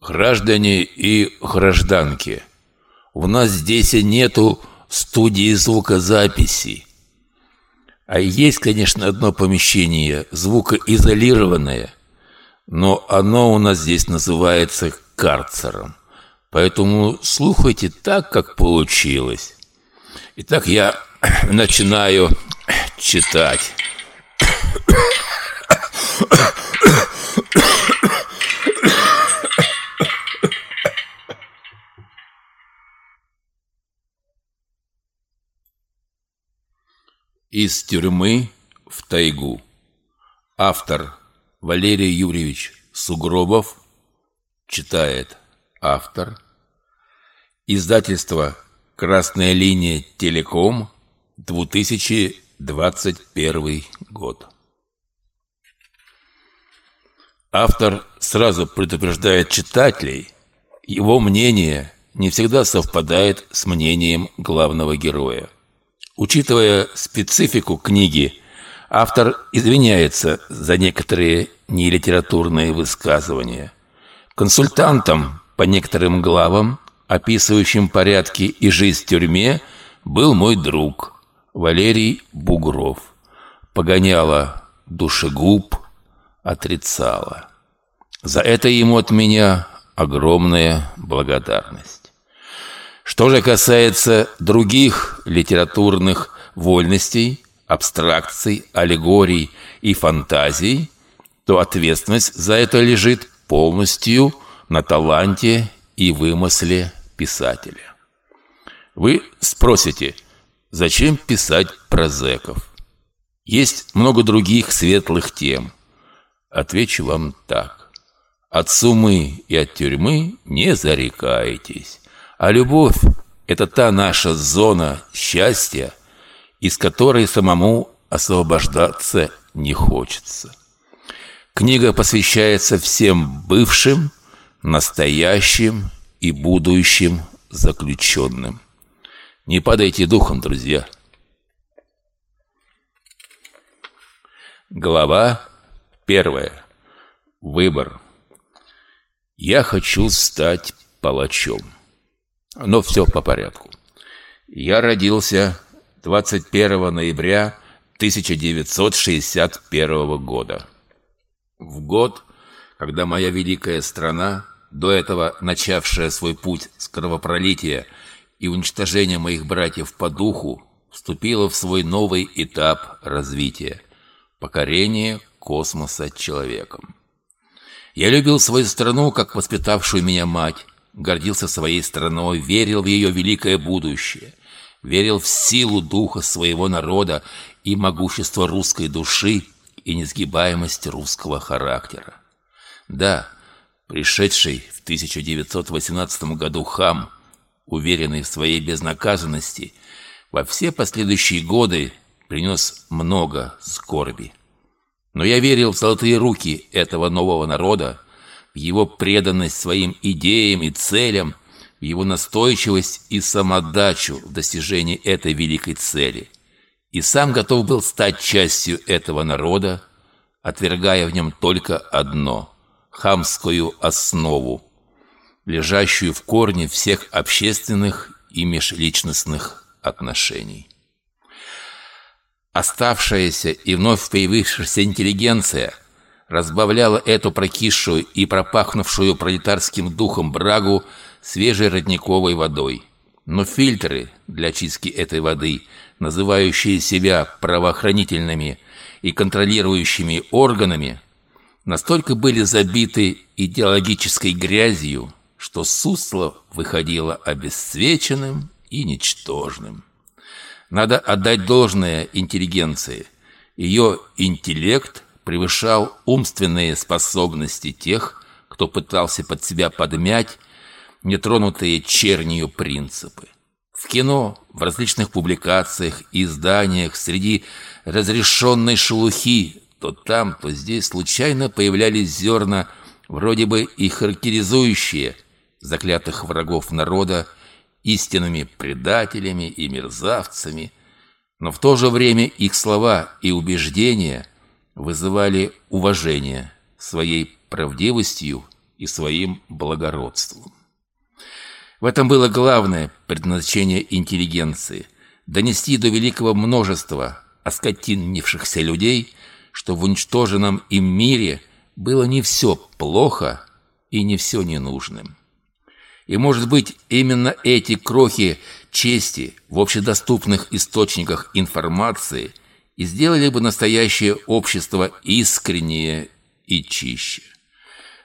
Граждане и гражданки, у нас здесь нету студии звукозаписи. А есть, конечно, одно помещение, звукоизолированное, но оно у нас здесь называется карцером. Поэтому слухайте так, как получилось. Итак, я начинаю читать. Из тюрьмы в тайгу. Автор Валерий Юрьевич Сугробов читает автор. Издательство «Красная линия Телеком», 2021 год. Автор сразу предупреждает читателей, его мнение не всегда совпадает с мнением главного героя. Учитывая специфику книги, автор извиняется за некоторые нелитературные высказывания. Консультантом по некоторым главам, описывающим порядки и жизнь в тюрьме, был мой друг Валерий Бугров. Погоняла душегуб, отрицала. За это ему от меня огромная благодарность. Что же касается других литературных вольностей, абстракций, аллегорий и фантазий, то ответственность за это лежит полностью на таланте и вымысле писателя. Вы спросите, зачем писать про зэков? Есть много других светлых тем. Отвечу вам так. От сумы и от тюрьмы не зарекайтесь. А любовь – это та наша зона счастья, из которой самому освобождаться не хочется. Книга посвящается всем бывшим, настоящим и будущим заключенным. Не падайте духом, друзья. Глава первая. Выбор. Я хочу стать палачом. Но все по порядку. Я родился 21 ноября 1961 года. В год, когда моя великая страна, до этого начавшая свой путь с кровопролития и уничтожения моих братьев по духу, вступила в свой новый этап развития – покорение космоса человеком. Я любил свою страну, как воспитавшую меня мать, гордился своей страной, верил в ее великое будущее, верил в силу духа своего народа и могущество русской души и несгибаемость русского характера. Да, пришедший в 1918 году хам, уверенный в своей безнаказанности, во все последующие годы принес много скорби. Но я верил в золотые руки этого нового народа, в его преданность своим идеям и целям, в его настойчивость и самодачу в достижении этой великой цели. И сам готов был стать частью этого народа, отвергая в нем только одно – хамскую основу, лежащую в корне всех общественных и межличностных отношений. Оставшаяся и вновь появившаяся интеллигенция – разбавляла эту прокисшую и пропахнувшую пролетарским духом брагу свежей родниковой водой. Но фильтры для очистки этой воды, называющие себя правоохранительными и контролирующими органами, настолько были забиты идеологической грязью, что сусло выходило обесцвеченным и ничтожным. Надо отдать должное интеллигенции. Ее интеллект – превышал умственные способности тех, кто пытался под себя подмять нетронутые чернью принципы. В кино, в различных публикациях изданиях среди разрешенной шелухи то там, то здесь случайно появлялись зерна, вроде бы и характеризующие заклятых врагов народа истинными предателями и мерзавцами, но в то же время их слова и убеждения – вызывали уважение своей правдивостью и своим благородством. В этом было главное предназначение интеллигенции – донести до великого множества оскотинившихся людей, что в уничтоженном им мире было не все плохо и не все ненужным. И, может быть, именно эти крохи чести в общедоступных источниках информации и сделали бы настоящее общество искреннее и чище.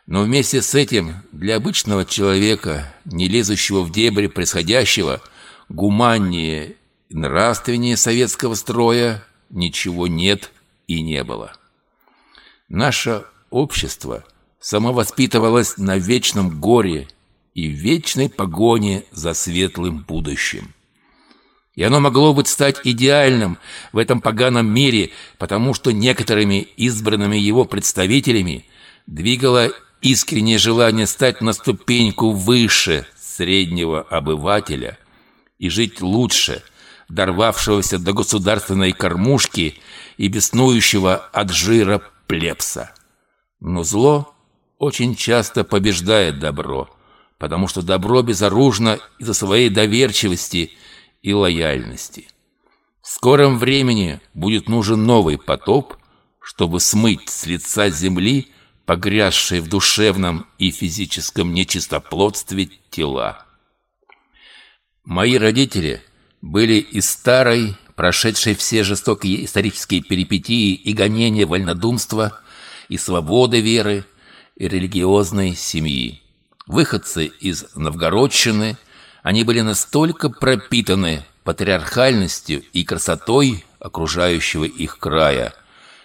Но вместе с этим для обычного человека, не лезущего в дебри происходящего, гуманнее и нравственнее советского строя ничего нет и не было. Наше общество самовоспитывалось на вечном горе и вечной погоне за светлым будущим. И оно могло бы стать идеальным в этом поганом мире, потому что некоторыми избранными его представителями двигало искреннее желание стать на ступеньку выше среднего обывателя и жить лучше, дорвавшегося до государственной кормушки и беснующего от жира плебса. Но зло очень часто побеждает добро, потому что добро безоружно из-за своей доверчивости и лояльности. В скором времени будет нужен новый потоп, чтобы смыть с лица земли погрязшие в душевном и физическом нечистоплотстве тела. Мои родители были из старой, прошедшей все жестокие исторические перипетии и гонения вольнодумства, и свободы веры, и религиозной семьи. Выходцы из Новгородщины, они были настолько пропитаны патриархальностью и красотой окружающего их края –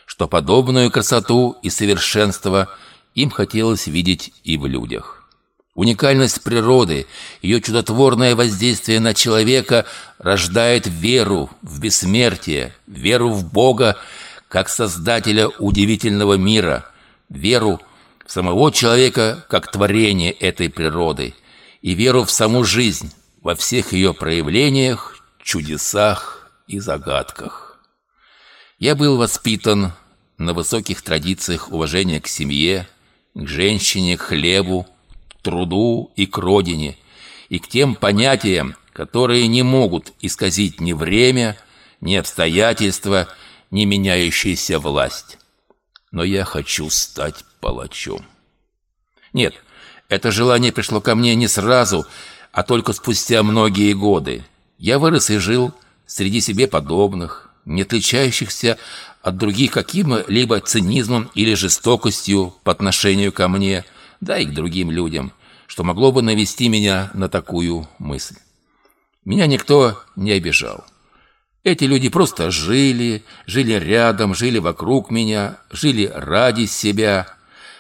что подобную красоту и совершенство им хотелось видеть и в людях. Уникальность природы, ее чудотворное воздействие на человека рождает веру в бессмертие, веру в Бога как Создателя удивительного мира, веру в самого человека как творение этой природы и веру в саму жизнь во всех ее проявлениях, чудесах и загадках. Я был воспитан на высоких традициях уважения к семье, к женщине, к хлебу, к труду и к родине, и к тем понятиям, которые не могут исказить ни время, ни обстоятельства, ни меняющаяся власть. Но я хочу стать палачом. Нет, это желание пришло ко мне не сразу, а только спустя многие годы. Я вырос и жил среди себе подобных, не отличающихся от других каким-либо цинизмом или жестокостью по отношению ко мне, да и к другим людям, что могло бы навести меня на такую мысль. Меня никто не обижал. Эти люди просто жили, жили рядом, жили вокруг меня, жили ради себя,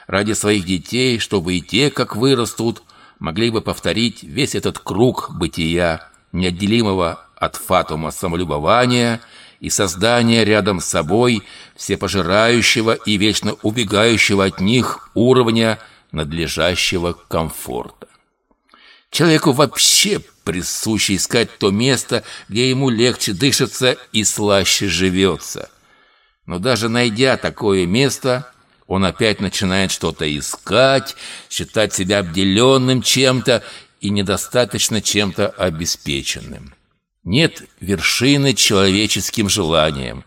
ради своих детей, чтобы и те, как вырастут, могли бы повторить весь этот круг бытия, неотделимого от фатума самолюбования – и создание рядом с собой всепожирающего и вечно убегающего от них уровня надлежащего комфорта. Человеку вообще присуще искать то место, где ему легче дышится и слаще живется. Но даже найдя такое место, он опять начинает что-то искать, считать себя обделенным чем-то и недостаточно чем-то обеспеченным. Нет вершины человеческим желаниям.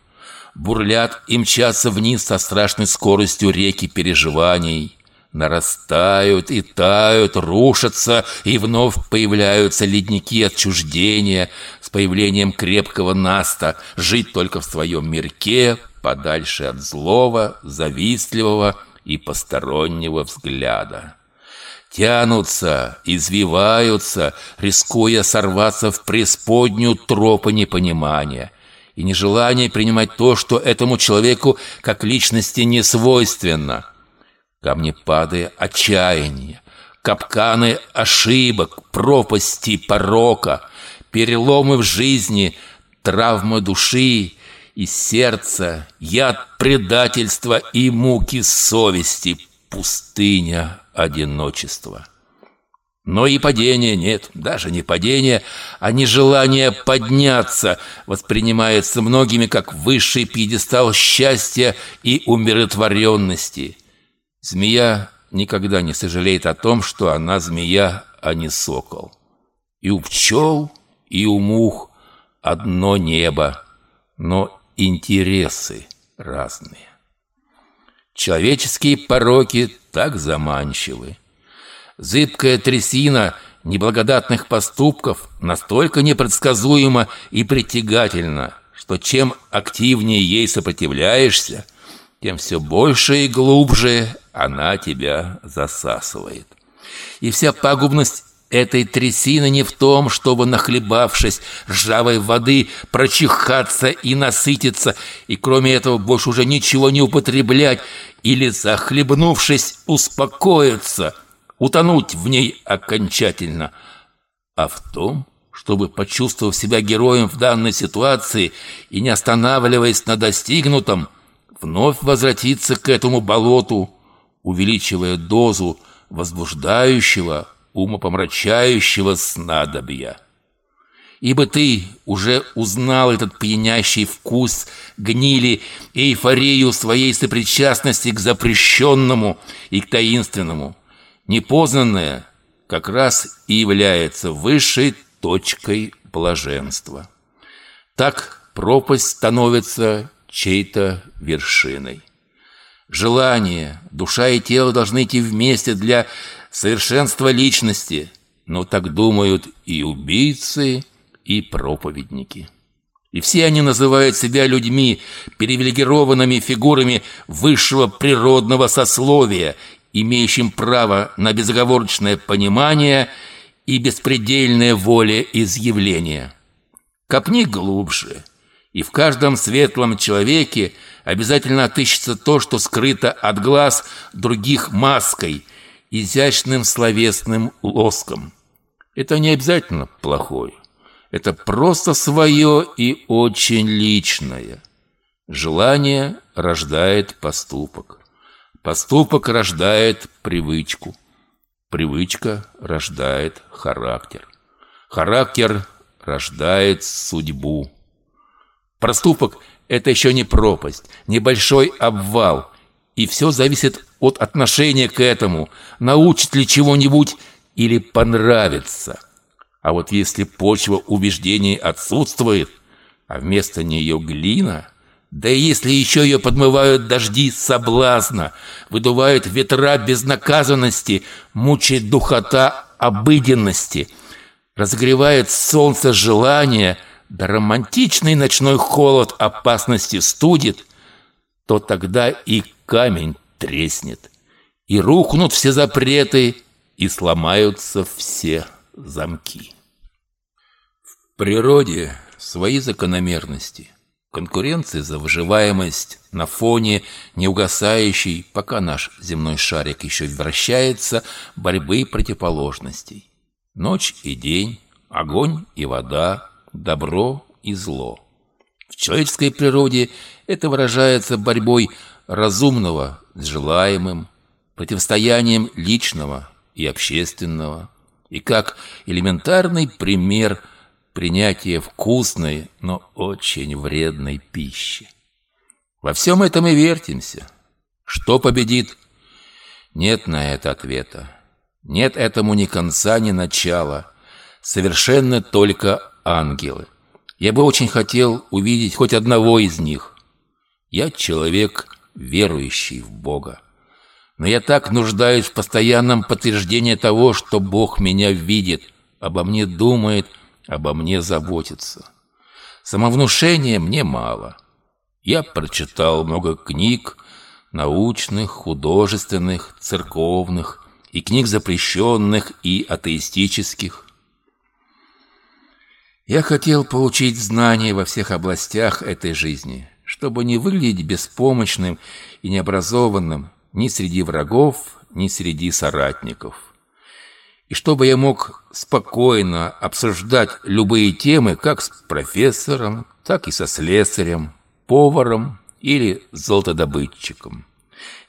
Бурлят и мчатся вниз со страшной скоростью реки переживаний. Нарастают и тают, рушатся, и вновь появляются ледники отчуждения с появлением крепкого наста, жить только в своем мирке, подальше от злого, завистливого и постороннего взгляда тянутся, извиваются, рискуя сорваться в преисподнюю тропы непонимания и нежелание принимать то, что этому человеку как личности не свойственно. Камнепады отчаяния, капканы ошибок, пропасти порока, переломы в жизни, травмы души и сердца, яд предательства и муки совести, пустыня одиночества. Но и падения нет, даже не падения, а нежелание подняться воспринимается многими как высший пьедестал счастья и умиротворенности. Змея никогда не сожалеет о том, что она змея, а не сокол. И у пчел, и у мух одно небо, но интересы разные. Человеческие пороки так заманчивы. Зыбкая трясина неблагодатных поступков настолько непредсказуема и притягательна, что чем активнее ей сопротивляешься, тем все больше и глубже она тебя засасывает. И вся пагубность этой трясины не в том, чтобы, нахлебавшись ржавой воды, прочихаться и насытиться, и кроме этого больше уже ничего не употреблять, или, захлебнувшись, успокоиться, утонуть в ней окончательно, а в том, чтобы, почувствовав себя героем в данной ситуации и не останавливаясь на достигнутом, вновь возвратиться к этому болоту, увеличивая дозу возбуждающего, умопомрачающего снадобья. Ибо ты уже узнал этот пьянящий вкус гнили и эйфорию своей сопричастности к запрещенному и к таинственному. Непознанное как раз и является высшей точкой блаженства. Так пропасть становится чьей-то вершиной. Желание, душа и тело должны идти вместе для совершенства личности, но так думают и убийцы, и проповедники. И все они называют себя людьми, привилегированными фигурами высшего природного сословия, имеющим право на безоговорочное понимание и беспредельное волеизъявление. Копни глубже, и в каждом светлом человеке обязательно отыщется то, что скрыто от глаз других маской, изящным словесным лоском. Это не обязательно плохое. Это просто свое и очень личное. Желание рождает поступок. Поступок рождает привычку. Привычка рождает характер. Характер рождает судьбу. Проступок – это еще не пропасть, небольшой обвал. И все зависит от отношения к этому, научит ли чего-нибудь или понравится – а вот если почва убеждений отсутствует, а вместо нее глина, да и если еще ее подмывают дожди соблазна, выдувают ветра безнаказанности, мучает духота обыденности, разогревает солнце желания, да романтичный ночной холод опасности студит, то тогда и камень треснет, и рухнут все запреты, и сломаются все замки. В природе свои закономерности. Конкуренция за выживаемость на фоне неугасающей, пока наш земной шарик еще вращается, борьбы противоположностей. Ночь и день, огонь и вода, добро и зло. В человеческой природе это выражается борьбой разумного с желаемым, противостоянием личного и общественного, и как элементарный пример принятия вкусной, но очень вредной пищи. Во всем этом и вертимся. Что победит? Нет на это ответа. Нет этому ни конца, ни начала. Совершенно только ангелы. Я бы очень хотел увидеть хоть одного из них. Я человек, верующий в Бога. Но я так нуждаюсь в постоянном подтверждении того, что Бог меня видит, обо мне думает, обо мне заботится. Самовнушения мне мало. Я прочитал много книг, научных, художественных, церковных, и книг запрещенных и атеистических. Я хотел получить знания во всех областях этой жизни, чтобы не выглядеть беспомощным и необразованным, ни среди врагов, ни среди соратников. И чтобы я мог спокойно обсуждать любые темы как с профессором, так и со слесарем, поваром или золотодобытчиком.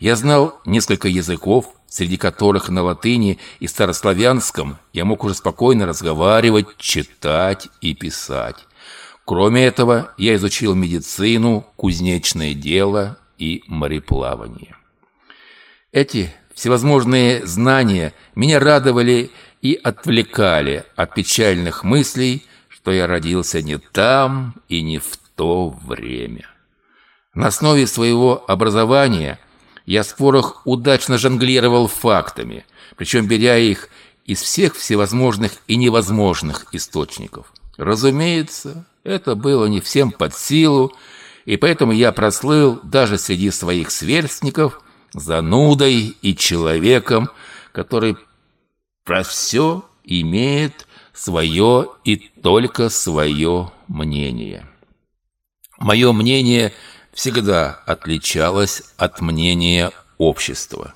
Я знал несколько языков, среди которых на латыни и старославянском я мог уже спокойно разговаривать, читать и писать. Кроме этого, я изучил медицину, кузнечное дело и мореплавание. Эти всевозможные знания меня радовали и отвлекали от печальных мыслей, что я родился не там и не в то время. На основе своего образования я в спорах удачно жонглировал фактами, причем беря их из всех всевозможных и невозможных источников. Разумеется, это было не всем под силу, и поэтому я прослыл даже среди своих сверстников занудой и человеком, который про все имеет свое и только свое мнение. Мое мнение всегда отличалось от мнения общества.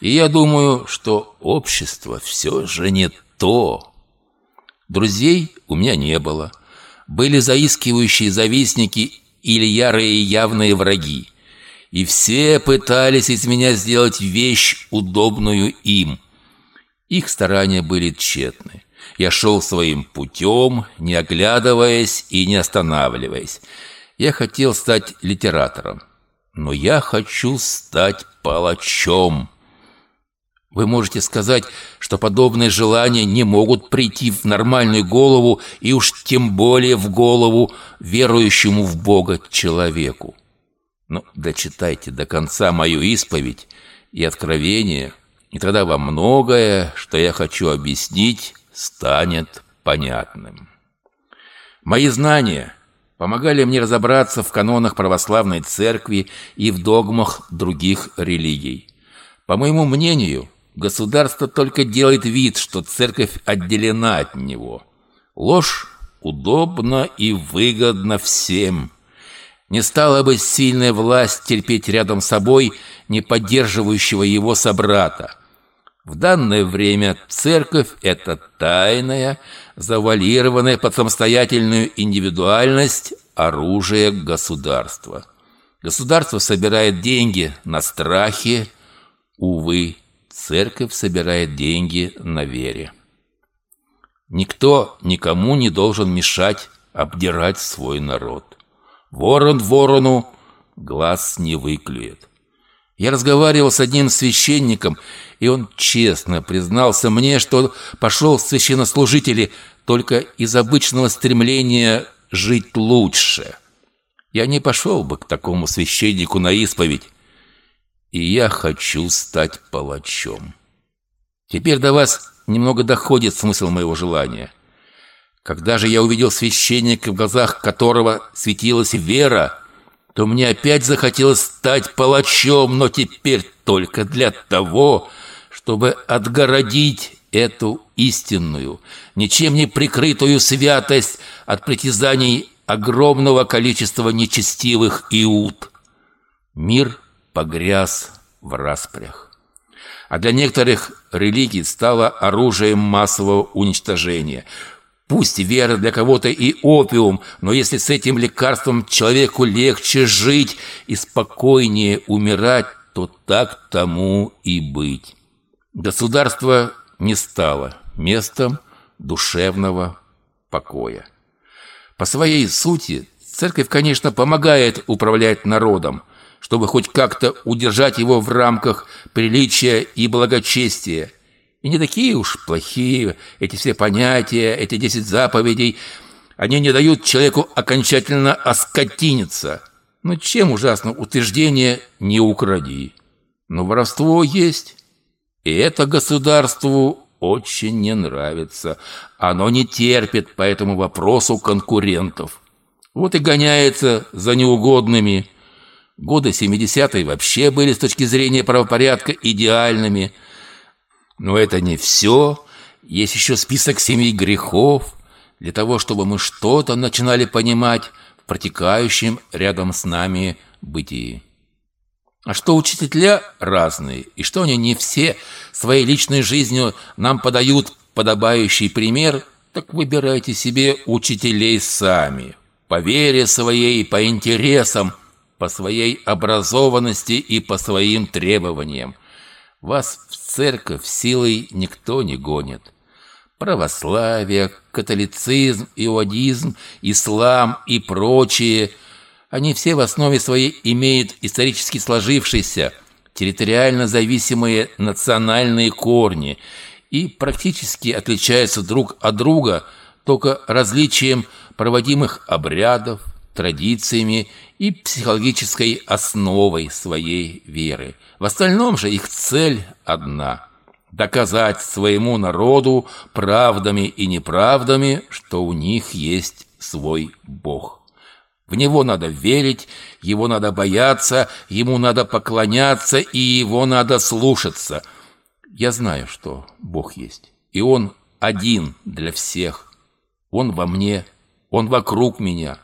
И я думаю, что общество все же не то. Друзей у меня не было. Были заискивающие завистники или ярые явные враги. И все пытались из меня сделать вещь, удобную им. Их старания были тщетны. Я шел своим путем, не оглядываясь и не останавливаясь. Я хотел стать литератором, но я хочу стать палачом. Вы можете сказать, что подобные желания не могут прийти в нормальную голову и уж тем более в голову верующему в Бога человеку. Но дочитайте до конца мою исповедь и откровение, и тогда вам многое, что я хочу объяснить, станет понятным. Мои знания помогали мне разобраться в канонах православной церкви и в догмах других религий. По моему мнению, Государство только делает вид, что церковь отделена от него. Ложь удобна и выгодна всем. Не стала бы сильная власть терпеть рядом с собой не поддерживающего его собрата. В данное время церковь – это тайная, завалированная под самостоятельную индивидуальность оружие государства. Государство собирает деньги на страхе, увы, Церковь собирает деньги на вере. Никто никому не должен мешать обдирать свой народ. Ворон ворону глаз не выклюет. Я разговаривал с одним священником, и он честно признался мне, что пошел в священнослужители только из обычного стремления жить лучше. Я не пошел бы к такому священнику на исповедь, и я хочу стать палачом. Теперь до вас немного доходит смысл моего желания. Когда же я увидел священника, в глазах которого светилась вера, то мне опять захотелось стать палачом, но теперь только для того, чтобы отгородить эту истинную, ничем не прикрытую святость от притязаний огромного количества нечестивых иуд. Мир погряз в распрях. А для некоторых религий стало оружием массового уничтожения. Пусть вера для кого-то и опиум, но если с этим лекарством человеку легче жить и спокойнее умирать, то так тому и быть. Государство не стало местом душевного покоя. По своей сути, церковь, конечно, помогает управлять народом, чтобы хоть как-то удержать его в рамках приличия и благочестия. И не такие уж плохие эти все понятия, эти десять заповедей. Они не дают человеку окончательно оскотиниться. Но чем ужасно утверждение «не укради». Но воровство есть. И это государству очень не нравится. Оно не терпит по этому вопросу конкурентов. Вот и гоняется за неугодными – Годы 70-е вообще были с точки зрения правопорядка идеальными. Но это не все. Есть еще список семи грехов. Для того, чтобы мы что-то начинали понимать в протекающем рядом с нами бытии. А что учителя разные, и что они не все своей личной жизнью нам подают подобающий пример, так выбирайте себе учителей сами, по вере своей, по интересам – по своей образованности и по своим требованиям. Вас в церковь силой никто не гонит. Православие, католицизм, иудизм, ислам и прочие – они все в основе своей имеют исторически сложившийся, территориально зависимые национальные корни и практически отличаются друг от друга только различием проводимых обрядов, традициями и психологической основой своей веры. В остальном же их цель одна – доказать своему народу правдами и неправдами, что у них есть свой Бог. В него надо верить, его надо бояться, ему надо поклоняться и его надо слушаться. Я знаю, что Бог есть, и Он один для всех. Он во мне, Он вокруг меня,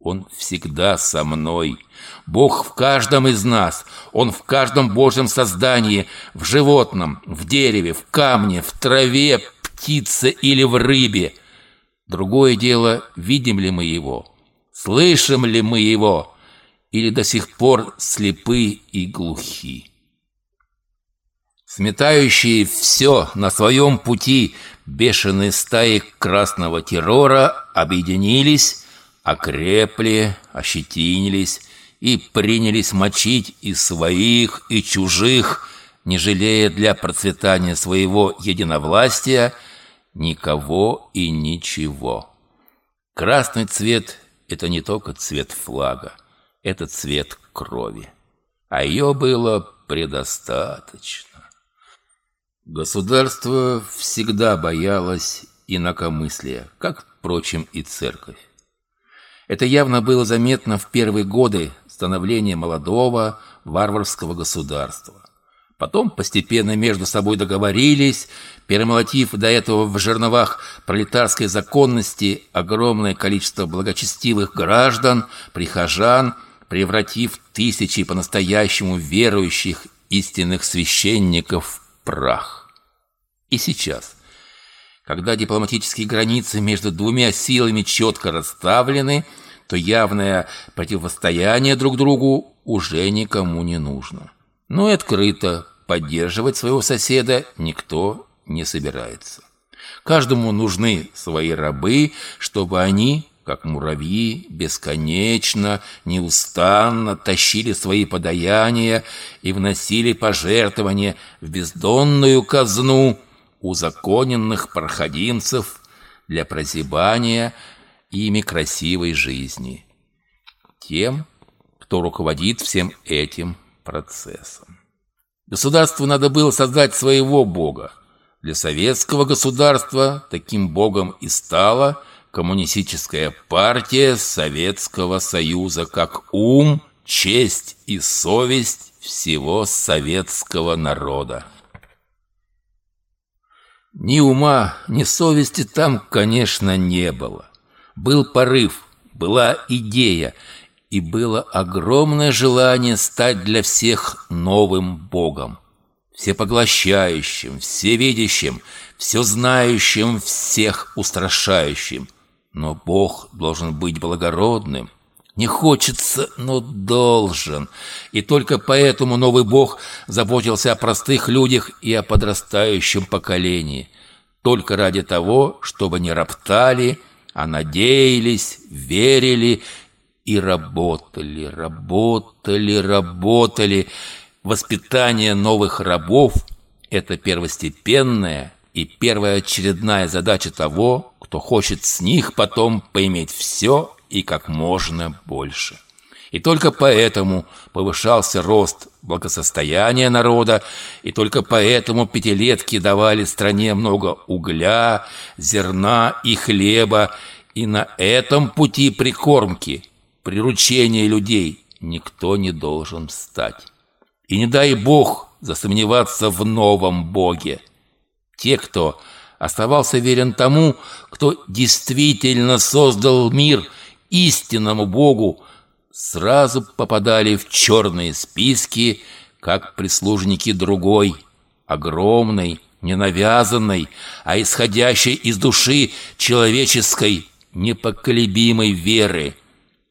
Он всегда со мной. Бог в каждом из нас, Он в каждом Божьем создании, в животном, в дереве, в камне, в траве, птице или в рыбе. Другое дело, видим ли мы Его – Слышим ли мы его? Или до сих пор слепы и глухи? Сметающие все на своем пути бешеные стаи красного террора объединились, окрепли, ощетинились и принялись мочить и своих, и чужих, не жалея для процветания своего единовластия никого и ничего. Красный цвет это не только цвет флага, это цвет крови. А ее было предостаточно. Государство всегда боялось инакомыслия, как, впрочем, и церковь. Это явно было заметно в первые годы становления молодого варварского государства. Потом постепенно между собой договорились, перемолотив до этого в жерновах пролетарской законности огромное количество благочестивых граждан, прихожан, превратив тысячи по-настоящему верующих истинных священников в прах. И сейчас, когда дипломатические границы между двумя силами четко расставлены, то явное противостояние друг другу уже никому не нужно. Но и открыто поддерживать своего соседа никто не собирается. Каждому нужны свои рабы, чтобы они, как муравьи, бесконечно, неустанно тащили свои подаяния и вносили пожертвования в бездонную казну узаконенных проходимцев для прозябания ими красивой жизни. Тем, кто руководит всем этим процессом. Государству надо было создать своего бога. Для советского государства таким богом и стала коммунистическая партия Советского Союза как ум, честь и совесть всего советского народа. Ни ума, ни совести там, конечно, не было. Был порыв, была идея, и было огромное желание стать для всех новым Богом, всепоглощающим, всевидящим, все знающим, всех устрашающим. Но Бог должен быть благородным. Не хочется, но должен. И только поэтому новый Бог заботился о простых людях и о подрастающем поколении. Только ради того, чтобы не роптали, а надеялись, верили и работали, работали, работали. Воспитание новых рабов – это первостепенная и первоочередная задача того, кто хочет с них потом поиметь все и как можно больше. И только поэтому повышался рост благосостояния народа, и только поэтому пятилетки давали стране много угля, зерна и хлеба, и на этом пути прикормки – приручения людей никто не должен стать. И не дай Бог засомневаться в новом Боге. Те, кто оставался верен тому, кто действительно создал мир истинному Богу, сразу попадали в черные списки, как прислужники другой, огромной, ненавязанной, а исходящей из души человеческой непоколебимой веры –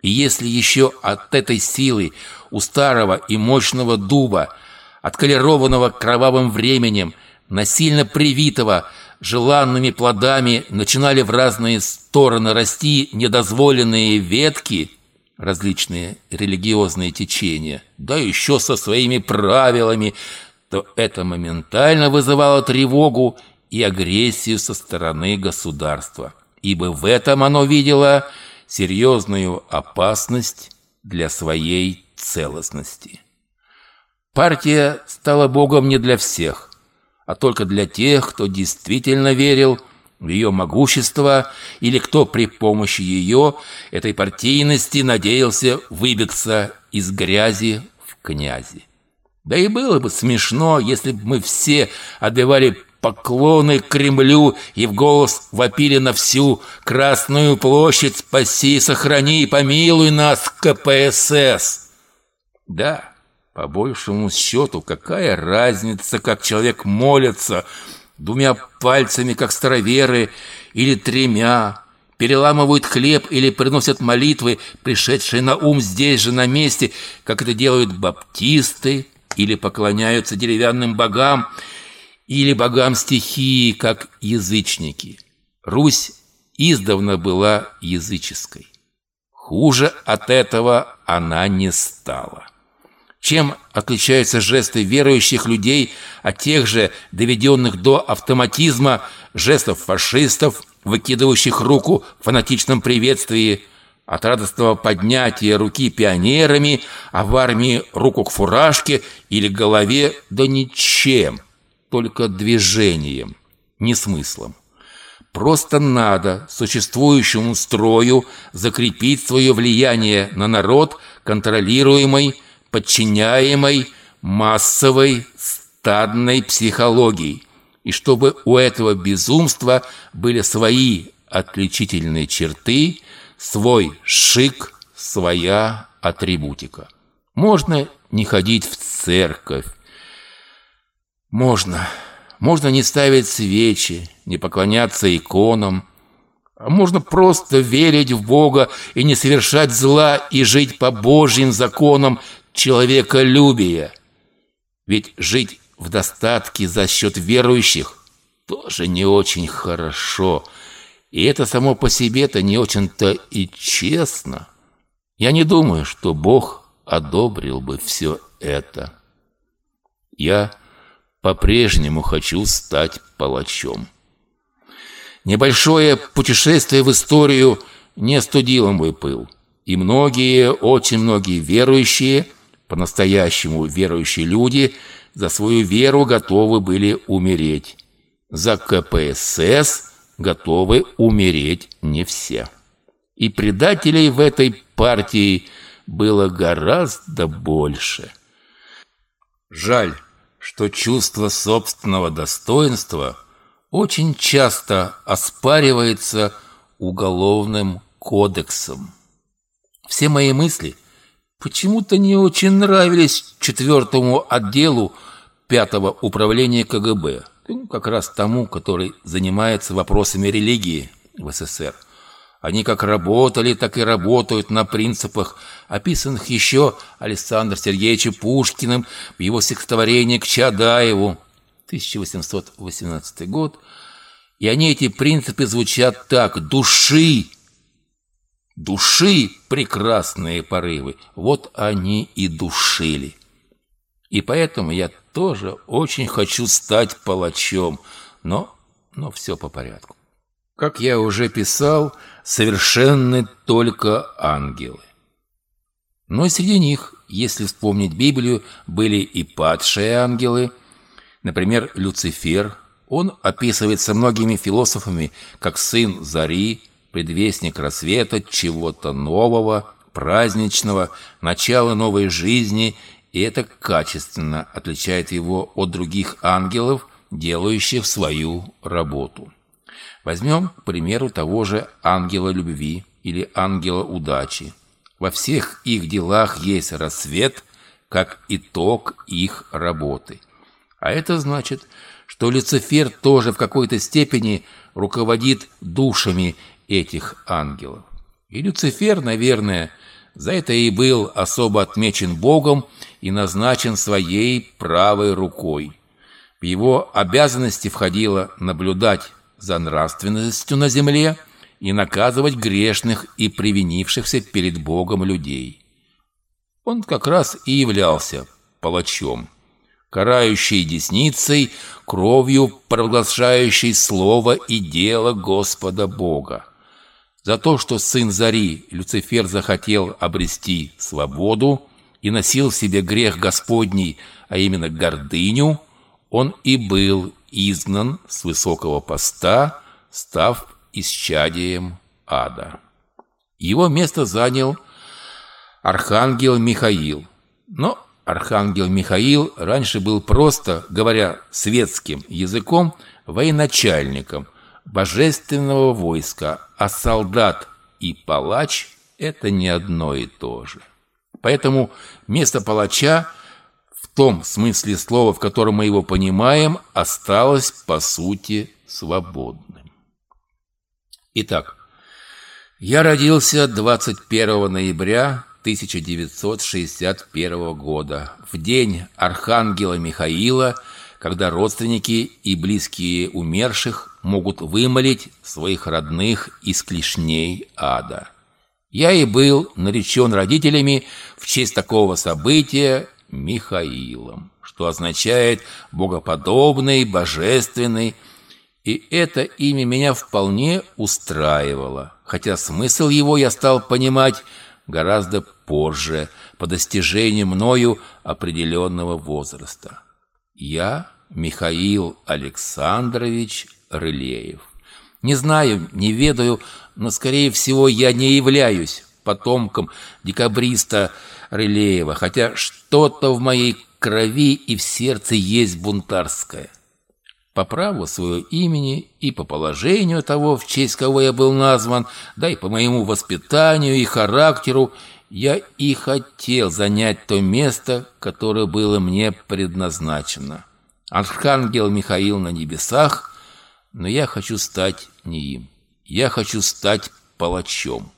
и если еще от этой силы у старого и мощного дуба, отколерованного кровавым временем, насильно привитого желанными плодами, начинали в разные стороны расти недозволенные ветки, различные религиозные течения, да еще со своими правилами, то это моментально вызывало тревогу и агрессию со стороны государства, ибо в этом оно видело серьезную опасность для своей целостности. Партия стала богом не для всех, а только для тех, кто действительно верил в ее могущество или кто при помощи ее, этой партийности, надеялся выбиться из грязи в князи. Да и было бы смешно, если бы мы все отбивали поклоны Кремлю и в голос вопили на всю Красную площадь «Спаси, сохрани и помилуй нас, КПСС!» Да, по большему счету, какая разница, как человек молится, двумя пальцами, как староверы, или тремя, переламывают хлеб или приносят молитвы, пришедшие на ум здесь же на месте, как это делают баптисты, или поклоняются деревянным богам, или богам стихии, как язычники. Русь издавна была языческой. Хуже от этого она не стала. Чем отличаются жесты верующих людей от тех же доведенных до автоматизма жестов фашистов, выкидывающих руку в фанатичном приветствии, от радостного поднятия руки пионерами, а в армии руку к фуражке или голове, да ничем, только движением, не смыслом. Просто надо существующему строю закрепить свое влияние на народ, контролируемый подчиняемой массовой стадной психологией, и чтобы у этого безумства были свои отличительные черты, свой шик, своя атрибутика. Можно не ходить в церковь, можно, можно не ставить свечи, не поклоняться иконам, а можно просто верить в Бога и не совершать зла и жить по Божьим законам человеколюбия. Ведь жить в достатке за счет верующих тоже не очень хорошо. И это само по себе-то не очень-то и честно. Я не думаю, что Бог одобрил бы все это. Я по-прежнему хочу стать палачом. Небольшое путешествие в историю не остудило мой пыл. И многие, очень многие верующие – по-настоящему верующие люди за свою веру готовы были умереть. За КПСС готовы умереть не все. И предателей в этой партии было гораздо больше. Жаль, что чувство собственного достоинства очень часто оспаривается уголовным кодексом. Все мои мысли почему-то не очень нравились четвертому отделу пятого управления КГБ, ну, как раз тому, который занимается вопросами религии в СССР. Они как работали, так и работают на принципах, описанных еще Александром Сергеевичем Пушкиным в его стихотворении к Чадаеву, 1818 год. И они, эти принципы, звучат так «души Души прекрасные порывы, вот они и душили. И поэтому я тоже очень хочу стать палачом, но, но все по порядку. Как я уже писал, совершенны только ангелы. Но среди них, если вспомнить Библию, были и падшие ангелы. Например, Люцифер. Он описывается многими философами как сын Зари, предвестник рассвета, чего-то нового, праздничного, начала новой жизни, и это качественно отличает его от других ангелов, делающих свою работу. Возьмем, к примеру, того же ангела любви или ангела удачи. Во всех их делах есть рассвет, как итог их работы. А это значит, что Люцифер тоже в какой-то степени руководит душами этих ангелов. И Люцифер, наверное, за это и был особо отмечен Богом и назначен своей правой рукой. В его обязанности входило наблюдать за нравственностью на земле, не наказывать грешных и привинившихся перед Богом людей. Он как раз и являлся палачом, карающий десницей, кровью провозглашающий слово и дело Господа Бога. За то, что сын Зари, Люцифер, захотел обрести свободу и носил в себе грех Господний, а именно гордыню, он и был изгнан с высокого поста, став исчадием ада. Его место занял архангел Михаил. Но архангел Михаил раньше был просто, говоря светским языком, военачальником божественного войска, а солдат и палач – это не одно и то же. Поэтому место палача том смысле слова, в котором мы его понимаем, осталось по сути свободным. Итак, я родился 21 ноября 1961 года, в день Архангела Михаила, когда родственники и близкие умерших могут вымолить своих родных из клешней ада. Я и был наречен родителями в честь такого события Михаилом, что означает «богоподобный», «божественный», и это имя меня вполне устраивало, хотя смысл его я стал понимать гораздо позже, по достижении мною определенного возраста. Я Михаил Александрович Рылеев. Не знаю, не ведаю, но, скорее всего, я не являюсь потомком декабриста Рылеева, хотя что-то в моей крови и в сердце есть бунтарское. По праву своего имени и по положению того, в честь кого я был назван, да и по моему воспитанию и характеру, я и хотел занять то место, которое было мне предназначено. Архангел Михаил на небесах, но я хочу стать не им. Я хочу стать палачом.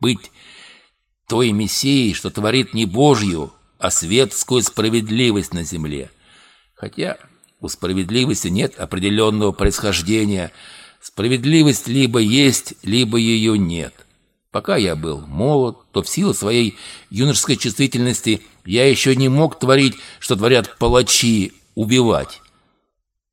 Быть той мессией, что творит не Божью, а светскую справедливость на земле. Хотя у справедливости нет определенного происхождения. Справедливость либо есть, либо ее нет. Пока я был молод, то в силу своей юношеской чувствительности я еще не мог творить, что творят палачи, убивать.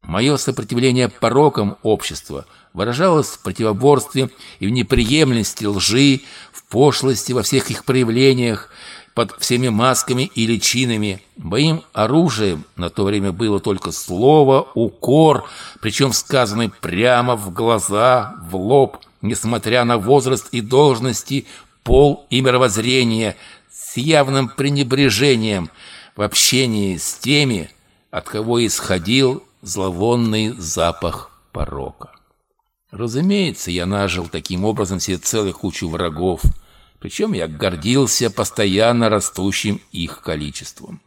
Мое сопротивление порокам общества выражалось в противоборстве и в неприемлемости лжи, в пошлости во всех их проявлениях, под всеми масками и личинами. Моим оружием на то время было только слово, укор, причем сказанный прямо в глаза, в лоб, несмотря на возраст и должности, пол и мировоззрение, с явным пренебрежением в общении с теми, от кого исходил зловонный запах порока. Разумеется, я нажил таким образом себе целую кучу врагов – причем я гордился постоянно растущим их количеством.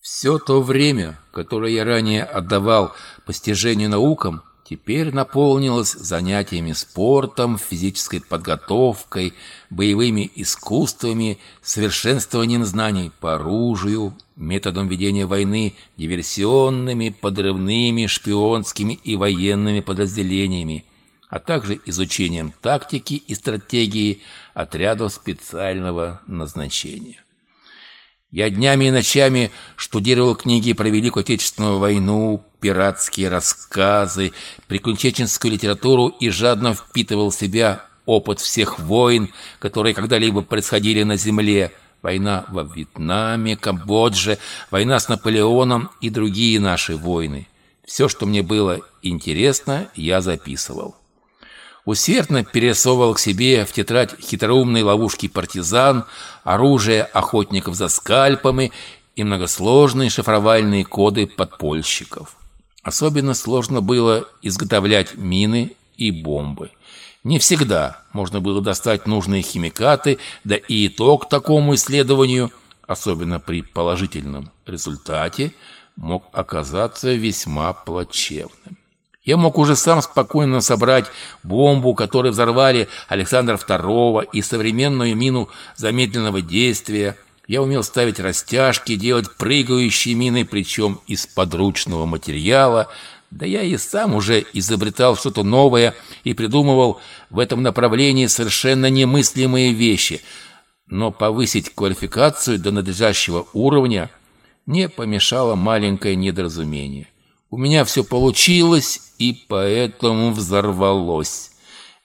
Все то время, которое я ранее отдавал постижению наукам, теперь наполнилось занятиями спортом, физической подготовкой, боевыми искусствами, совершенствованием знаний по оружию, методом ведения войны, диверсионными, подрывными, шпионскими и военными подразделениями, а также изучением тактики и стратегии отрядов специального назначения. Я днями и ночами штудировал книги про Великую Отечественную войну, пиратские рассказы, приключенческую литературу и жадно впитывал в себя опыт всех войн, которые когда-либо происходили на Земле. Война во Вьетнаме, Камбодже, война с Наполеоном и другие наши войны. Все, что мне было интересно, я записывал усердно пересовывал к себе в тетрадь хитроумные ловушки партизан, оружие охотников за скальпами и многосложные шифровальные коды подпольщиков. Особенно сложно было изготовлять мины и бомбы. Не всегда можно было достать нужные химикаты, да и итог такому исследованию, особенно при положительном результате, мог оказаться весьма плачевным. Я мог уже сам спокойно собрать бомбу, которую взорвали Александра II, и современную мину замедленного действия. Я умел ставить растяжки, делать прыгающие мины, причем из подручного материала. Да я и сам уже изобретал что-то новое и придумывал в этом направлении совершенно немыслимые вещи. Но повысить квалификацию до надлежащего уровня не помешало маленькое недоразумение. У меня все получилось, и поэтому взорвалось.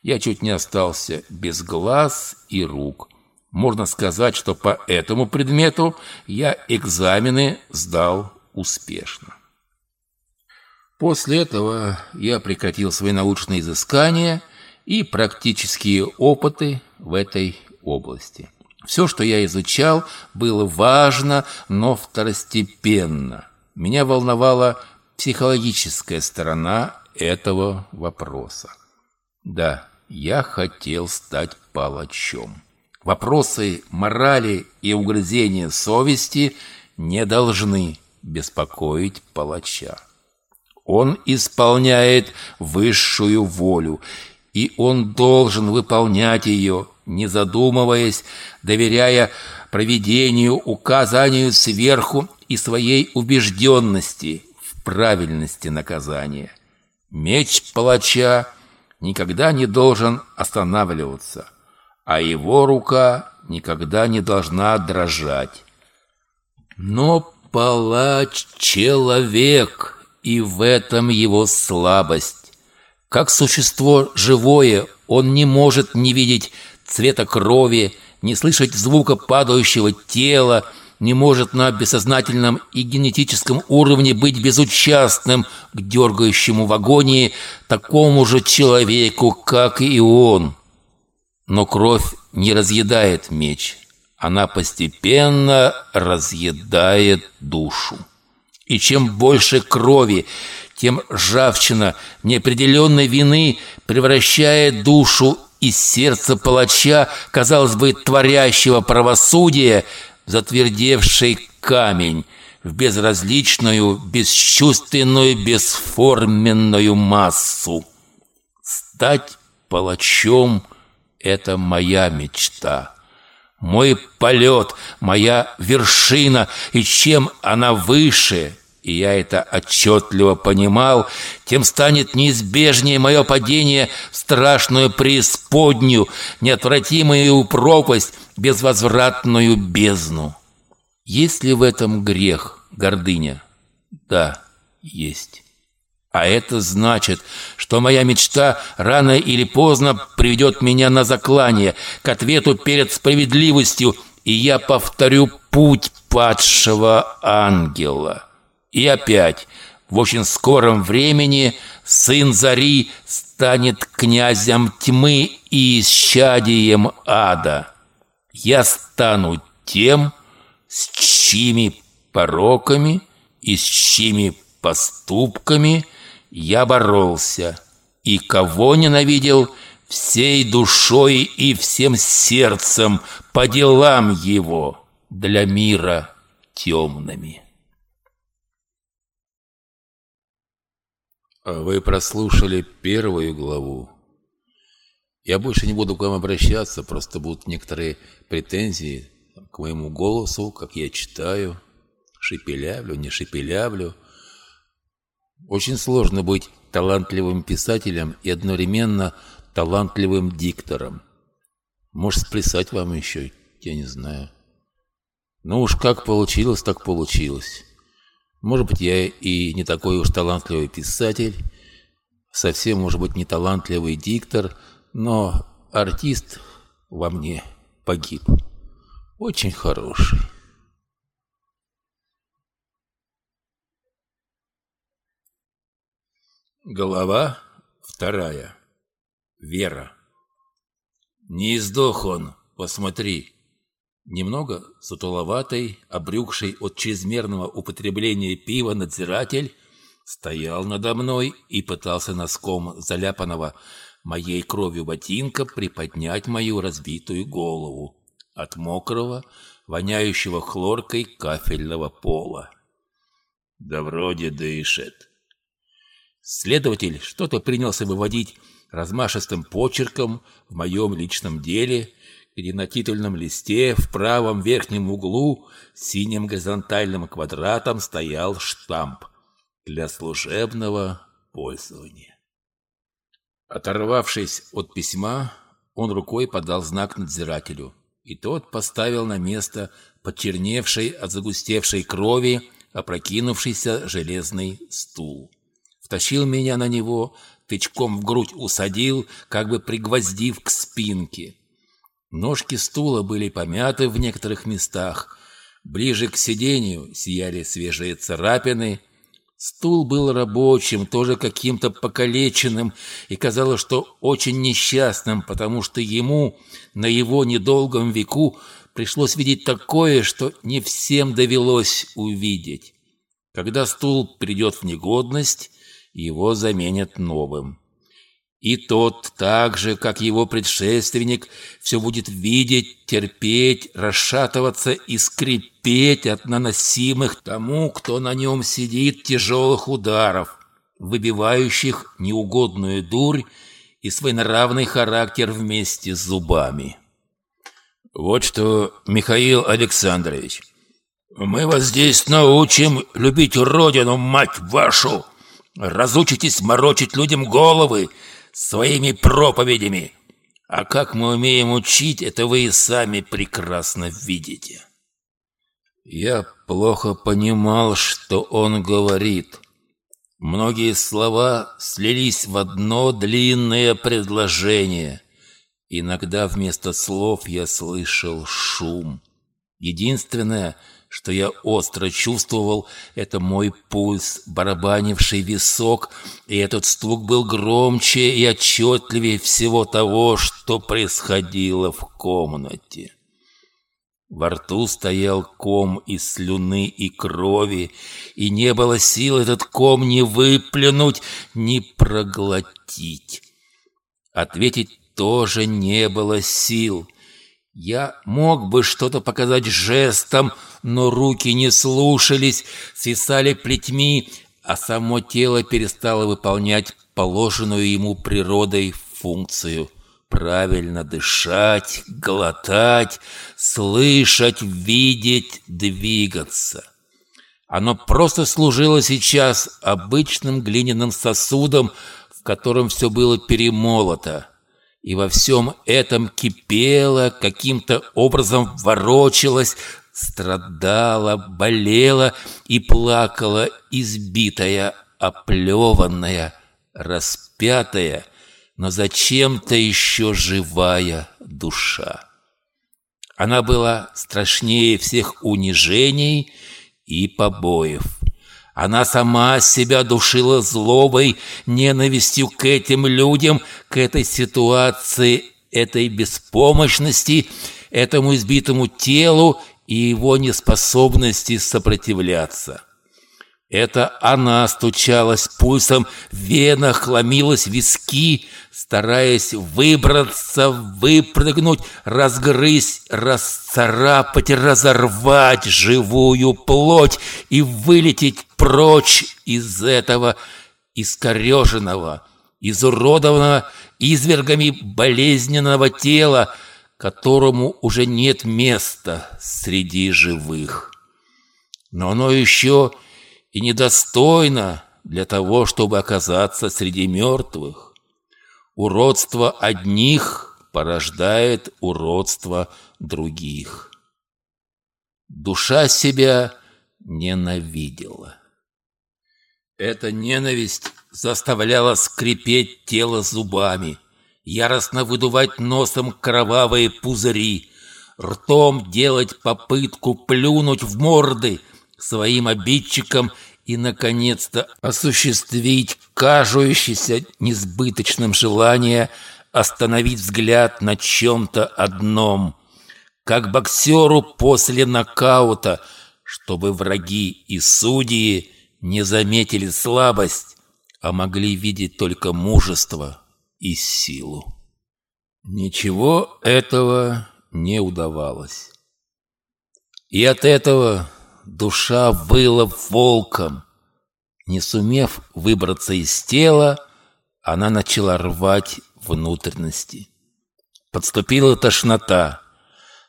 Я чуть не остался без глаз и рук. Можно сказать, что по этому предмету я экзамены сдал успешно. После этого я прекратил свои научные изыскания и практические опыты в этой области. Все, что я изучал, было важно, но второстепенно. Меня волновала психологическая сторона этого вопроса. Да, я хотел стать палачом. Вопросы морали и угрызения совести не должны беспокоить палача. Он исполняет высшую волю, и он должен выполнять ее, не задумываясь, доверяя проведению, указанию сверху и своей убежденности правильности наказания. Меч палача никогда не должен останавливаться, а его рука никогда не должна дрожать. Но палач — человек, и в этом его слабость. Как существо живое, он не может не видеть цвета крови, не слышать звука падающего тела, не может на бессознательном и генетическом уровне быть безучастным к дергающему в агонии такому же человеку, как и он. Но кровь не разъедает меч, она постепенно разъедает душу. И чем больше крови, тем ржавчина неопределенной вины превращает душу из сердца палача, казалось бы, творящего правосудие, в затвердевший камень, в безразличную, бесчувственную, бесформенную массу. Стать палачом — это моя мечта. Мой полет, моя вершина, и чем она выше, и я это отчетливо понимал, тем станет неизбежнее мое падение в страшную преисподнюю, неотвратимую пропасть, безвозвратную бездну. Есть ли в этом грех, гордыня? Да, есть. А это значит, что моя мечта рано или поздно приведет меня на заклание, к ответу перед справедливостью, и я повторю путь падшего ангела. И опять, в очень скором времени, сын Зари станет князем тьмы и исчадием ада. Я стану тем, с чьими пороками и с чьими поступками – я боролся, и кого ненавидел всей душой и всем сердцем по делам его для мира темными. Вы прослушали первую главу. Я больше не буду к вам обращаться, просто будут некоторые претензии к моему голосу, как я читаю, шепелявлю, не шепелявлю – очень сложно быть талантливым писателем и одновременно талантливым диктором. Может, сплясать вам еще, я не знаю. Ну уж как получилось, так получилось. Может быть, я и не такой уж талантливый писатель, совсем, может быть, не талантливый диктор, но артист во мне погиб. Очень хороший. Голова вторая. Вера. Не издох он, посмотри. Немного сутуловатый, обрюкший от чрезмерного употребления пива надзиратель стоял надо мной и пытался носком заляпанного моей кровью ботинка приподнять мою разбитую голову от мокрого, воняющего хлоркой кафельного пола. Да вроде дышит. Следователь что-то принялся выводить размашистым почерком в моем личном деле, где на титульном листе в правом верхнем углу синим горизонтальным квадратом стоял штамп для служебного пользования. Оторвавшись от письма, он рукой подал знак надзирателю, и тот поставил на место почерневший от загустевшей крови опрокинувшийся железный стул. Втащил меня на него, тычком в грудь усадил, как бы пригвоздив к спинке. Ножки стула были помяты в некоторых местах. Ближе к сиденью сияли свежие царапины. Стул был рабочим, тоже каким-то покалеченным, и казалось, что очень несчастным, потому что ему на его недолгом веку пришлось видеть такое, что не всем довелось увидеть. Когда стул придет в негодность, его заменят новым. И тот, так же, как его предшественник, все будет видеть, терпеть, расшатываться и скрипеть от наносимых тому, кто на нем сидит, тяжелых ударов, выбивающих неугодную дурь и своенравный характер вместе с зубами. Вот что, Михаил Александрович, мы вас здесь научим любить Родину, мать вашу! Разучитесь морочить людям головы своими проповедями. А как мы умеем учить, это вы и сами прекрасно видите. Я плохо понимал, что он говорит. Многие слова слились в одно длинное предложение. Иногда вместо слов я слышал шум. Единственное — что я остро чувствовал, это мой пульс, барабанивший висок, и этот стук был громче и отчетливее всего того, что происходило в комнате. Во рту стоял ком из слюны и крови, и не было сил этот ком ни выплюнуть, ни проглотить. Ответить тоже не было сил. Я мог бы что-то показать жестом, но руки не слушались, свисали плетьми, а само тело перестало выполнять положенную ему природой функцию правильно дышать, глотать, слышать, видеть, двигаться. Оно просто служило сейчас обычным глиняным сосудом, в котором все было перемолото и во всем этом кипело, каким-то образом ворочалось, страдала, болела и плакала избитая, оплеванная, распятая, но зачем-то еще живая душа. Она была страшнее всех унижений и побоев. Она сама себя душила злобой, ненавистью к этим людям, к этой ситуации, этой беспомощности, этому избитому телу и его неспособности сопротивляться. Это она стучалась пульсом в венах, ломилась виски, стараясь выбраться, выпрыгнуть, разгрызть, расцарапать, разорвать живую плоть и вылететь прочь из этого искореженного, изуродованного извергами болезненного тела, которому уже нет места среди живых. Но оно еще и недостойно для того, чтобы оказаться среди мертвых. Уродство одних порождает уродство других. Душа себя ненавидела. Эта ненависть заставляла скрипеть тело зубами, яростно выдувать носом кровавые пузыри, ртом делать попытку плюнуть в морды своим обидчикам и, наконец-то, осуществить кажущееся несбыточным желание остановить взгляд на чем-то одном, как боксеру после нокаута, чтобы враги и судьи не заметили слабость, а могли видеть только мужество и силу. Ничего этого не удавалось. И от этого душа выла волком. Не сумев выбраться из тела, она начала рвать внутренности. Подступила тошнота.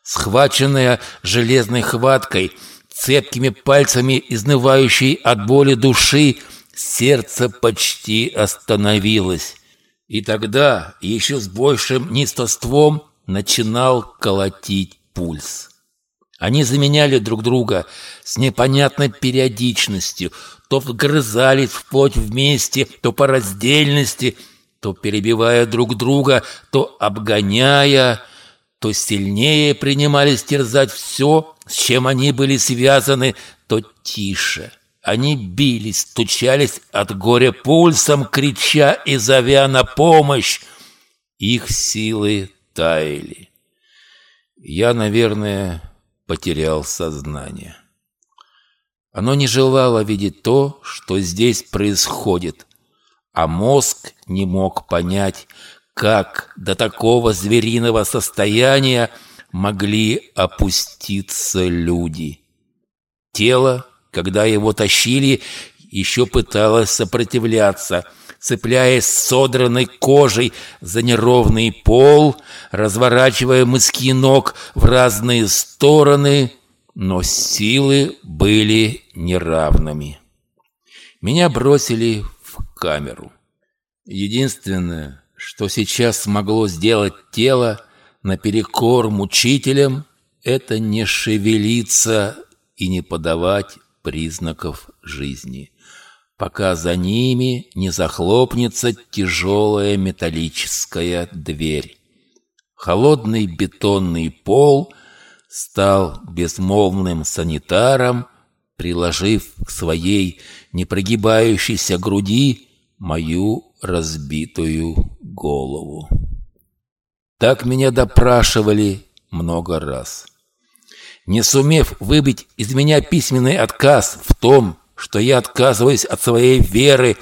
Схваченная железной хваткой, цепкими пальцами изнывающей от боли души, сердце почти остановилось. И тогда еще с большим неистовством начинал колотить пульс. Они заменяли друг друга с непонятной периодичностью, то вгрызались в плоть вместе, то по раздельности, то перебивая друг друга, то обгоняя, то сильнее принимались терзать все, с чем они были связаны, то тише. Они бились, стучались от горя пульсом, крича и зовя на помощь. Их силы таяли. Я, наверное, потерял сознание. Оно не желало видеть то, что здесь происходит, а мозг не мог понять, как до такого звериного состояния могли опуститься люди. Тело когда его тащили, еще пыталась сопротивляться, цепляясь содранной кожей за неровный пол, разворачивая мыски ног в разные стороны, но силы были неравными. Меня бросили в камеру. Единственное, что сейчас смогло сделать тело наперекор мучителям, это не шевелиться и не подавать признаков жизни, пока за ними не захлопнется тяжелая металлическая дверь. Холодный бетонный пол стал безмолвным санитаром, приложив к своей непрогибающейся груди мою разбитую голову. Так меня допрашивали много раз не сумев выбить из меня письменный отказ в том, что я отказываюсь от своей веры.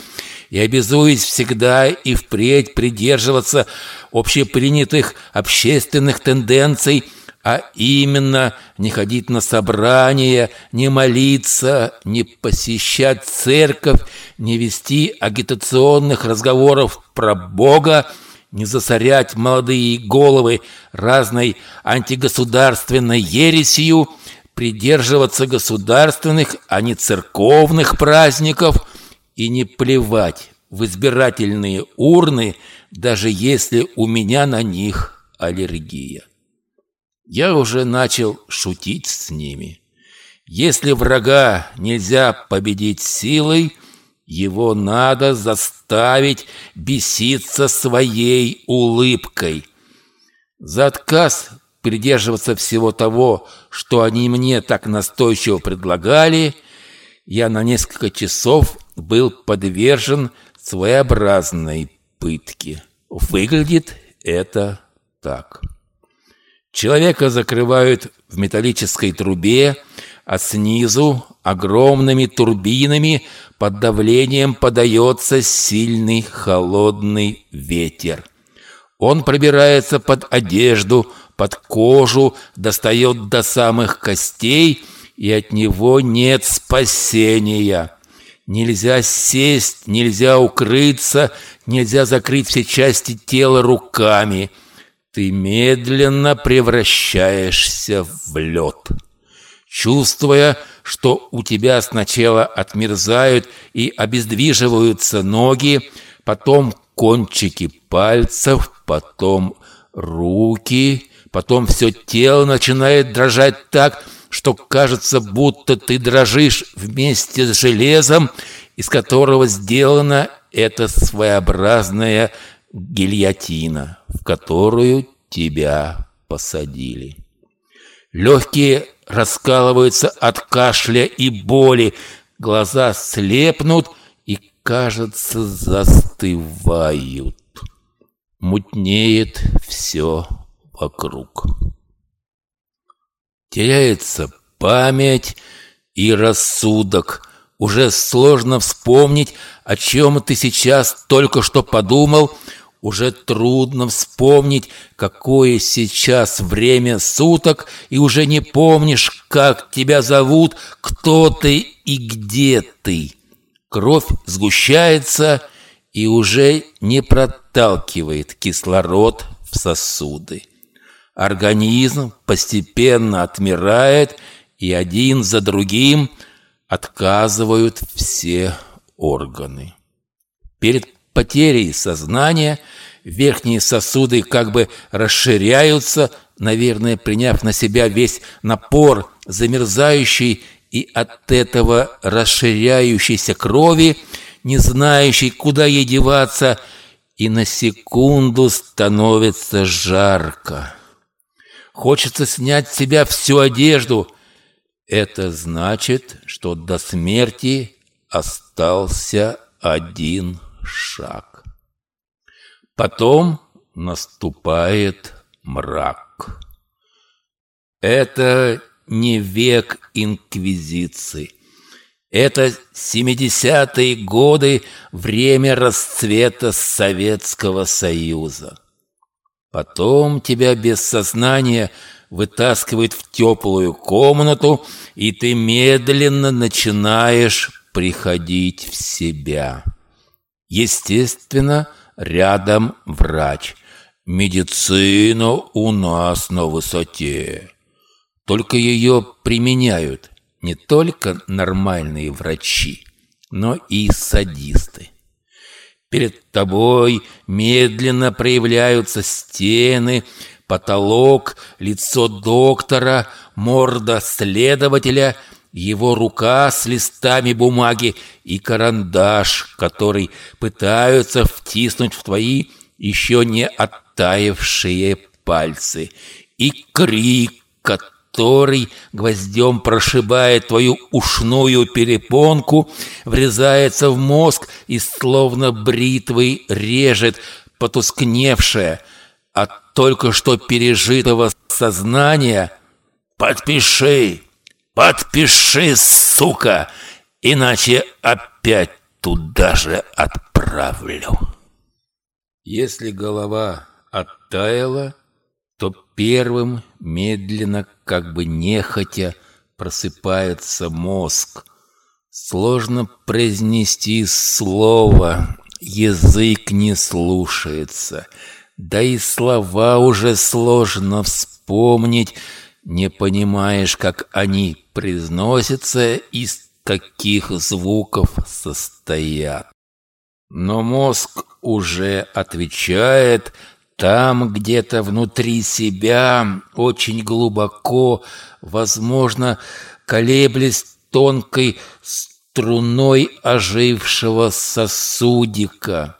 И обязуюсь всегда и впредь придерживаться общепринятых общественных тенденций, а именно не ходить на собрания, не молиться, не посещать церковь, не вести агитационных разговоров про Бога, не засорять молодые головы разной антигосударственной ересью, придерживаться государственных, а не церковных праздников и не плевать в избирательные урны, даже если у меня на них аллергия. Я уже начал шутить с ними. Если врага нельзя победить силой, его надо заставить беситься своей улыбкой. За отказ придерживаться всего того, что они мне так настойчиво предлагали, я на несколько часов был подвержен своеобразной пытке. Выглядит это так. Человека закрывают в металлической трубе, а снизу огромными турбинами под давлением подается сильный холодный ветер. Он пробирается под одежду, под кожу, достает до самых костей, и от него нет спасения. Нельзя сесть, нельзя укрыться, нельзя закрыть все части тела руками. Ты медленно превращаешься в лед. Чувствуя, что у тебя сначала отмерзают и обездвиживаются ноги, потом кончики пальцев, потом руки, потом все тело начинает дрожать так, что кажется, будто ты дрожишь вместе с железом, из которого сделана эта своеобразная гильотина, в которую тебя посадили. Легкие раскалываются от кашля и боли, глаза слепнут и, кажется, застывают. Мутнеет все вокруг. Теряется память и рассудок. Уже сложно вспомнить, о чем ты сейчас только что подумал – уже трудно вспомнить, какое сейчас время суток, и уже не помнишь, как тебя зовут, кто ты и где ты. Кровь сгущается и уже не проталкивает кислород в сосуды. Организм постепенно отмирает, и один за другим отказывают все органы. Перед потерей сознания верхние сосуды как бы расширяются, наверное, приняв на себя весь напор замерзающей и от этого расширяющейся крови, не знающей, куда ей деваться, и на секунду становится жарко. Хочется снять с себя всю одежду. Это значит, что до смерти остался один шаг. Потом наступает мрак. Это не век инквизиции. Это 70-е годы, время расцвета Советского Союза. Потом тебя без сознания вытаскивают в теплую комнату, и ты медленно начинаешь приходить в себя. Естественно, рядом врач. Медицина у нас на высоте. Только ее применяют не только нормальные врачи, но и садисты. Перед тобой медленно проявляются стены, потолок, лицо доктора, морда следователя, его рука с листами бумаги и карандаш, который пытаются втиснуть в твои еще не оттаившие пальцы, и крик, который гвоздем прошибает твою ушную перепонку, врезается в мозг и словно бритвой режет потускневшее от только что пережитого сознания. «Подпиши! Подпиши, сука! Иначе опять туда же отправлю!» Если голова оттаяла, то первым медленно, как бы нехотя, просыпается мозг. Сложно произнести слово, язык не слушается. Да и слова уже сложно вспомнить, не понимаешь, как они произносятся, из каких звуков состоят. Но мозг уже отвечает – там где-то внутри себя, очень глубоко, возможно, колеблясь тонкой струной ожившего сосудика.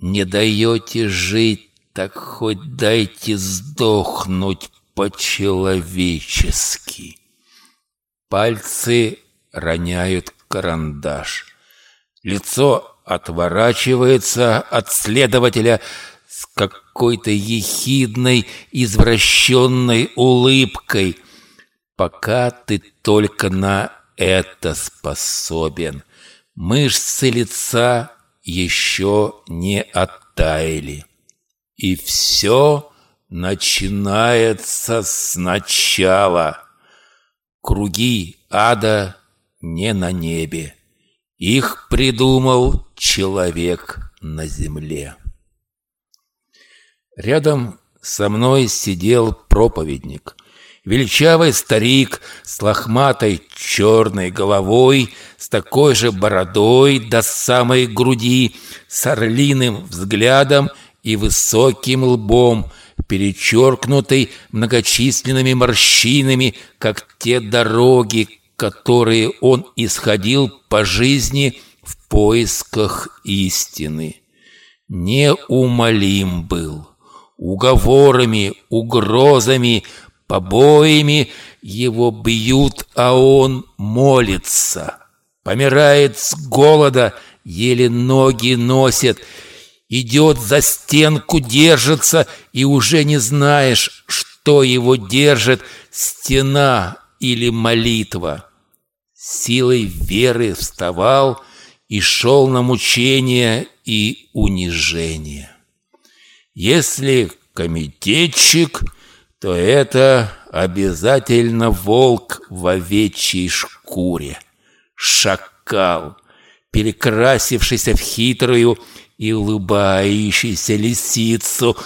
Не даете жить, так хоть дайте сдохнуть по-человечески. Пальцы роняют карандаш. Лицо отворачивается от следователя, с какой-то ехидной, извращенной улыбкой, пока ты только на это способен. Мышцы лица еще не оттаяли. И все начинается сначала. Круги ада не на небе. Их придумал человек на земле. Рядом со мной сидел проповедник. Величавый старик с лохматой черной головой, с такой же бородой до самой груди, с орлиным взглядом и высоким лбом, перечеркнутый многочисленными морщинами, как те дороги, которые он исходил по жизни в поисках истины. Неумолим был уговорами, угрозами, побоями его бьют, а он молится. Помирает с голода, еле ноги носит, идет за стенку, держится, и уже не знаешь, что его держит, стена или молитва. Силой веры вставал и шел на мучения и унижение. Если комитетчик, то это обязательно волк в овечьей шкуре. Шакал, перекрасившийся в хитрую и улыбающуюся лисицу,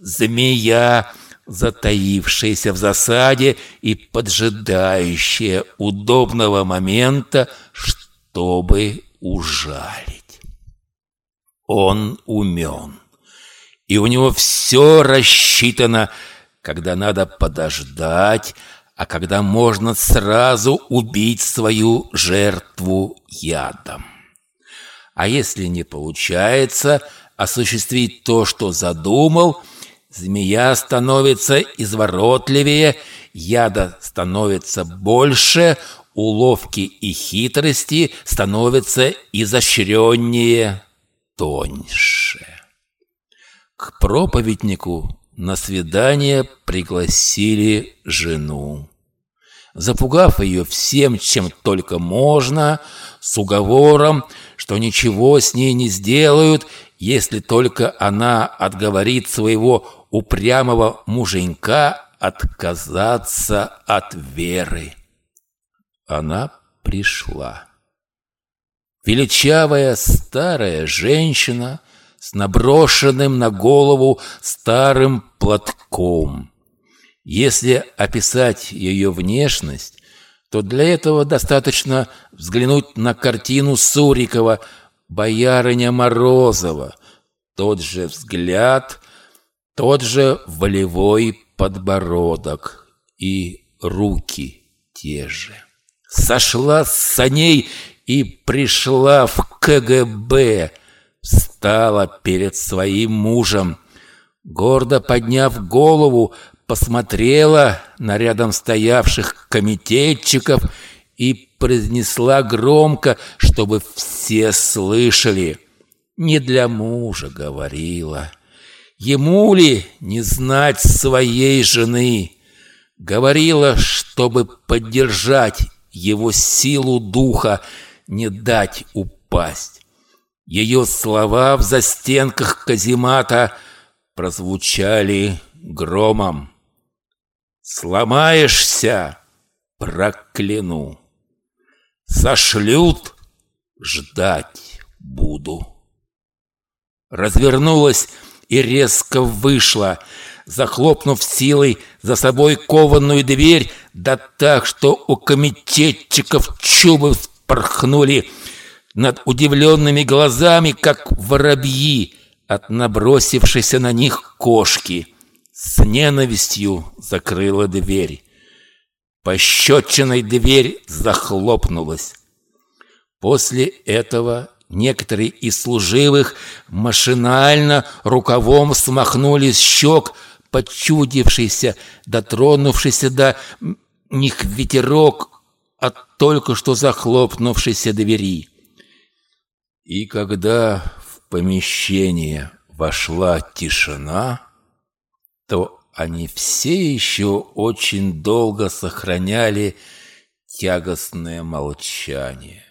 змея, затаившаяся в засаде и поджидающая удобного момента, чтобы ужалить. Он умен, и у него все рассчитано, когда надо подождать, а когда можно сразу убить свою жертву ядом. А если не получается осуществить то, что задумал, змея становится изворотливее, яда становится больше, уловки и хитрости становятся изощреннее, тоньше. К проповеднику на свидание пригласили жену. Запугав ее всем, чем только можно, с уговором, что ничего с ней не сделают, если только она отговорит своего упрямого муженька отказаться от веры. Она пришла. Величавая старая женщина с наброшенным на голову старым платком. Если описать ее внешность, то для этого достаточно взглянуть на картину Сурикова «Боярыня Морозова». Тот же взгляд, тот же волевой подбородок и руки те же. Сошла с саней и пришла в КГБ – встала перед своим мужем, гордо подняв голову, посмотрела на рядом стоявших комитетчиков и произнесла громко, чтобы все слышали. Не для мужа говорила. Ему ли не знать своей жены? Говорила, чтобы поддержать его силу духа, не дать упасть. Ее слова в застенках каземата прозвучали громом. «Сломаешься, прокляну! Сошлют, ждать буду!» Развернулась и резко вышла, захлопнув силой за собой кованную дверь, да так, что у комитетчиков чубы вспорхнули — над удивленными глазами, как воробьи от набросившейся на них кошки. С ненавистью закрыла дверь. Пощечиной дверь захлопнулась. После этого некоторые из служивых машинально рукавом смахнули с щек почудившийся, дотронувшийся до них ветерок от только что захлопнувшейся двери. И когда в помещение вошла тишина, то они все еще очень долго сохраняли тягостное молчание.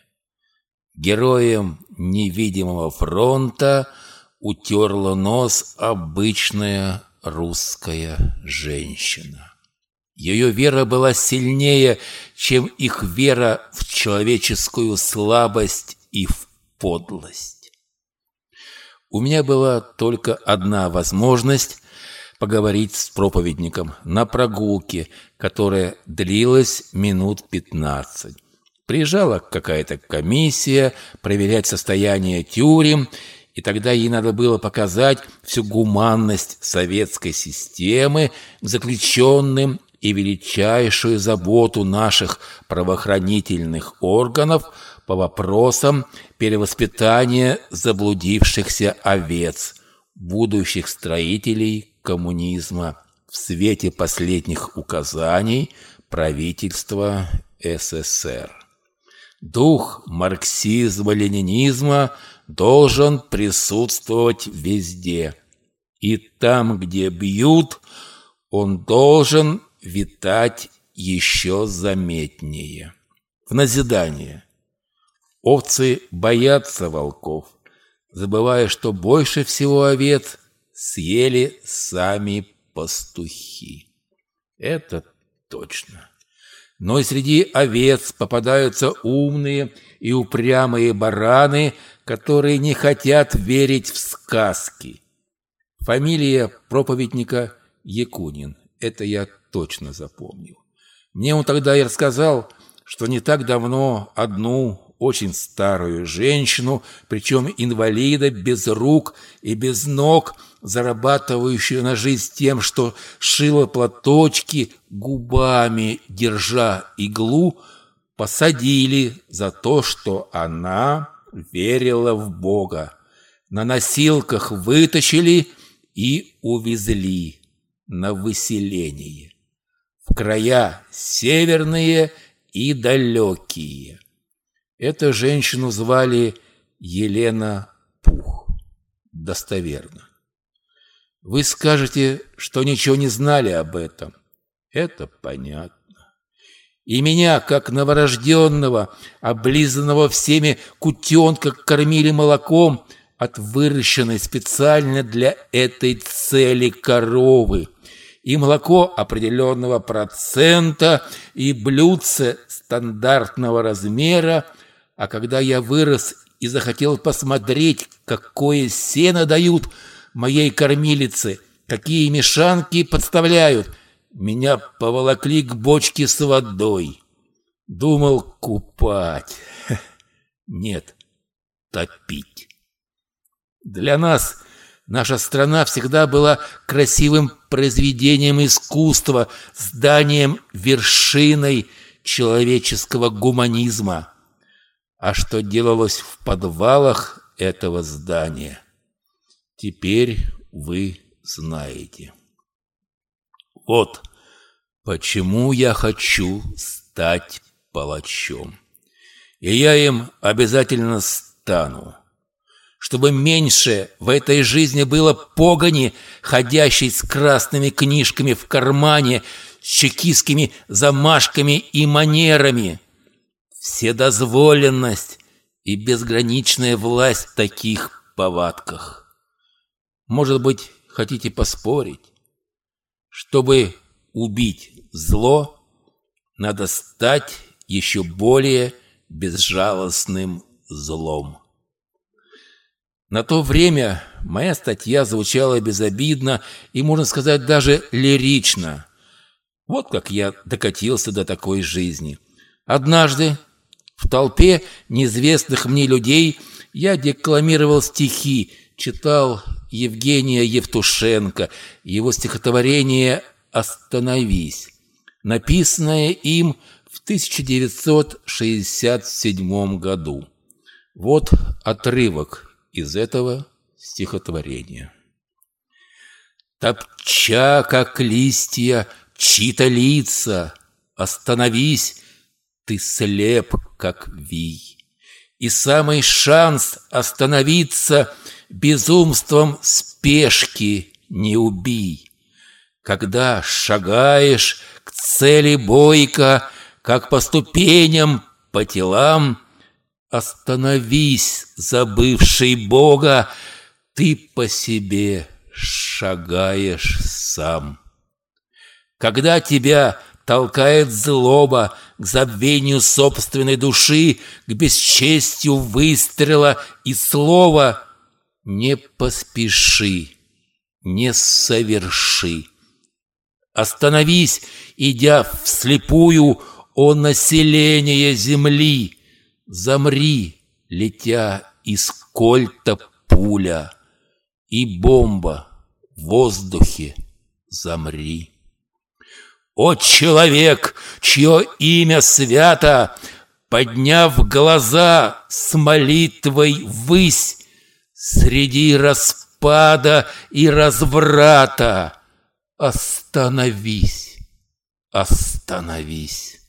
Героем невидимого фронта утерла нос обычная русская женщина. Ее вера была сильнее, чем их вера в человеческую слабость и в подлость. У меня была только одна возможность поговорить с проповедником на прогулке, которая длилась минут пятнадцать. Приезжала какая-то комиссия проверять состояние тюрем, и тогда ей надо было показать всю гуманность советской системы к заключенным и величайшую заботу наших правоохранительных органов по вопросам перевоспитания заблудившихся овец, будущих строителей коммунизма в свете последних указаний правительства СССР. Дух марксизма-ленинизма должен присутствовать везде. И там, где бьют, он должен витать еще заметнее. В назидание. Овцы боятся волков, забывая, что больше всего овец съели сами пастухи. Это точно. Но и среди овец попадаются умные и упрямые бараны, которые не хотят верить в сказки. Фамилия проповедника Якунин. Это я точно запомнил. Мне он тогда и рассказал, что не так давно одну очень старую женщину, причем инвалида без рук и без ног, зарабатывающую на жизнь тем, что шила платочки губами, держа иглу, посадили за то, что она верила в Бога. На носилках вытащили и увезли на выселение в края северные и далекие. Эту женщину звали Елена Пух. Достоверно. Вы скажете, что ничего не знали об этом. Это понятно. И меня, как новорожденного, облизанного всеми кутенка, кормили молоком от выращенной специально для этой цели коровы. И молоко определенного процента, и блюдце стандартного размера. А когда я вырос и захотел посмотреть, какое сено дают моей кормилице, какие мешанки подставляют – меня поволокли к бочке с водой. Думал купать. Нет, топить. Для нас наша страна всегда была красивым произведением искусства, зданием вершиной человеческого гуманизма. А что делалось в подвалах этого здания, теперь вы знаете. Вот почему я хочу стать палачом. И я им обязательно стану. Чтобы меньше в этой жизни было погони, ходящей с красными книжками в кармане, с чекистскими замашками и манерами. Вседозволенность и безграничная власть в таких повадках. Может быть, хотите поспорить? Чтобы убить зло, надо стать еще более безжалостным злом. На то время моя статья звучала безобидно и, можно сказать, даже лирично. Вот как я докатился до такой жизни. Однажды в толпе неизвестных мне людей я декламировал стихи, читал Евгения Евтушенко, его стихотворение «Остановись», написанное им в 1967 году. Вот отрывок из этого стихотворения. Топча, как листья, чьи-то лица, Остановись, ты слеп, как вий. И самый шанс остановиться — безумством спешки не убий. Когда шагаешь к цели бойко, как по ступеням, по телам, Остановись, забывший Бога, ты по себе шагаешь сам. Когда тебя толкает злоба к забвению собственной души, к бесчестью выстрела и слова, не поспеши, не соверши. Остановись, идя вслепую, о население земли, Замри, летя из кольта пуля, И бомба в воздухе замри. О человек, чье имя свято, Подняв глаза с молитвой ввысь, Среди распада и разврата Остановись, остановись.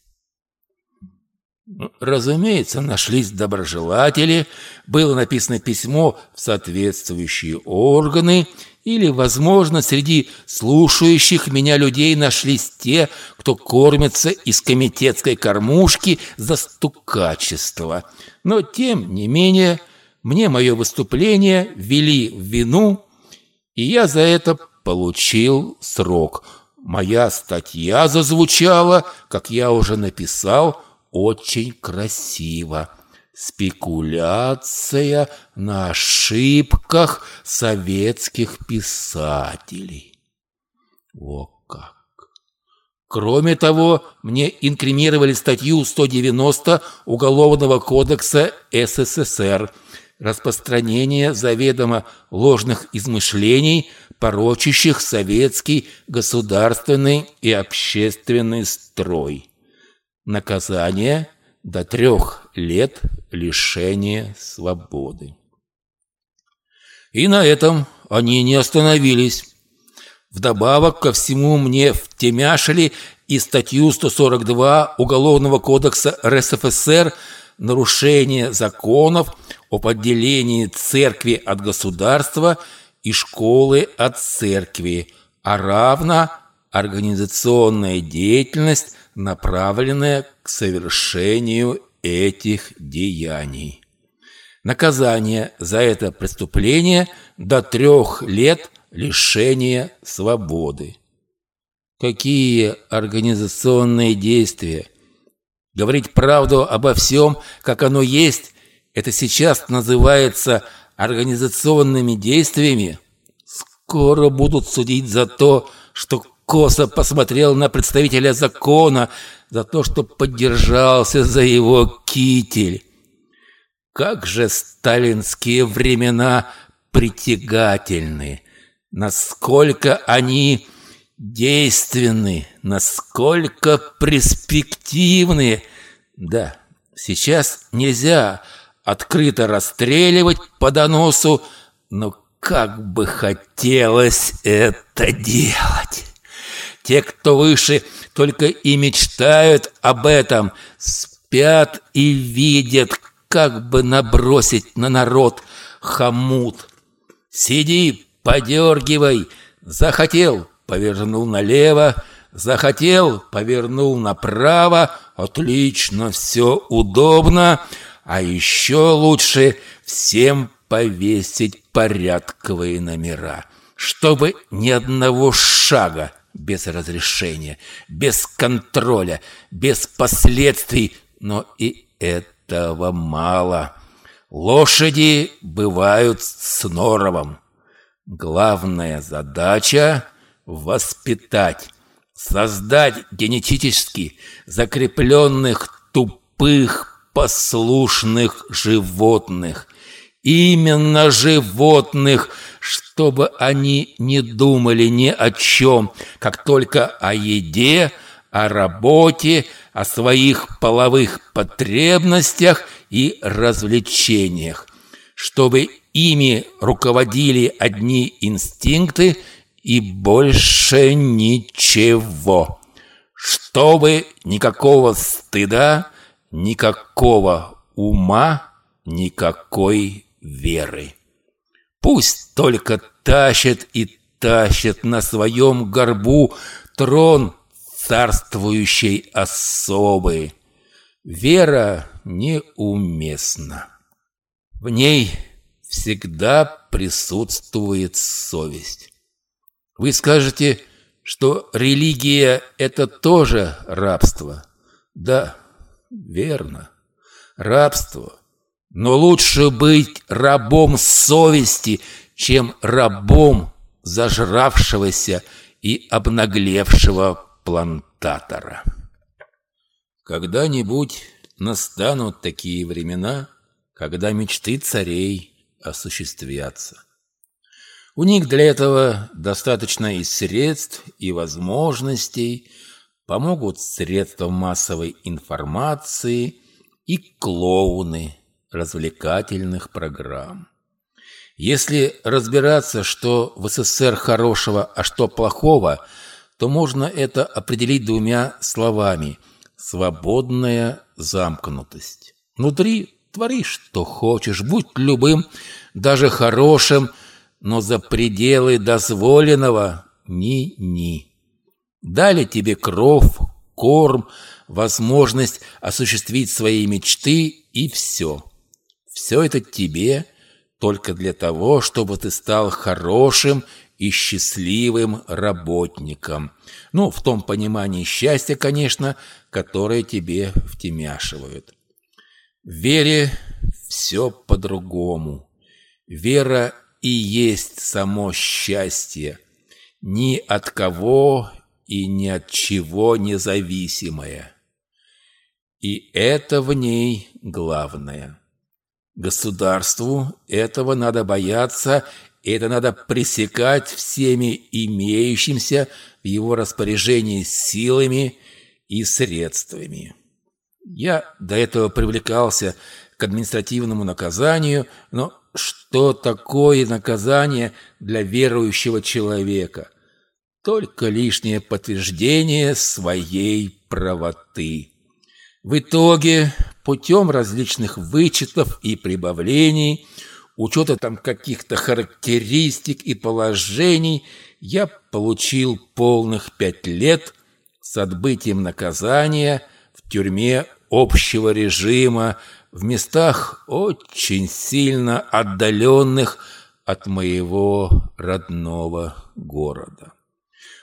Разумеется, нашлись доброжелатели, было написано письмо в соответствующие органы, или, возможно, среди слушающих меня людей нашлись те, кто кормится из комитетской кормушки за стукачество. Но, тем не менее, мне мое выступление ввели в вину, и я за это получил срок. Моя статья зазвучала, как я уже написал, очень красиво. Спекуляция на ошибках советских писателей. О как! Кроме того, мне инкриминировали статью 190 Уголовного кодекса СССР «Распространение заведомо ложных измышлений, порочащих советский государственный и общественный строй». Наказание до трех лет лишения свободы. И на этом они не остановились. Вдобавок ко всему мне втемяшили и статью 142 Уголовного кодекса РСФСР «Нарушение законов об отделении церкви от государства и школы от церкви, а равно организационная деятельность, направленная к совершению этих деяний». Наказание за это преступление до трех лет лишения свободы. Какие организационные действия? Говорить правду обо всем, как оно есть, это сейчас называется организационными действиями. Скоро будут судить за то, что косо посмотрел на представителя закона, за то, что поддержался за его китель. Как же сталинские времена притягательны! Насколько они действенны, насколько перспективны! Да, сейчас нельзя открыто расстреливать по доносу, но как бы хотелось это делать! Те, кто выше, только и мечтают об этом, спят и видят, как бы набросить на народ хомут. Сиди, подергивай, захотел, повернул налево, захотел, повернул направо, отлично, все удобно, а еще лучше всем повесить порядковые номера, чтобы ни одного шага без разрешения, без контроля, без последствий, но и это этого мало. Лошади бывают с норовом. Главная задача – воспитать, создать генетически закрепленных тупых послушных животных. Именно животных, чтобы они не думали ни о чем, как только о еде, о работе, о своих половых потребностях и развлечениях, чтобы ими руководили одни инстинкты и больше ничего, чтобы никакого стыда, никакого ума, никакой веры. Пусть только тащит и тащит на своем горбу трон царствующей особы. Вера неуместна. В ней всегда присутствует совесть. Вы скажете, что религия – это тоже рабство. Да, верно, рабство. Но лучше быть рабом совести, чем рабом зажравшегося и обнаглевшего плантатора. Когда-нибудь настанут такие времена, когда мечты царей осуществятся. У них для этого достаточно и средств, и возможностей, помогут средства массовой информации и клоуны развлекательных программ. Если разбираться, что в СССР хорошего, а что плохого – то можно это определить двумя словами – свободная замкнутость. Внутри твори, что хочешь, будь любым, даже хорошим, но за пределы дозволенного ни-ни. Дали тебе кров, корм, возможность осуществить свои мечты и все. Все это тебе только для того, чтобы ты стал хорошим и счастливым работником. Ну, в том понимании счастья, конечно, которое тебе втемяшивают. В вере все по-другому. Вера и есть само счастье. Ни от кого и ни от чего независимая. И это в ней главное. Государству этого надо бояться, это надо пресекать всеми имеющимся в его распоряжении силами и средствами. Я до этого привлекался к административному наказанию, но что такое наказание для верующего человека? Только лишнее подтверждение своей правоты. В итоге, путем различных вычетов и прибавлений, учета там каких-то характеристик и положений, я получил полных пять лет с отбытием наказания в тюрьме общего режима в местах очень сильно отдаленных от моего родного города.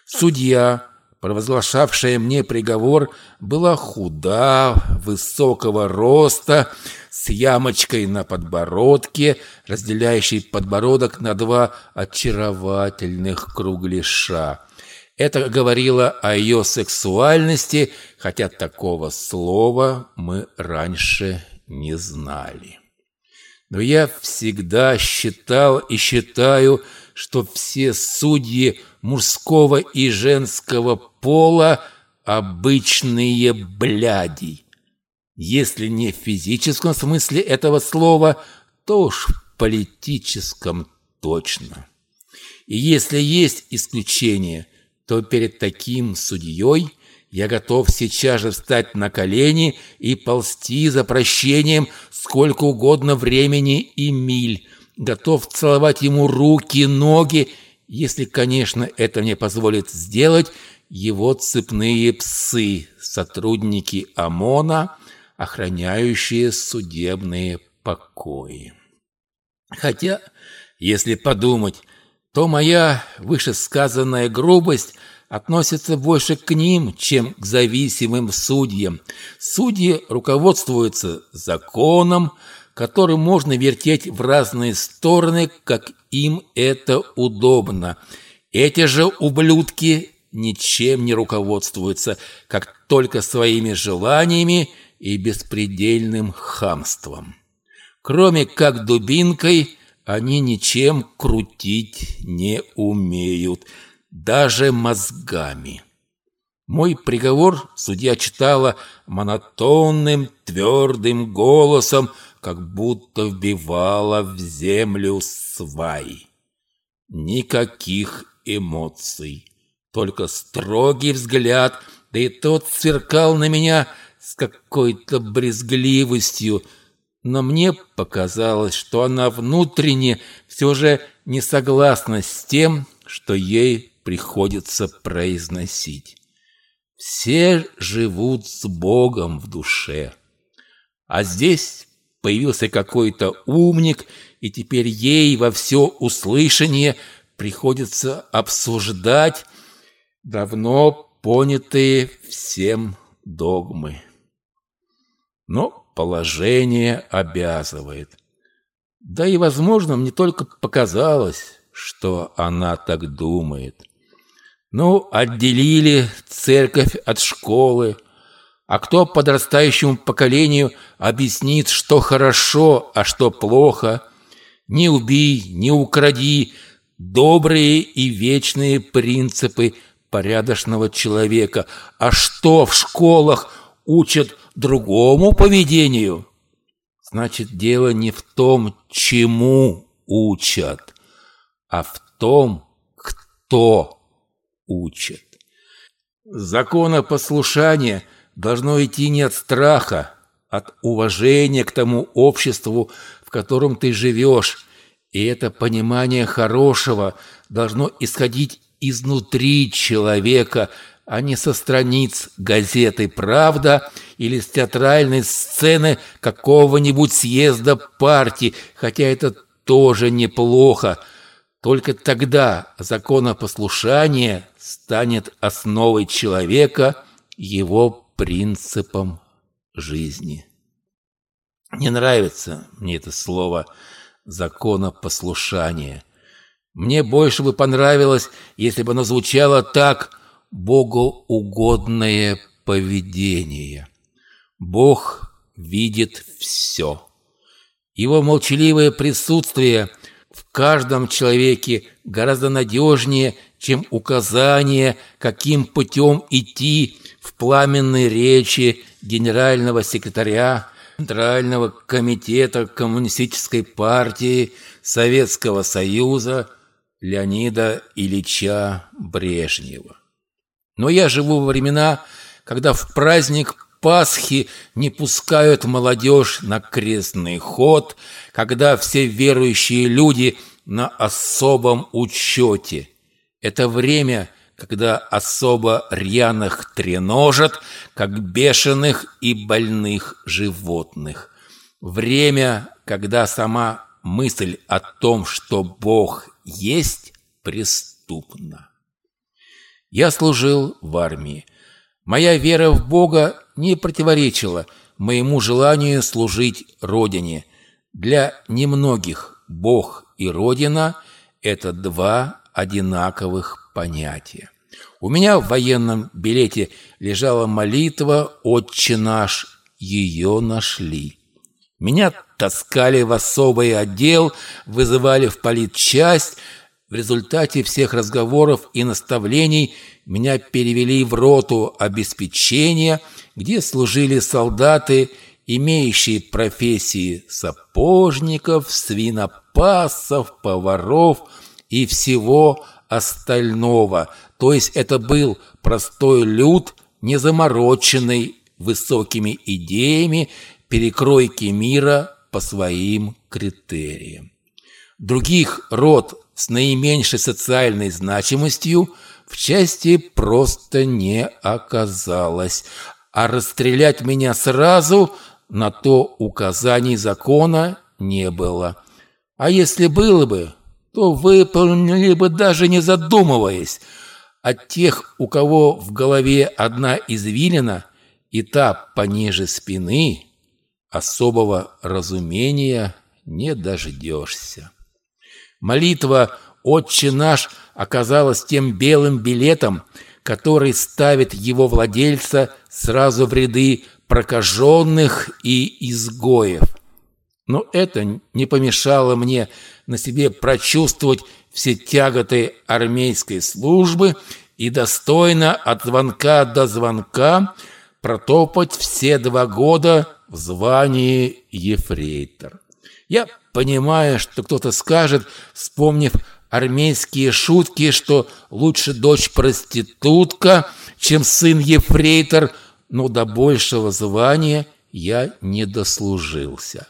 Судья, провозглашавшая мне приговор, была худа, высокого роста, с ямочкой на подбородке, разделяющей подбородок на два очаровательных кругляша. Это говорило о ее сексуальности, хотя такого слова мы раньше не знали. Но я всегда считал и считаю, что все судьи мужского и женского пола обычные бляди. Если не в физическом смысле этого слова, то уж в политическом точно. И если есть исключение, то перед таким судьей – я готов сейчас же встать на колени и ползти за прощением сколько угодно времени и миль. Готов целовать ему руки, ноги, если, конечно, это мне позволит сделать его цепные псы, сотрудники ОМОНа, охраняющие судебные покои. Хотя, если подумать, то моя вышесказанная грубость – относятся больше к ним, чем к зависимым судьям. Судьи руководствуются законом, который можно вертеть в разные стороны, как им это удобно. Эти же ублюдки ничем не руководствуются, как только своими желаниями и беспредельным хамством. Кроме как дубинкой, они ничем крутить не умеют – даже мозгами. Мой приговор судья читала монотонным, твердым голосом, как будто вбивала в землю свай. Никаких эмоций, только строгий взгляд, да и тот сверкал на меня с какой-то брезгливостью, но мне показалось, что она внутренне все же не согласна с тем, что ей приходится произносить. Все живут с Богом в душе. А здесь появился какой-то умник, и теперь ей во все услышание приходится обсуждать давно понятые всем догмы. Но положение обязывает. Да и, возможно, мне только показалось, что она так думает. Ну, отделили церковь от школы. А кто подрастающему поколению объяснит, что хорошо, а что плохо? Не убей, не укради. Добрые и вечные принципы порядочного человека. А что в школах учат другому поведению? Значит, дело не в том, чему учат, а в том, кто учат. Законопослушание должно идти не от страха, от уважения к тому обществу, в котором ты живешь. И это понимание хорошего должно исходить изнутри человека, а не со страниц газеты «Правда» или с театральной сцены какого-нибудь съезда партии, хотя это тоже неплохо – только тогда законопослушание станет основой человека, его принципом жизни. Не нравится мне это слово «законопослушание». Мне больше бы понравилось, если бы оно звучало так богоугодное поведение. Бог видит все. Его молчаливое присутствие в каждом человеке гораздо надежнее, чем указание, каким путем идти в пламенной речи генерального секретаря Центрального комитета Коммунистической партии Советского Союза Леонида Ильича Брежнева. Но я живу во времена, когда в праздник Пасхи не пускают молодежь на крестный ход, когда все верующие люди на особом учете. Это время, когда особо рьяных треножат, как бешеных и больных животных. Время, когда сама мысль о том, что Бог есть, преступна. Я служил в армии. Моя вера в Бога не противоречила моему желанию служить Родине. Для немногих Бог и Родина – это два одинаковых понятия. У меня в военном билете лежала молитва «Отче наш», ее нашли. Меня таскали в особый отдел, вызывали в политчасть. В результате всех разговоров и наставлений меня перевели в роту обеспечения, где служили солдаты, имеющие профессии сапожников, свинопасов, поваров и всего остального. То есть это был простой люд, не замороченный высокими идеями перекройки мира по своим критериям. Других род с наименьшей социальной значимостью в части просто не оказалось, а расстрелять меня сразу на то указаний закона не было. А если было бы, то выполнили бы даже не задумываясь. От тех, у кого в голове одна извилина и та пониже спины, особого разумения не дождешься. Молитва «Отче наш» оказалась тем белым билетом, который ставит его владельца сразу в ряды прокаженных и изгоев. Но это не помешало мне на себе прочувствовать все тяготы армейской службы и достойно от звонка до звонка протопать все два года в звании ефрейтор. Я понимаю, что кто-то скажет, вспомнив армейские шутки, что лучше дочь проститутка, чем сын ефрейтор, но до большего звания я не дослужился.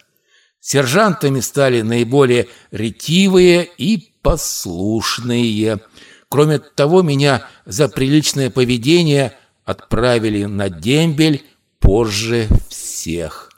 Сержантами стали наиболее ретивые и послушные. Кроме того, меня за приличное поведение отправили на дембель позже всех.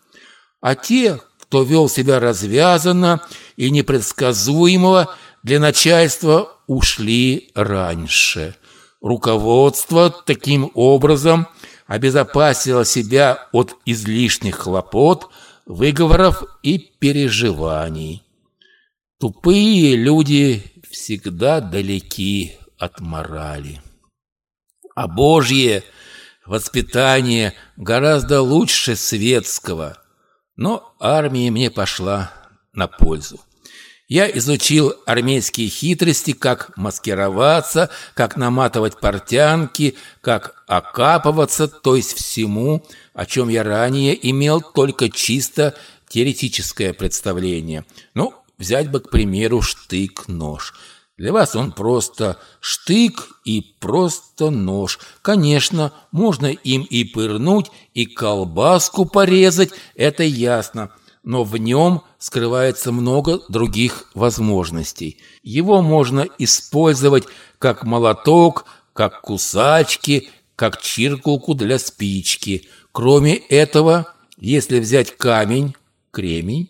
А те, кто вел себя развязанно и непредсказуемого, для начальства ушли раньше. Руководство таким образом обезопасило себя от излишних хлопот, выговоров и переживаний. Тупые люди всегда далеки от морали. А Божье воспитание гораздо лучше светского, но армия мне пошла на пользу. Я изучил армейские хитрости, как маскироваться, как наматывать портянки, как окапываться, то есть всему, о чем я ранее имел только чисто теоретическое представление. Ну, взять бы, к примеру, штык-нож. Для вас он просто штык и просто нож. Конечно, можно им и пырнуть, и колбаску порезать, это ясно – но в нем скрывается много других возможностей. Его можно использовать как молоток, как кусачки, как чиркулку для спички. Кроме этого, если взять камень, кремень,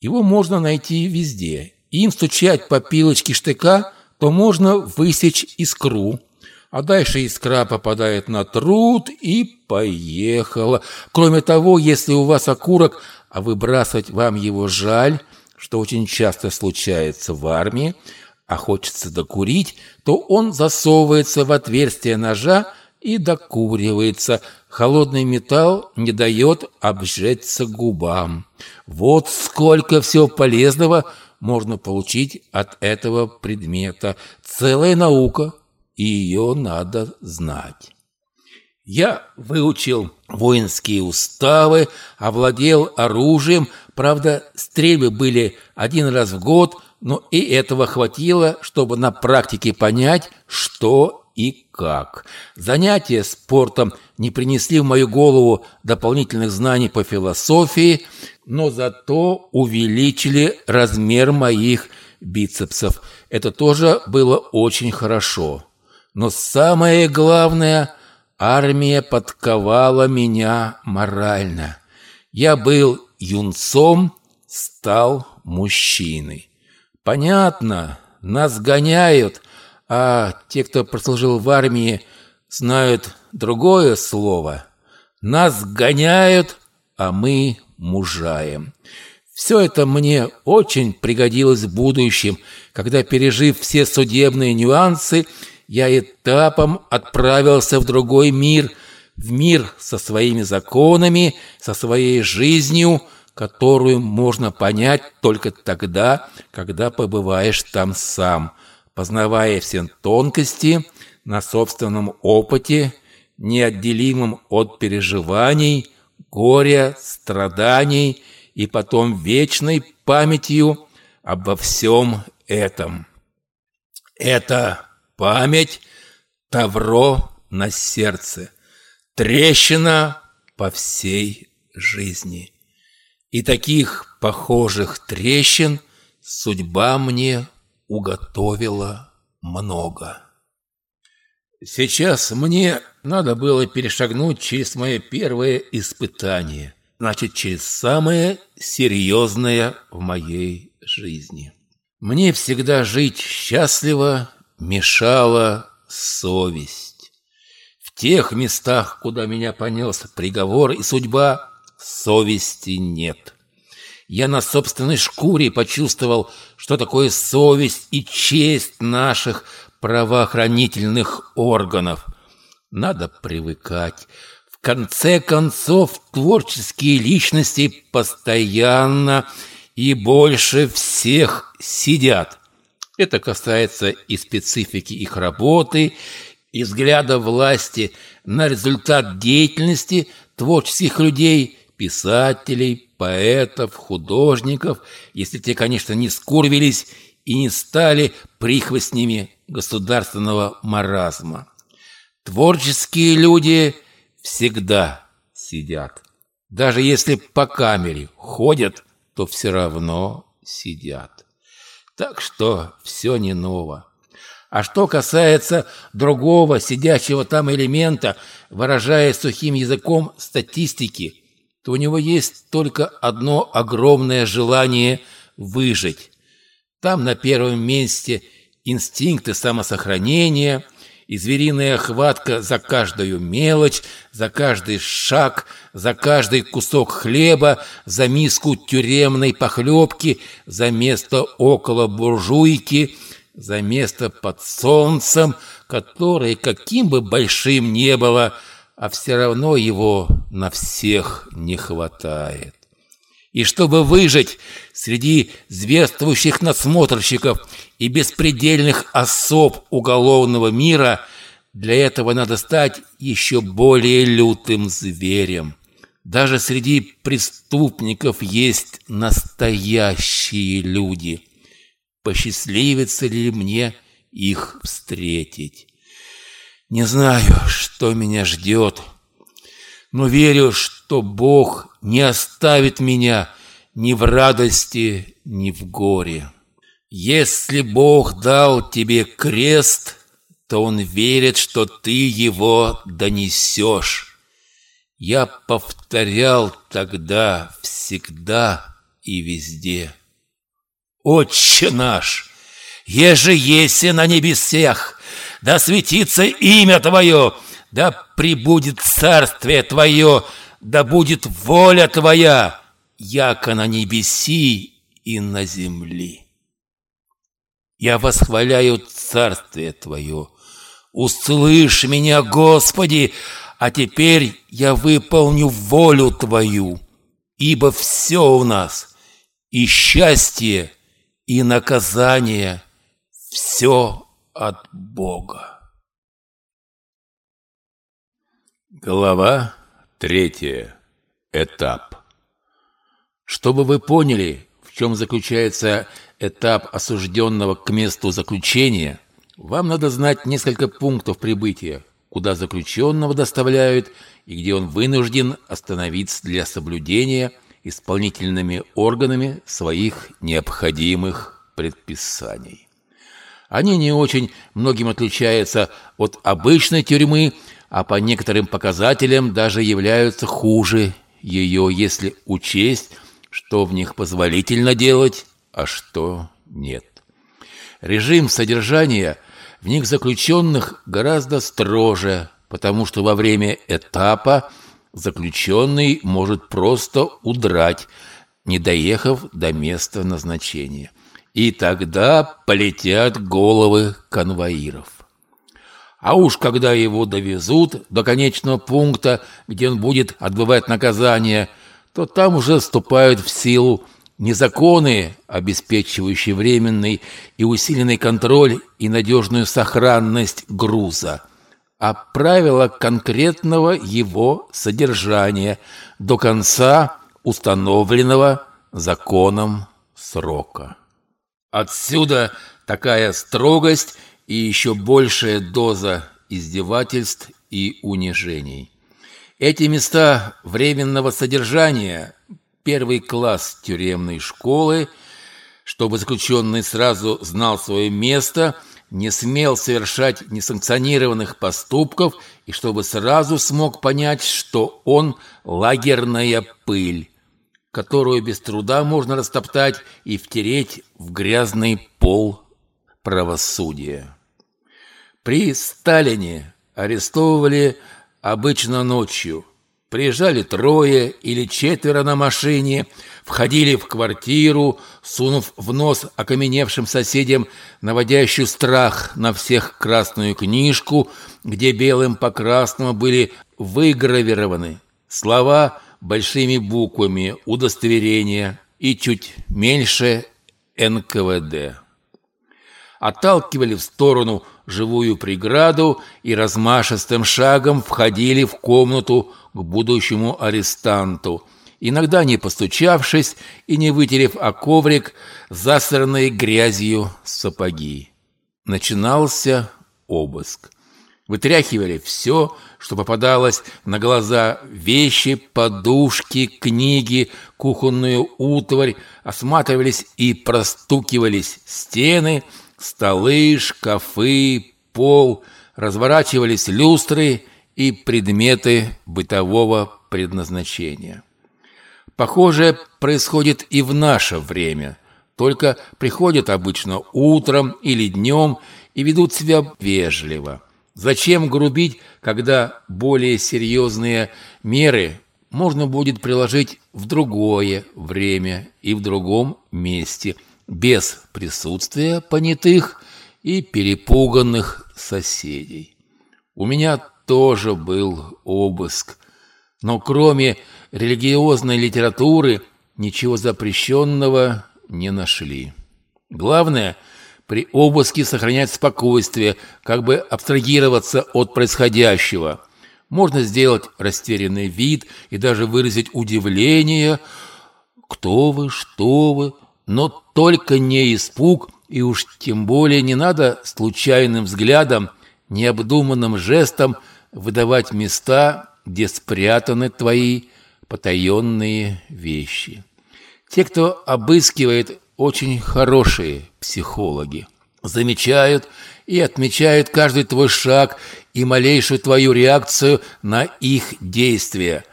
его можно найти везде. Им стучать по пилочке штыка, то можно высечь искру, а дальше искра попадает на труд и поехала. Кроме того, если у вас окурок а выбрасывать вам его жаль, что очень часто случается в армии, а хочется докурить, то он засовывается в отверстие ножа и докуривается. Холодный металл не дает обжечься губам. Вот сколько всего полезного можно получить от этого предмета. Целая наука, и ее надо знать. Я выучил воинские уставы, овладел оружием. Правда, стрельбы были один раз в год, но и этого хватило, чтобы на практике понять, что и как. Занятия спортом не принесли в мою голову дополнительных знаний по философии, но зато увеличили размер моих бицепсов. Это тоже было очень хорошо. Но самое главное – Армия подковала меня морально. Я был юнцом, стал мужчиной. Понятно, нас гоняют, а те, кто прослужил в армии, знают другое слово. Нас гоняют, а мы мужаем. Все это мне очень пригодилось в будущем, когда, пережив все судебные нюансы, я этапом отправился в другой мир, в мир со своими законами, со своей жизнью, которую можно понять только тогда, когда побываешь там сам, познавая все тонкости на собственном опыте, неотделимым от переживаний, горя, страданий и потом вечной памятью обо всем этом. Это Память — тавро на сердце, трещина по всей жизни. И таких похожих трещин судьба мне уготовила много. Сейчас мне надо было перешагнуть через мое первое испытание, значит, через самое серьезное в моей жизни. Мне всегда жить счастливо мешала совесть. В тех местах, куда меня понес приговор и судьба, совести нет. Я на собственной шкуре почувствовал, что такое совесть и честь наших правоохранительных органов. Надо привыкать. В конце концов, творческие личности постоянно и больше всех сидят. Это касается и специфики их работы, и взгляда власти на результат деятельности творческих людей, писателей, поэтов, художников, если те, конечно, не скурвились и не стали прихвостнями государственного маразма. Творческие люди всегда сидят. Даже если по камере ходят, то все равно сидят. Так что все не ново. А что касается другого сидящего там элемента, выражая сухим языком статистики, то у него есть только одно огромное желание выжить. Там на первом месте инстинкты самосохранения, и звериная хватка за каждую мелочь, за каждый шаг, за каждый кусок хлеба, за миску тюремной похлебки, за место около буржуйки, за место под солнцем, которое, каким бы большим не было, а все равно его на всех не хватает. И чтобы выжить среди зверствующих надсмотрщиков и беспредельных особ уголовного мира, для этого надо стать еще более лютым зверем. Даже среди преступников есть настоящие люди. Посчастливится ли мне их встретить? Не знаю, что меня ждет, но верю, что Бог не оставит меня ни в радости, ни в горе. Если Бог дал тебе крест, то Он верит, что ты его донесешь. Я повторял тогда всегда и везде. Отче наш, еже еси на небесах, да светится имя Твое, да прибудет царствие Твое, да будет воля Твоя, яко на небеси и на земли. Я восхваляю царствие Твое. Услышь меня, Господи, а теперь я выполню волю Твою, ибо все у нас, и счастье, и наказание, все от Бога. Глава третья. Этап. Чтобы вы поняли, в чем заключается этап осужденного к месту заключения, вам надо знать несколько пунктов прибытия, куда заключенного доставляют и где он вынужден остановиться для соблюдения исполнительными органами своих необходимых предписаний. Они не очень многим отличаются от обычной тюрьмы, а по некоторым показателям даже являются хуже ее, если учесть, что в них позволительно делать, а что нет. Режим содержания в них заключенных гораздо строже, потому что во время этапа заключенный может просто удрать, не доехав до места назначения. И тогда полетят головы конвоиров. А уж когда его довезут до конечного пункта, где он будет отбывать наказание, то там уже вступают в силу не законы, обеспечивающие временный и усиленный контроль и надежную сохранность груза, а правила конкретного его содержания до конца установленного законом срока. Отсюда такая строгость и еще большая доза издевательств и унижений. Эти места временного содержания – первый класс тюремной школы, чтобы заключенный сразу знал свое место, не смел совершать несанкционированных поступков и чтобы сразу смог понять, что он – лагерная пыль, которую без труда можно растоптать и втереть в грязный пол правосудия. При Сталине арестовывали обычно ночью. Приезжали трое или четверо на машине, входили в квартиру, сунув в нос окаменевшим соседям наводящую страх на всех красную книжку, где белым по красному были выгравированы слова большими буквами удостоверения и чуть меньше НКВД отталкивали в сторону живую преграду и размашистым шагом входили в комнату к будущему арестанту, иногда не постучавшись и не вытерев о коврик засранной грязью сапоги. Начинался обыск. Вытряхивали все, что попадалось на глаза вещи, подушки, книги, кухонную утварь, осматривались и простукивались стены – Столы, шкафы, пол, разворачивались люстры и предметы бытового предназначения. Похоже, происходит и в наше время, только приходят обычно утром или днем и ведут себя вежливо. Зачем грубить, когда более серьезные меры можно будет приложить в другое время и в другом месте – без присутствия понятых и перепуганных соседей. У меня тоже был обыск, но кроме религиозной литературы ничего запрещенного не нашли. Главное – при обыске сохранять спокойствие, как бы абстрагироваться от происходящего. Можно сделать растерянный вид и даже выразить удивление. «Кто вы? Что вы? Но только не испуг, и уж тем более не надо случайным взглядом, необдуманным жестом выдавать места, где спрятаны твои потаенные вещи. Те, кто обыскивает, очень хорошие психологи. Замечают и отмечают каждый твой шаг и малейшую твою реакцию на их действия.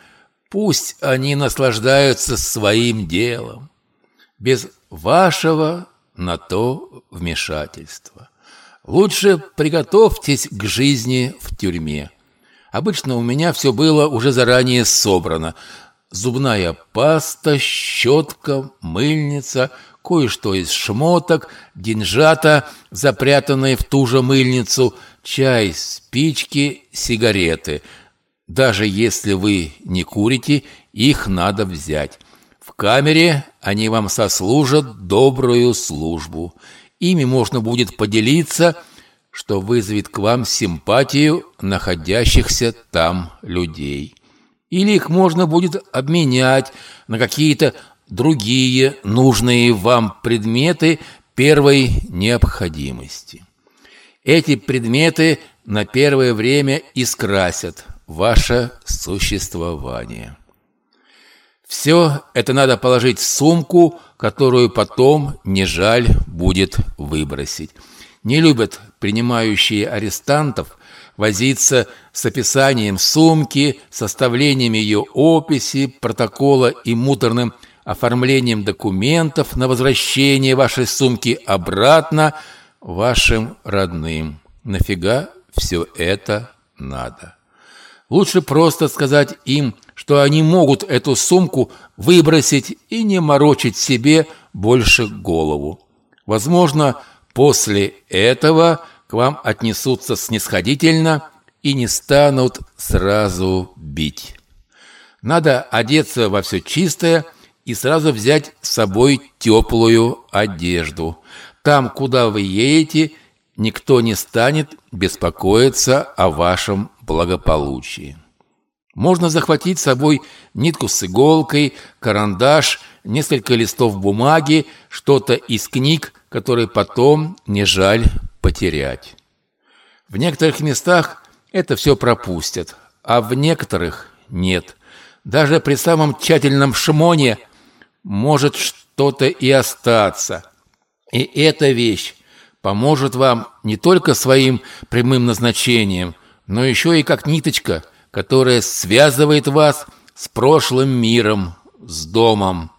Пусть они наслаждаются своим делом. Без вашего на то вмешательства. Лучше приготовьтесь к жизни в тюрьме. Обычно у меня все было уже заранее собрано. зубная паста, щетка, мыльница, кое-что из шмоток, деньжата, запрятанные в ту же мыльницу, чай, спички, сигареты. Даже если вы не курите, их надо взять. Камере они вам сослужат добрую службу. Ими можно будет поделиться, что вызовет к вам симпатию находящихся там людей. Или их можно будет обменять на какие-то другие нужные вам предметы первой необходимости. Эти предметы на первое время искрасят ваше существование. Все это надо положить в сумку, которую потом не жаль будет выбросить. Не любят принимающие арестантов возиться с описанием сумки, составлением ее описи, протокола и муторным оформлением документов на возвращение вашей сумки обратно вашим родным. Нафига все это надо? Лучше просто сказать им, что они могут эту сумку выбросить и не морочить себе больше голову. Возможно, после этого к вам отнесутся снисходительно и не станут сразу бить. Надо одеться во все чистое и сразу взять с собой теплую одежду. Там, куда вы едете, никто не станет беспокоиться о вашем благополучии. Можно захватить с собой нитку с иголкой, карандаш, несколько листов бумаги, что-то из книг, которые потом не жаль потерять. В некоторых местах это все пропустят, а в некоторых нет. Даже при самом тщательном шмоне может что-то и остаться. И эта вещь поможет вам не только своим прямым назначением, но еще и как ниточка, которая связывает вас с прошлым миром, с домом.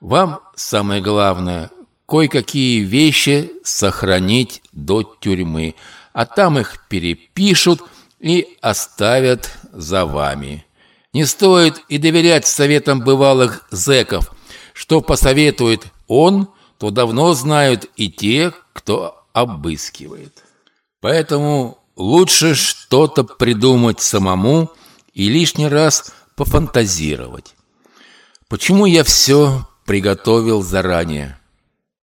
Вам самое главное кое-какие вещи сохранить до тюрьмы, а там их перепишут и оставят за вами. Не стоит и доверять советам бывалых зэков. Что посоветует он, то давно знают и те, кто обыскивает. Поэтому лучше что-то придумать самому и лишний раз пофантазировать. Почему я все приготовил заранее?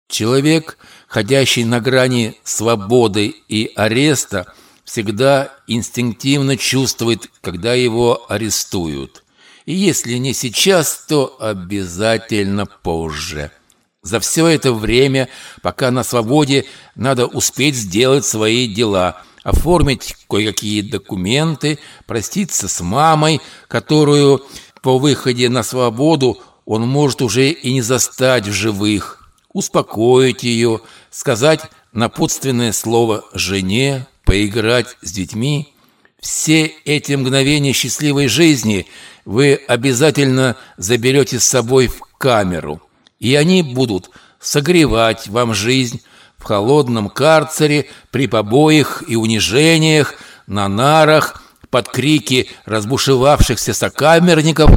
Человек, ходящий на грани свободы и ареста, всегда инстинктивно чувствует, когда его арестуют. И если не сейчас, то обязательно позже. За все это время, пока на свободе, надо успеть сделать свои дела, оформить кое-какие документы, проститься с мамой, которую по выходе на свободу он может уже и не застать в живых, успокоить ее, сказать напутственное слово жене, поиграть с детьми. Все эти мгновения счастливой жизни вы обязательно заберете с собой в камеру, и они будут согревать вам жизнь в холодном карцере при побоях и унижениях, на нарах, под крики разбушевавшихся сокамерников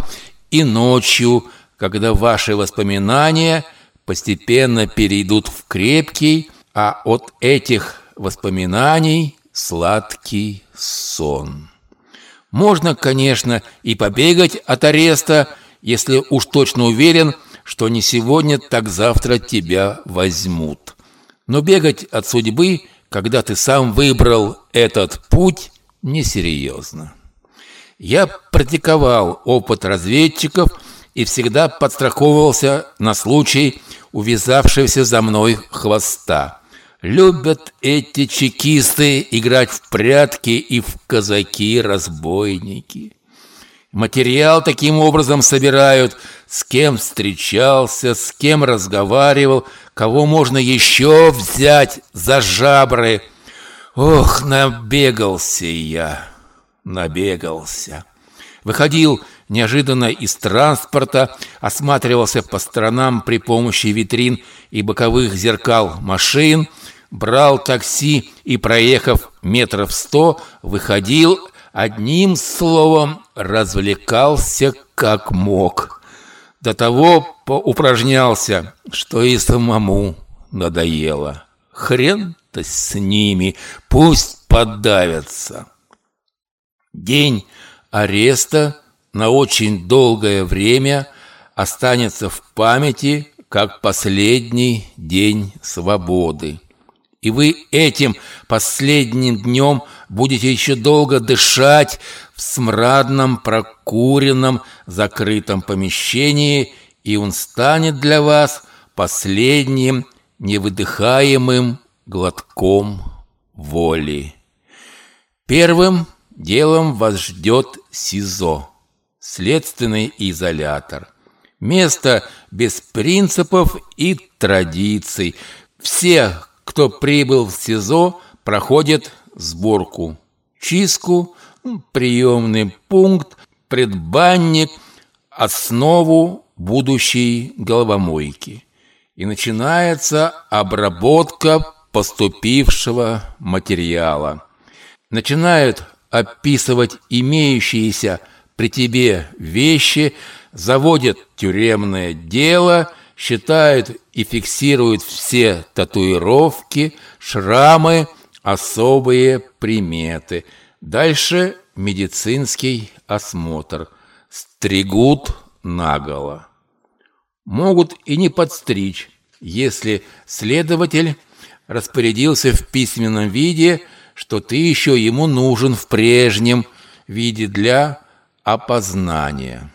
и ночью, когда ваши воспоминания – постепенно перейдут в крепкий, а от этих воспоминаний сладкий сон. Можно, конечно, и побегать от ареста, если уж точно уверен, что не сегодня, так завтра тебя возьмут. Но бегать от судьбы, когда ты сам выбрал этот путь, несерьезно. Я практиковал опыт разведчиков и всегда подстраховывался на случай, увязавшегося за мной хвоста. Любят эти чекисты играть в прятки и в казаки-разбойники. Материал таким образом собирают, с кем встречался, с кем разговаривал, кого можно еще взять за жабры. Ох, набегался я, набегался. Выходил неожиданно из транспорта, осматривался по сторонам при помощи витрин и боковых зеркал машин, брал такси и, проехав метров сто, выходил, Одним словом, развлекался как мог. До того поупражнялся, что и самому надоело. Хрен-то с ними, пусть подавятся. День ареста на очень долгое время останется в памяти как последний день свободы. И вы этим последним днем будете еще долго дышать в смрадном, прокуренном, закрытом помещении, и он станет для вас последним невыдыхаемым глотком воли. Первым делом вас ждет СИЗО, следственный изолятор. Место без принципов и традиций. Все, кто прибыл в СИЗО, проходят сборку, чистку, приемный пункт, предбанник, основу будущей головомойки. И начинается обработка поступившего материала. Начинают описывать имеющиеся при тебе вещи, заводят тюремное дело, считают и фиксируют все татуировки, шрамы, особые приметы. Дальше медицинский осмотр. Стригут наголо. Могут и не подстричь, если следователь распорядился в письменном виде, что ты еще ему нужен в прежнем виде для опознания.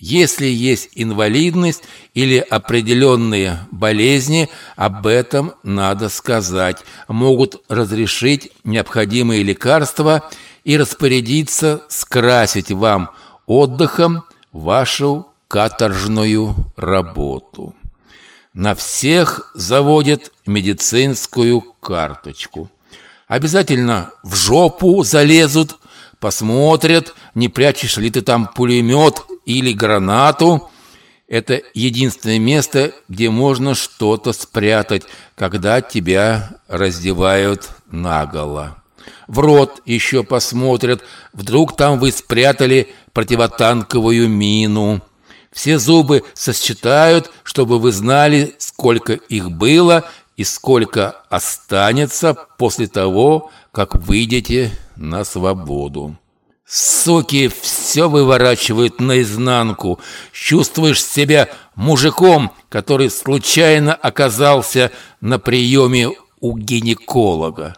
Если есть инвалидность или определенные болезни, об этом надо сказать. Могут разрешить необходимые лекарства и распорядиться скрасить вам отдыхом вашу каторжную работу. На всех заводят медицинскую карточку. Обязательно в жопу залезут, посмотрят, не прячешь ли ты там пулемет или гранату. Это единственное место, где можно что-то спрятать, когда тебя раздевают наголо. В рот еще посмотрят, вдруг там вы спрятали противотанковую мину. Все зубы сосчитают, чтобы вы знали, сколько их было и сколько останется после того, как выйдете на свободу. Суки все выворачивают наизнанку. Чувствуешь себя мужиком, который случайно оказался на приеме у гинеколога.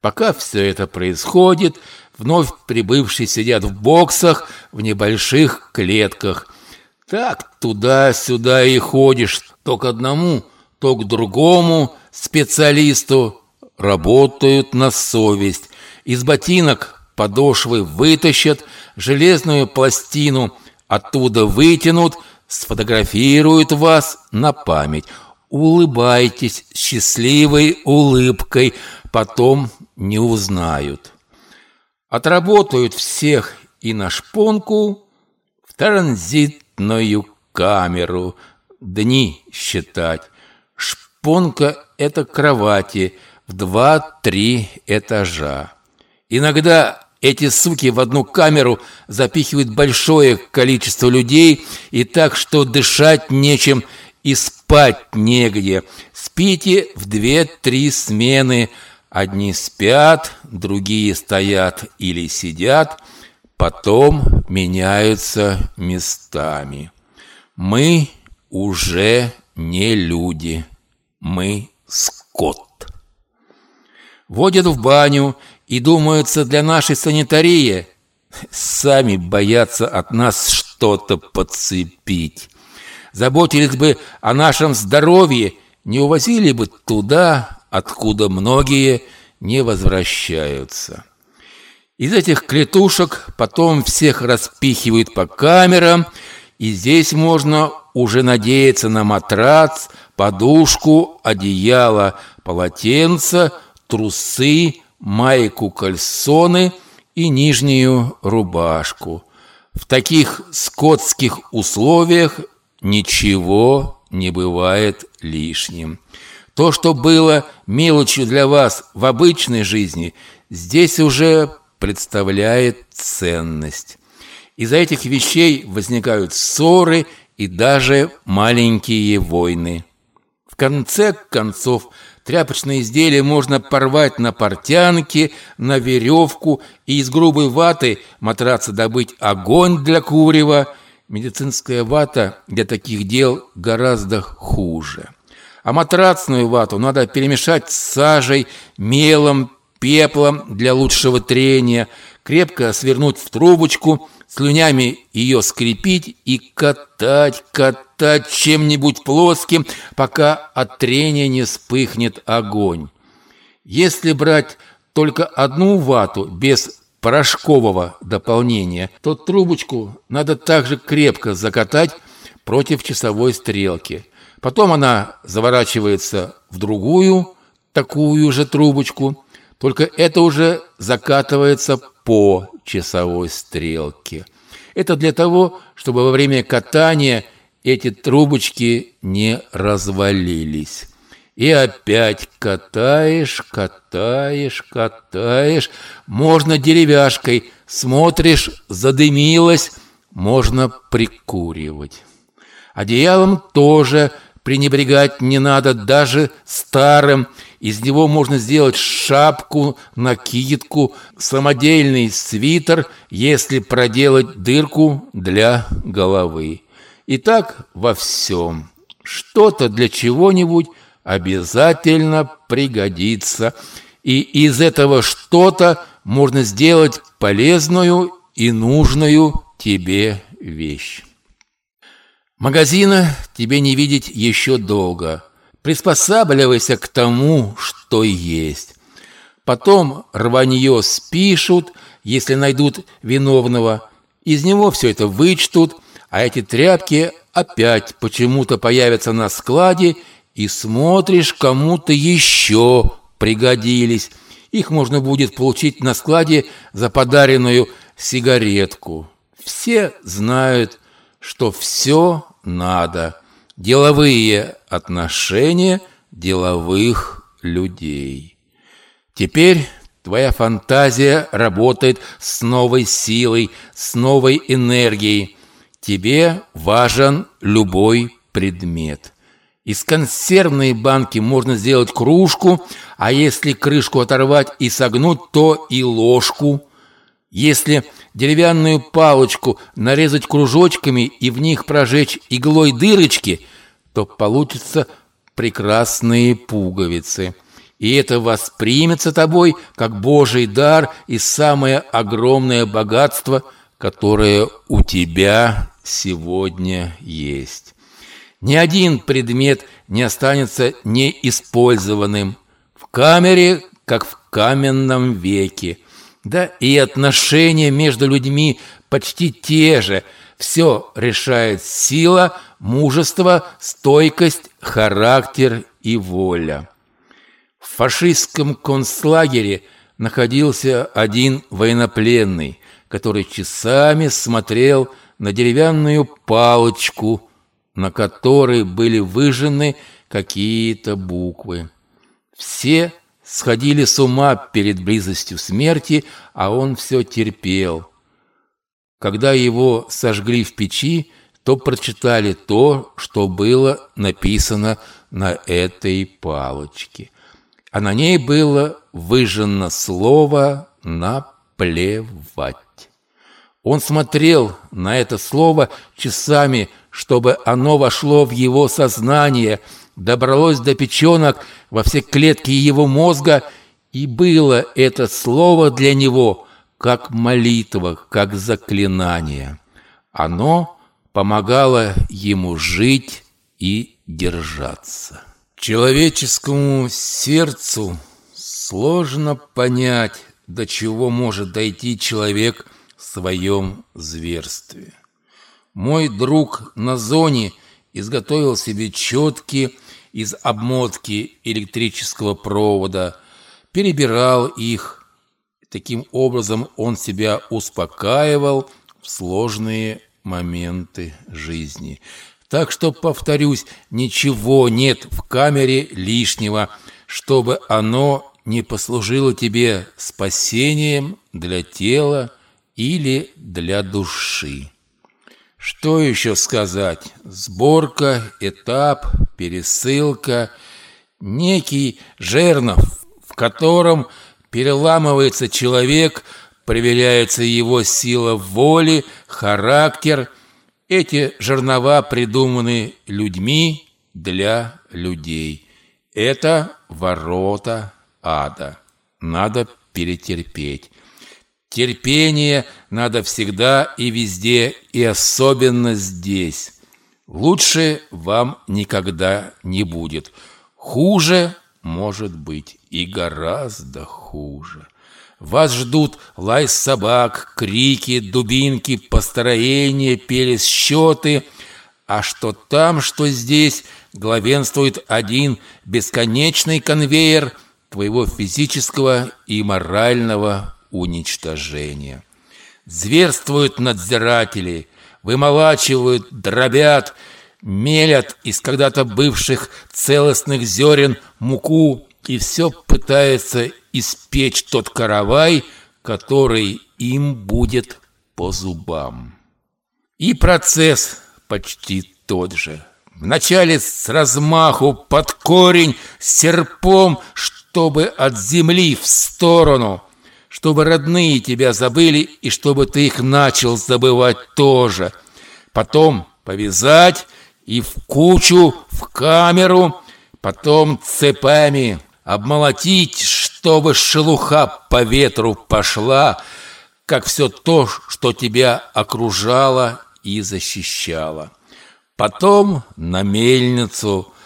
Пока все это происходит, вновь прибывшие сидят в боксах в небольших клетках. Так туда-сюда и ходишь, то к одному, то к другому специалисту. Работают на совесть. Из ботинок подошвы вытащат, железную пластину оттуда вытянут, сфотографируют вас на память. Улыбайтесь счастливой улыбкой, потом не узнают. Отработают всех и на шпонку в транзитную камеру. Дни считать. Шпонка – это кровати в два-три этажа. Иногда эти суки в одну камеру запихивают большое количество людей и так, что дышать нечем и спать негде. Спите в две-три смены. Одни спят, другие стоят или сидят, потом меняются местами. Мы уже не люди, мы скот. Водят в баню и думаются для нашей санитарии, сами боятся от нас что-то подцепить. Заботились бы о нашем здоровье, не увозили бы туда, откуда многие не возвращаются. Из этих клетушек потом всех распихивают по камерам, и здесь можно уже надеяться на матрац, подушку, одеяло, полотенце, трусы, майку, кальсоны и нижнюю рубашку. В таких скотских условиях ничего не бывает лишним. То, что было мелочью для вас в обычной жизни, здесь уже представляет ценность. Из-за этих вещей возникают ссоры и даже маленькие войны. В конце концов, тряпочные изделия можно порвать на портянке, на веревку и из грубой ваты матраца добыть огонь для курева. Медицинская вата для таких дел гораздо хуже. А матрацную вату надо перемешать с сажей, мелом, пеплом для лучшего трения, крепко свернуть в трубочку, слюнями ее скрепить и катать, катать чем-нибудь плоским, пока от трения не вспыхнет огонь. Если брать только одну вату без порошкового дополнения, то трубочку надо также крепко закатать против часовой стрелки. Потом она заворачивается в другую, такую же трубочку, только это уже закатывается по часовой стрелке. Это для того, чтобы во время катания эти трубочки не развалились. И опять катаешь, катаешь, катаешь. Можно деревяшкой. Смотришь, задымилось. Можно прикуривать. Одеялом тоже пренебрегать не надо, даже старым. Из него можно сделать шапку, накидку, самодельный свитер, если проделать дырку для головы. И так во всем. Что-то для чего-нибудь обязательно пригодится. И из этого что-то можно сделать полезную и нужную тебе вещь. Магазина тебе не видеть еще долго. Приспосабливайся к тому, что есть. Потом рванье спишут, если найдут виновного. Из него все это вычтут, а эти тряпки опять почему-то появятся на складе, и смотришь, кому-то еще пригодились. Их можно будет получить на складе за подаренную сигаретку. Все знают, что все надо. Деловые отношения деловых людей. Теперь твоя фантазия работает с новой силой, с новой энергией. Тебе важен любой предмет. Из консервной банки можно сделать кружку, а если крышку оторвать и согнуть, то и ложку. Если деревянную палочку нарезать кружочками и в них прожечь иглой дырочки, то получатся прекрасные пуговицы. И это воспримется тобой как Божий дар и самое огромное богатство, которое у тебя сегодня есть. Ни один предмет не останется неиспользованным в камере, как в каменном веке – да и отношения между людьми почти те же. Все решает сила, мужество, стойкость, характер и воля. В фашистском концлагере находился один военнопленный, который часами смотрел на деревянную палочку, на которой были выжжены какие-то буквы. Все сходили с ума перед близостью смерти, а он все терпел. Когда его сожгли в печи, то прочитали то, что было написано на этой палочке. А на ней было выжжено слово «наплевать». Он смотрел на это слово часами, чтобы оно вошло в его сознание – добралось до печенок во все клетки его мозга, и было это слово для него как молитва, как заклинание. Оно помогало ему жить и держаться. Человеческому сердцу сложно понять, до чего может дойти человек в своем зверстве. Мой друг на зоне изготовил себе четкие из обмотки электрического провода, перебирал их. Таким образом он себя успокаивал в сложные моменты жизни. Так что, повторюсь, ничего нет в камере лишнего, чтобы оно не послужило тебе спасением для тела или для души. Что еще сказать? Сборка, этап, пересылка, некий жернов, в котором переламывается человек, проверяется его сила воли, характер. Эти жернова придуманы людьми для людей. Это ворота ада. Надо перетерпеть. Терпение надо всегда и везде, и особенно здесь. Лучше вам никогда не будет. Хуже может быть и гораздо хуже. Вас ждут лай собак, крики, дубинки, построения, пересчеты. А что там, что здесь, главенствует один бесконечный конвейер твоего физического и морального уничтожения. Зверствуют надзиратели, вымолачивают, дробят, мелят из когда-то бывших целостных зерен муку и все пытается испечь тот каравай, который им будет по зубам. И процесс почти тот же. Вначале с размаху под корень серпом, чтобы от земли в сторону – чтобы родные тебя забыли и чтобы ты их начал забывать тоже. Потом повязать и в кучу, в камеру, потом цепами обмолотить, чтобы шелуха по ветру пошла, как все то, что тебя окружало и защищало. Потом на мельницу –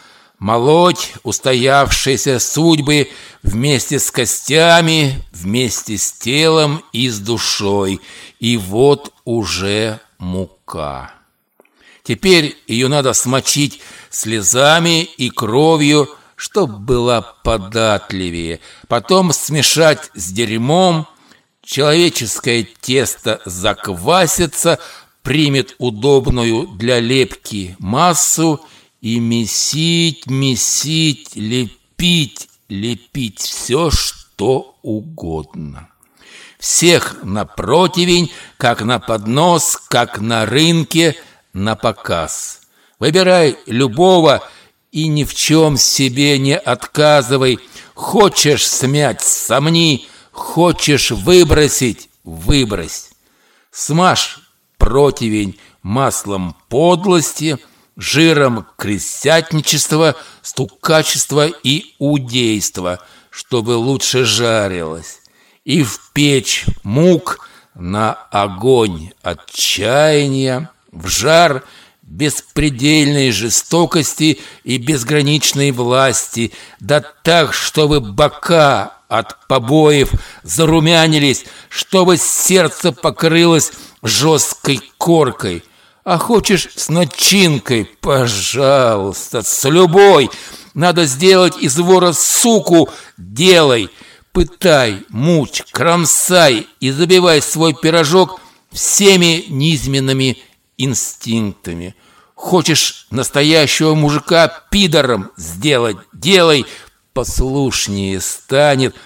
молоть устоявшиеся судьбы вместе с костями, вместе с телом и с душой. И вот уже мука. Теперь ее надо смочить слезами и кровью, чтоб была податливее. Потом смешать с дерьмом. Человеческое тесто заквасится, примет удобную для лепки массу и месить, месить, лепить, лепить все, что угодно. Всех на противень, как на поднос, как на рынке, на показ. Выбирай любого и ни в чем себе не отказывай. Хочешь смять – сомни, хочешь выбросить – выбрось. Смажь противень маслом подлости – жиром крестятничества, стукачества и удейства, чтобы лучше жарилось, и в печь мук на огонь отчаяния, в жар беспредельной жестокости и безграничной власти, да так, чтобы бока от побоев зарумянились, чтобы сердце покрылось жесткой коркой – а хочешь с начинкой? Пожалуйста, с любой. Надо сделать из вора суку. Делай. Пытай, мучь, кромсай и забивай свой пирожок всеми низменными инстинктами. Хочешь настоящего мужика пидором сделать? Делай. Послушнее станет.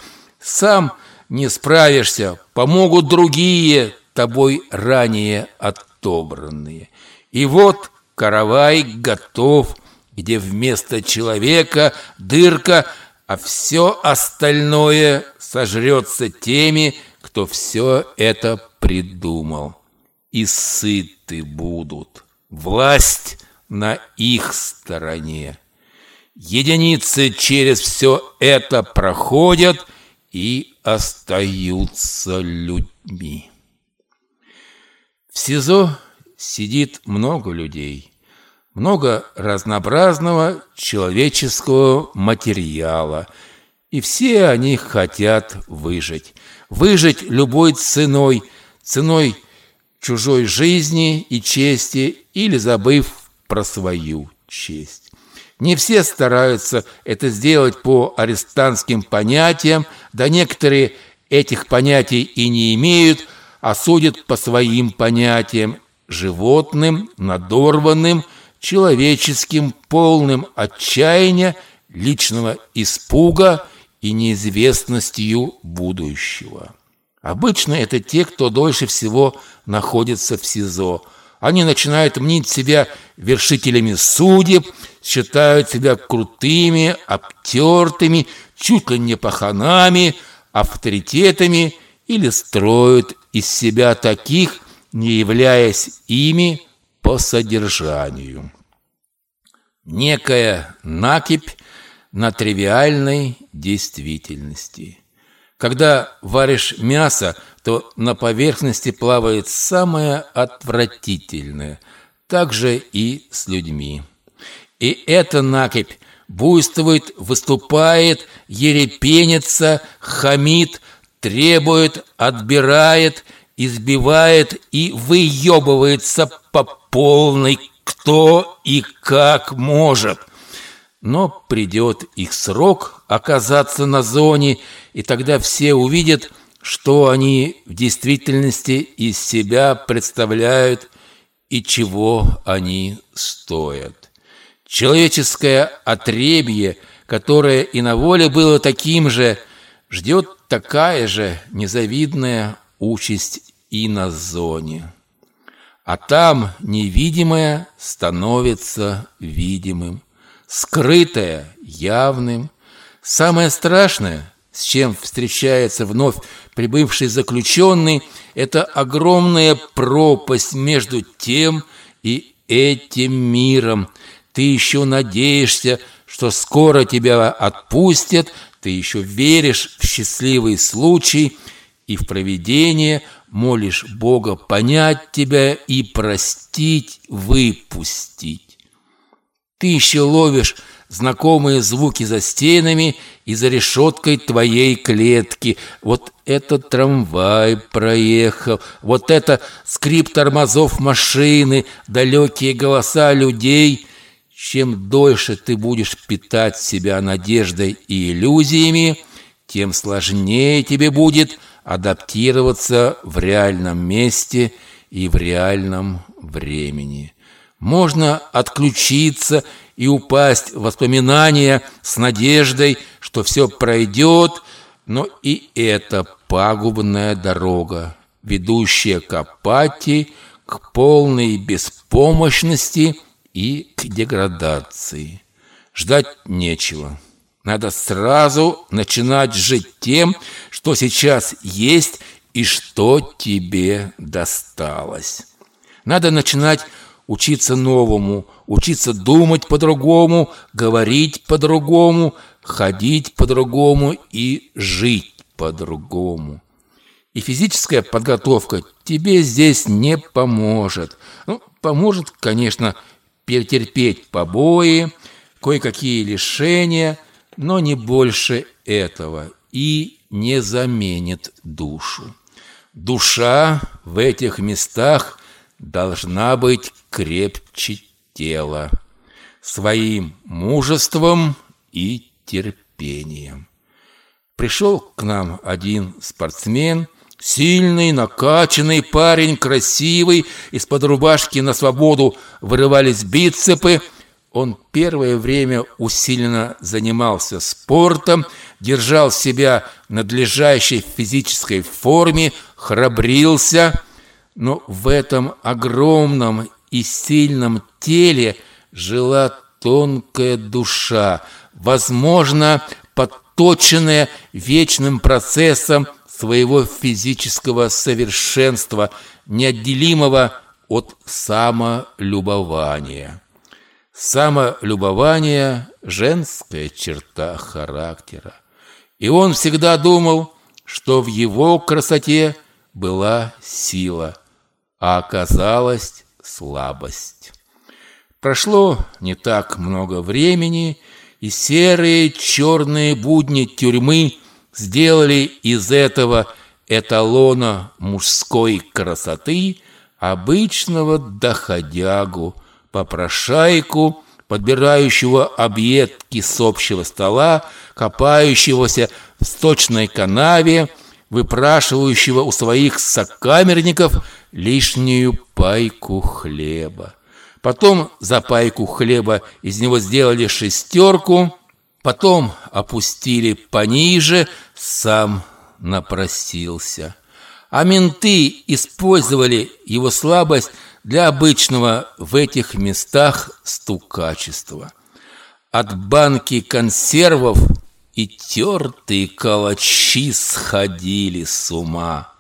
Сам не справишься. Помогут другие, тобой ранее от отобранные. И вот каравай готов, где вместо человека дырка, а все остальное сожрется теми, кто все это придумал. И сыты будут. Власть на их стороне. Единицы через все это проходят и остаются людьми. В СИЗО сидит много людей, много разнообразного человеческого материала, и все они хотят выжить. Выжить любой ценой, ценой чужой жизни и чести или забыв про свою честь. Не все стараются это сделать по арестантским понятиям, да некоторые этих понятий и не имеют – осудит по своим понятиям животным, надорванным, человеческим, полным отчаяния, личного испуга и неизвестностью будущего. Обычно это те, кто дольше всего находится в СИЗО. Они начинают мнить себя вершителями судеб, считают себя крутыми, обтертыми, чуть ли не паханами, авторитетами или строят из себя таких, не являясь ими по содержанию. Некая накипь на тривиальной действительности – когда варишь мясо, то на поверхности плавает самое отвратительное. Так же и с людьми. И эта накипь буйствует, выступает, ерепенится, хамит, требует, отбирает, избивает и выебывается по полной кто и как может. Но придет их срок оказаться на зоне, и тогда все увидят, что они в действительности из себя представляют и чего они стоят. Человеческое отребье, которое и на воле было таким же, ждет такая же незавидная участь и на зоне. А там невидимое становится видимым скрытое явным. Самое страшное, с чем встречается вновь прибывший заключенный, это огромная пропасть между тем и этим миром. Ты еще надеешься, что скоро тебя отпустят, ты еще веришь в счастливый случай и в провидение, молишь Бога понять тебя и простить, выпустить. Ты еще ловишь знакомые звуки за стенами и за решеткой твоей клетки. Вот этот трамвай проехал, вот это скрип тормозов машины, далекие голоса людей. Чем дольше ты будешь питать себя надеждой и иллюзиями, тем сложнее тебе будет адаптироваться в реальном месте и в реальном времени. Можно отключиться и упасть в воспоминания с надеждой, что все пройдет, но и это пагубная дорога, ведущая к апатии, к полной беспомощности и к деградации. Ждать нечего. Надо сразу начинать жить тем, что сейчас есть и что тебе досталось. Надо начинать учиться новому, учиться думать по-другому, говорить по-другому, ходить по-другому и жить по-другому. И физическая подготовка тебе здесь не поможет. Ну, поможет, конечно, перетерпеть побои, кое-какие лишения, но не больше этого и не заменит душу. Душа в этих местах должна быть крепче тела, своим мужеством и терпением. Пришел к нам один спортсмен, сильный, накачанный парень, красивый, из-под рубашки на свободу вырывались бицепы. Он первое время усиленно занимался спортом, держал себя в надлежащей физической форме, храбрился – но в этом огромном и сильном теле жила тонкая душа, возможно, подточенная вечным процессом своего физического совершенства, неотделимого от самолюбования. Самолюбование – женская черта характера. И он всегда думал, что в его красоте была сила – а оказалась слабость. Прошло не так много времени, и серые черные будни тюрьмы сделали из этого эталона мужской красоты обычного доходягу, попрошайку, подбирающего объедки с общего стола, копающегося в сточной канаве, выпрашивающего у своих сокамерников лишнюю пайку хлеба. Потом за пайку хлеба из него сделали шестерку, Потом опустили пониже, сам напросился. А менты использовали его слабость для обычного в этих местах стукачества. От банки консервов и тертые калачи сходили с ума.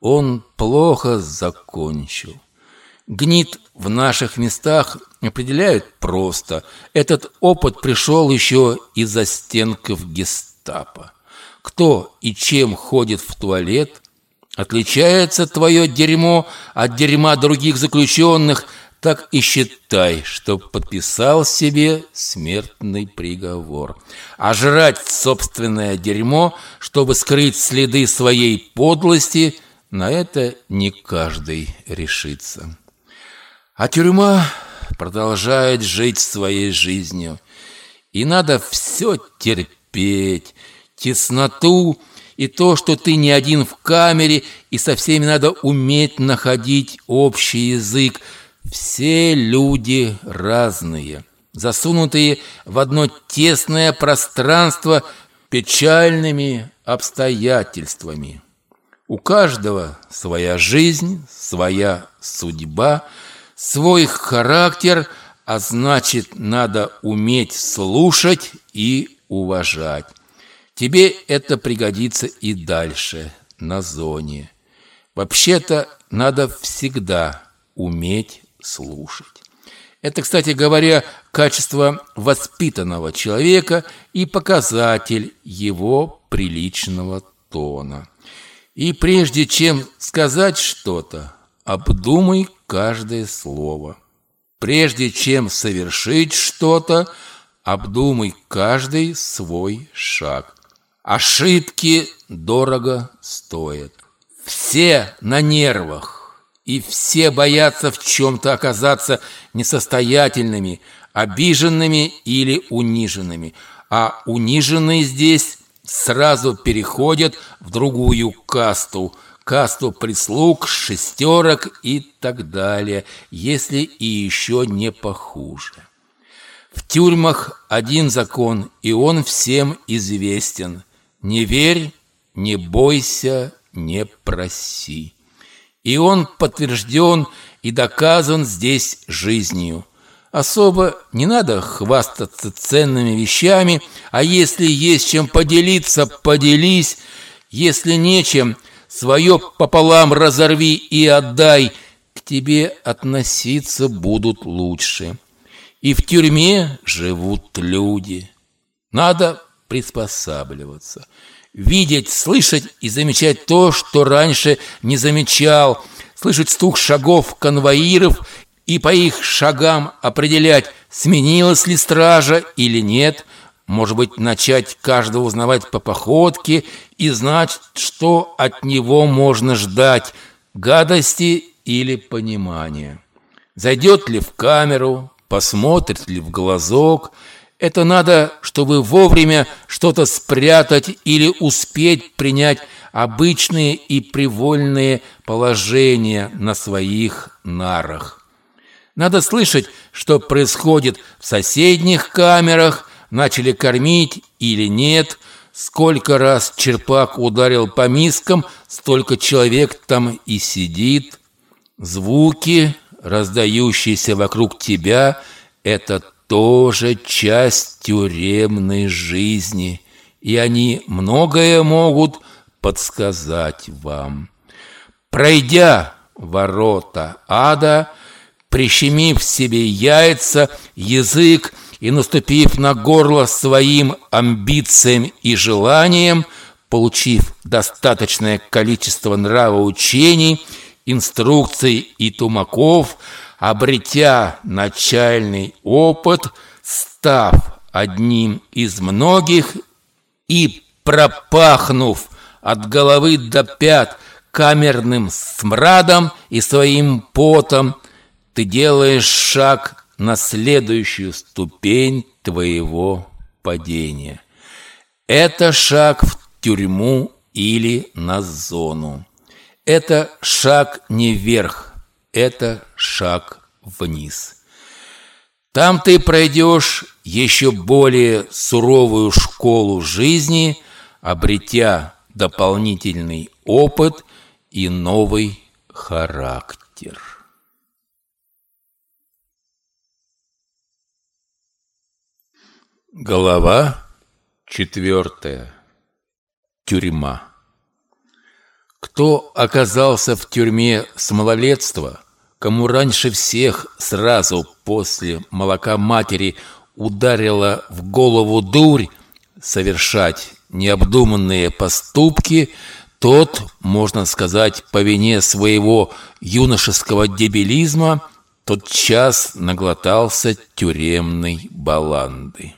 Он плохо закончил. Гнит в наших местах определяют просто. Этот опыт пришел еще из-за стенков гестапо. Кто и чем ходит в туалет, отличается твое дерьмо от дерьма других заключенных, так и считай, что подписал себе смертный приговор. А жрать собственное дерьмо, чтобы скрыть следы своей подлости, на это не каждый решится. А тюрьма продолжает жить своей жизнью. И надо все терпеть, тесноту и то, что ты не один в камере, и со всеми надо уметь находить общий язык. Все люди разные, засунутые в одно тесное пространство печальными обстоятельствами. У каждого своя жизнь, своя судьба – свой характер, а значит, надо уметь слушать и уважать. Тебе это пригодится и дальше, на зоне. Вообще-то надо всегда уметь слушать. Это, кстати говоря, качество воспитанного человека и показатель его приличного тона. И прежде чем сказать что-то, обдумай каждое слово. Прежде чем совершить что-то, обдумай каждый свой шаг. Ошибки дорого стоят. Все на нервах, и все боятся в чем-то оказаться несостоятельными, обиженными или униженными. А униженные здесь сразу переходят в другую касту – касту прислуг, шестерок и так далее, если и еще не похуже. В тюрьмах один закон, и он всем известен. Не верь, не бойся, не проси. И он подтвержден и доказан здесь жизнью. Особо не надо хвастаться ценными вещами, а если есть чем поделиться, поделись. Если нечем – Свое пополам разорви и отдай, к тебе относиться будут лучше. И в тюрьме живут люди. Надо приспосабливаться. Видеть, слышать и замечать то, что раньше не замечал. Слышать стук шагов конвоиров и по их шагам определять, сменилась ли стража или нет – может быть, начать каждого узнавать по походке и знать, что от него можно ждать, гадости или понимания. Зайдет ли в камеру, посмотрит ли в глазок. Это надо, чтобы вовремя что-то спрятать или успеть принять обычные и привольные положения на своих нарах. Надо слышать, что происходит в соседних камерах – начали кормить или нет, сколько раз черпак ударил по мискам, столько человек там и сидит. Звуки, раздающиеся вокруг тебя, это тоже часть тюремной жизни, и они многое могут подсказать вам. Пройдя ворота ада, прищемив себе яйца, язык и, наступив на горло своим амбициям и желаниям, получив достаточное количество нравоучений, инструкций и тумаков, обретя начальный опыт, став одним из многих и пропахнув от головы до пят камерным смрадом и своим потом, ты делаешь шаг на следующую ступень твоего падения. Это шаг в тюрьму или на зону. Это шаг не вверх, это шаг вниз. Там ты пройдешь еще более суровую школу жизни, обретя дополнительный опыт и новый характер. Глава четвертая. Тюрьма. Кто оказался в тюрьме с малолетства, кому раньше всех сразу после молока матери ударила в голову дурь совершать необдуманные поступки, тот, можно сказать, по вине своего юношеского дебилизма, тот час наглотался тюремной баланды.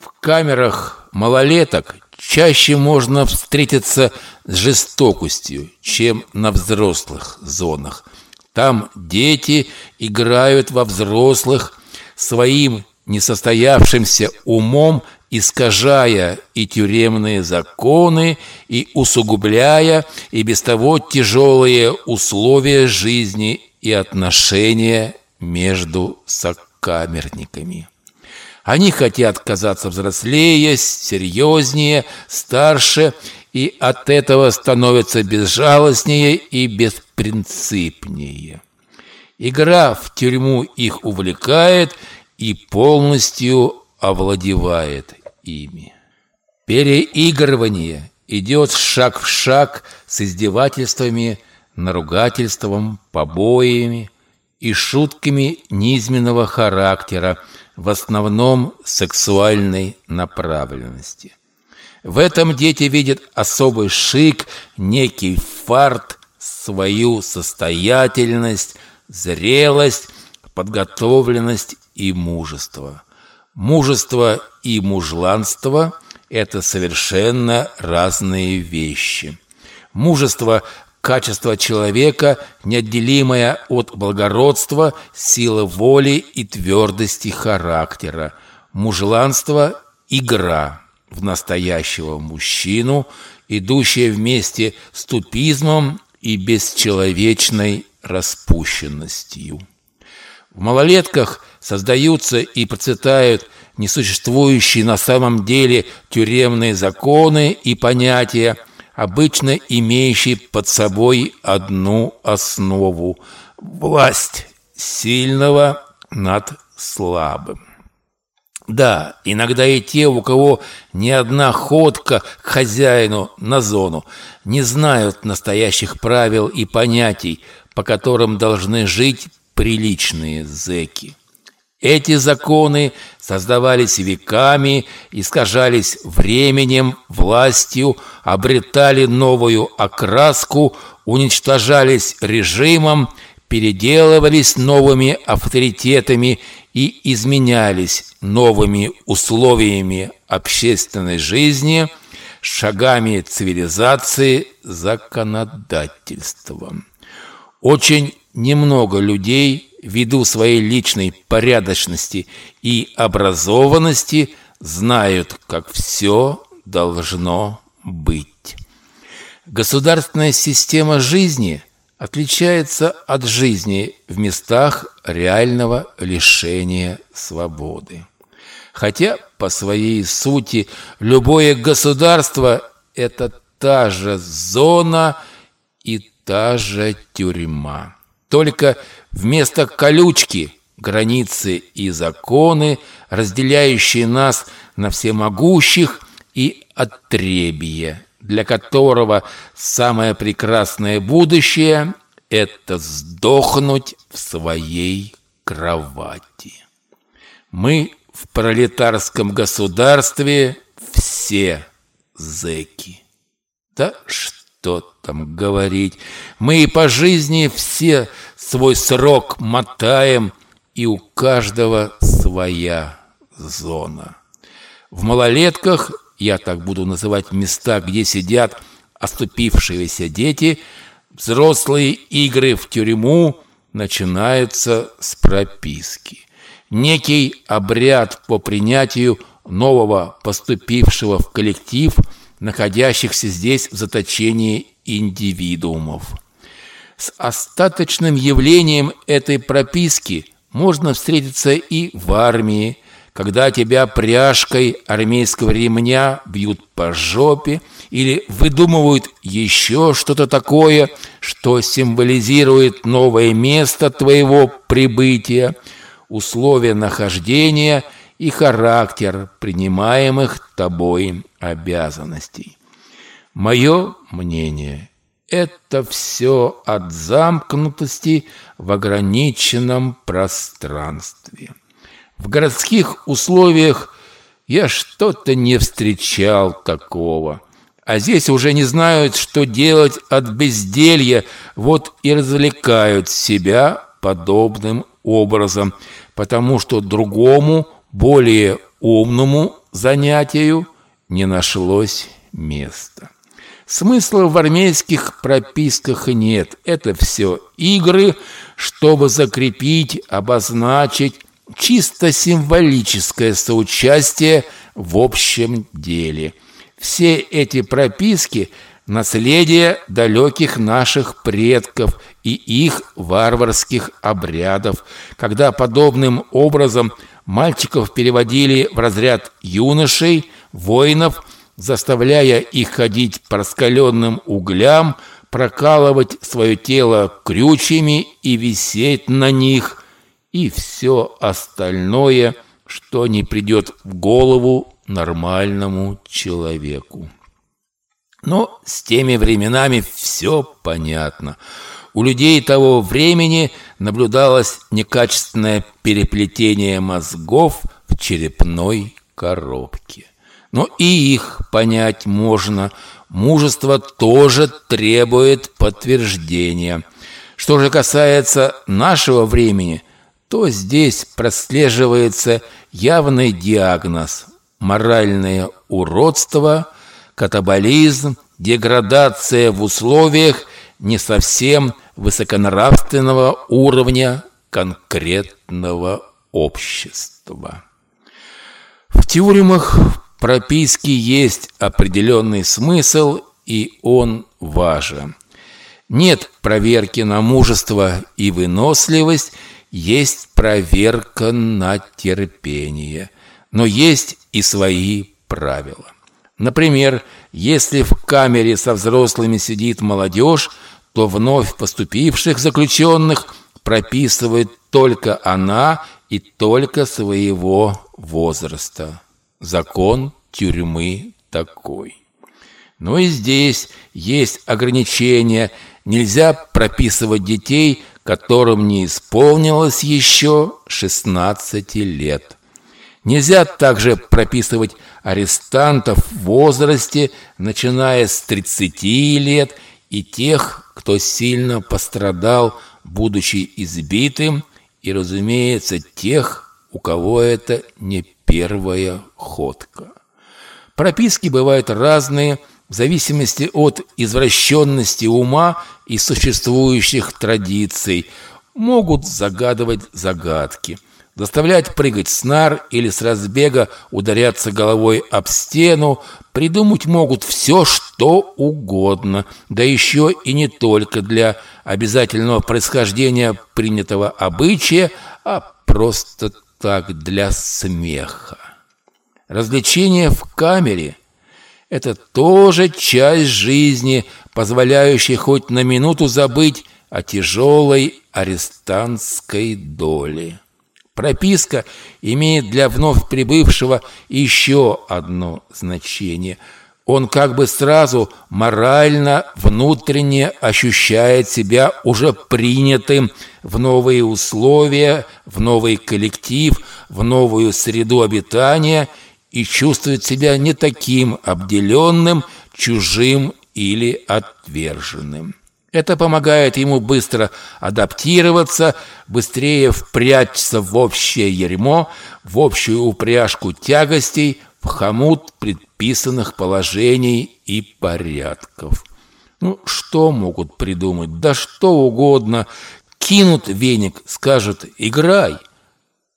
В камерах малолеток чаще можно встретиться с жестокостью, чем на взрослых зонах. Там дети играют во взрослых своим несостоявшимся умом, искажая и тюремные законы, и усугубляя и без того тяжелые условия жизни и отношения между сокамерниками. Они хотят казаться взрослее, серьезнее, старше, и от этого становятся безжалостнее и беспринципнее. Игра в тюрьму их увлекает и полностью овладевает ими. Переигрывание идет шаг в шаг с издевательствами, наругательством, побоями и шутками низменного характера, в основном сексуальной направленности. В этом дети видят особый шик, некий фарт, свою состоятельность, зрелость, подготовленность и мужество. Мужество и мужланство – это совершенно разные вещи. Мужество – качество человека, неотделимое от благородства, силы воли и твердости характера. Мужланство – игра в настоящего мужчину, идущая вместе с тупизмом и бесчеловечной распущенностью. В малолетках создаются и процветают несуществующие на самом деле тюремные законы и понятия, обычно имеющие под собой одну основу – власть сильного над слабым. Да, иногда и те, у кого ни одна ходка к хозяину на зону, не знают настоящих правил и понятий, по которым должны жить приличные зэки. Эти законы создавались веками, искажались временем, властью, обретали новую окраску, уничтожались режимом, переделывались новыми авторитетами и изменялись новыми условиями общественной жизни, шагами цивилизации, законодательством. Очень немного людей, ввиду своей личной порядочности и образованности, знают, как все должно быть. Государственная система жизни отличается от жизни в местах реального лишения свободы. Хотя по своей сути любое государство – это та же зона и та же тюрьма. Только вместо колючки границы и законы, разделяющие нас на всемогущих и отребье, для которого самое прекрасное будущее – это сдохнуть в своей кровати. Мы в пролетарском государстве все зэки. Да что? там говорить. Мы и по жизни все свой срок мотаем, и у каждого своя зона. В малолетках, я так буду называть места, где сидят оступившиеся дети, взрослые игры в тюрьму начинаются с прописки. Некий обряд по принятию нового поступившего в коллектив – находящихся здесь в заточении индивидуумов. С остаточным явлением этой прописки можно встретиться и в армии, когда тебя пряжкой армейского ремня бьют по жопе или выдумывают еще что-то такое, что символизирует новое место твоего прибытия, условия нахождения и характер принимаемых тобой обязанностей. Мое мнение – это все от замкнутости в ограниченном пространстве. В городских условиях я что-то не встречал такого. А здесь уже не знают, что делать от безделья, вот и развлекают себя подобным образом, потому что другому, более умному занятию не нашлось места. Смысла в армейских прописках нет. Это все игры, чтобы закрепить, обозначить чисто символическое соучастие в общем деле. Все эти прописки – наследие далеких наших предков и их варварских обрядов, когда подобным образом мальчиков переводили в разряд юношей, воинов, заставляя их ходить по раскаленным углям, прокалывать свое тело крючьями и висеть на них – и все остальное, что не придет в голову нормальному человеку. Но с теми временами все понятно. У людей того времени наблюдалось некачественное переплетение мозгов в черепной коробке. Но и их понять можно. Мужество тоже требует подтверждения. Что же касается нашего времени – то здесь прослеживается явный диагноз – моральное уродство, катаболизм, деградация в условиях не совсем высоконравственного уровня конкретного общества. В тюрьмах прописки есть определенный смысл, и он важен. Нет проверки на мужество и выносливость – есть проверка на терпение, но есть и свои правила. Например, если в камере со взрослыми сидит молодежь, то вновь поступивших заключенных прописывает только она и только своего возраста. Закон тюрьмы такой. Но и здесь есть ограничения. Нельзя прописывать детей которым не исполнилось еще 16 лет. Нельзя также прописывать арестантов в возрасте, начиная с 30 лет, и тех, кто сильно пострадал, будучи избитым, и, разумеется, тех, у кого это не первая ходка. Прописки бывают разные, в зависимости от извращенности ума и существующих традиций, могут загадывать загадки, заставлять прыгать с нар или с разбега ударяться головой об стену, придумать могут все, что угодно, да еще и не только для обязательного происхождения принятого обычая, а просто так для смеха. Развлечение в камере – это тоже часть жизни, позволяющая хоть на минуту забыть о тяжелой арестантской доле. Прописка имеет для вновь прибывшего еще одно значение. Он как бы сразу морально, внутренне ощущает себя уже принятым в новые условия, в новый коллектив, в новую среду обитания – и чувствует себя не таким обделенным, чужим или отверженным. Это помогает ему быстро адаптироваться, быстрее впрячься в общее ермо, в общую упряжку тягостей, в хомут предписанных положений и порядков. Ну, что могут придумать? Да что угодно. Кинут веник, скажут «играй».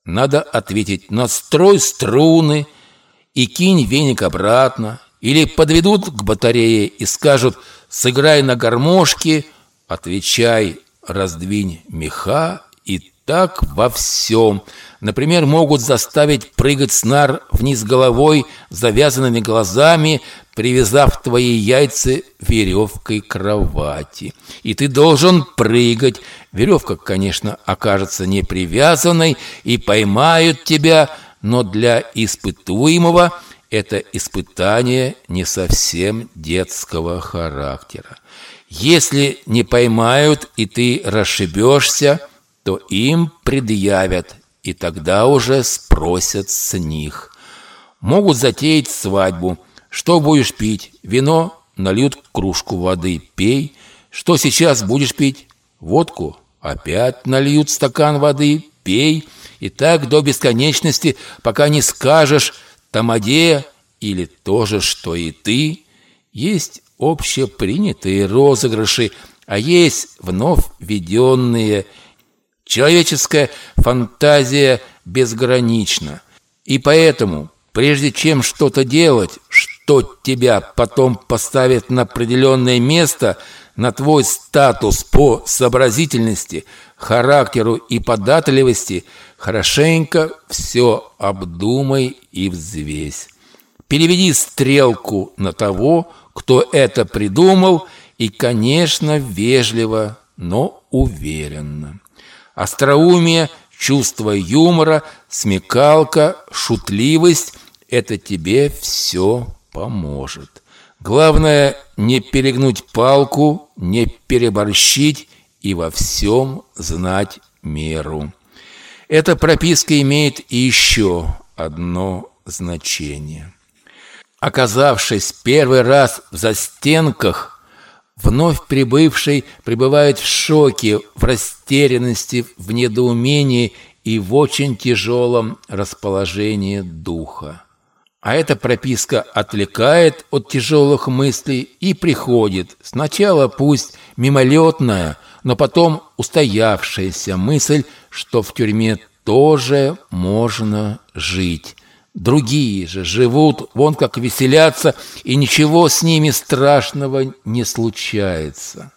Надо ответить «настрой струны», и кинь веник обратно, или подведут к батарее и скажут «сыграй на гармошке», отвечай «раздвинь меха» и так во всем. Например, могут заставить прыгать с нар вниз головой, завязанными глазами, привязав твои яйца веревкой к кровати. И ты должен прыгать. Веревка, конечно, окажется не привязанной и поймают тебя, но для испытуемого это испытание не совсем детского характера. Если не поймают и ты расшибешься, то им предъявят, и тогда уже спросят с них. Могут затеять свадьбу. Что будешь пить? Вино? Нальют кружку воды. Пей. Что сейчас будешь пить? Водку? Опять нальют стакан воды. Пей. И так до бесконечности, пока не скажешь «Тамаде» или то же, что и ты. Есть общепринятые розыгрыши, а есть вновь введенные – Человеческая фантазия безгранична. И поэтому, прежде чем что-то делать, что тебя потом поставит на определенное место, на твой статус по сообразительности, характеру и податливости, хорошенько все обдумай и взвесь. Переведи стрелку на того, кто это придумал, и, конечно, вежливо, но уверенно. Остроумие, чувство юмора, смекалка, шутливость – это тебе все поможет. Главное не перегнуть палку, не переборщить и во всем знать меру. Эта прописка имеет еще одно значение. Оказавшись первый раз в застенках Вновь прибывший пребывает в шоке, в растерянности, в недоумении и в очень тяжелом расположении духа. А эта прописка отвлекает от тяжелых мыслей и приходит сначала пусть мимолетная, но потом устоявшаяся мысль, что в тюрьме тоже можно жить. Другие же живут, вон как веселятся, и ничего с ними страшного не случается.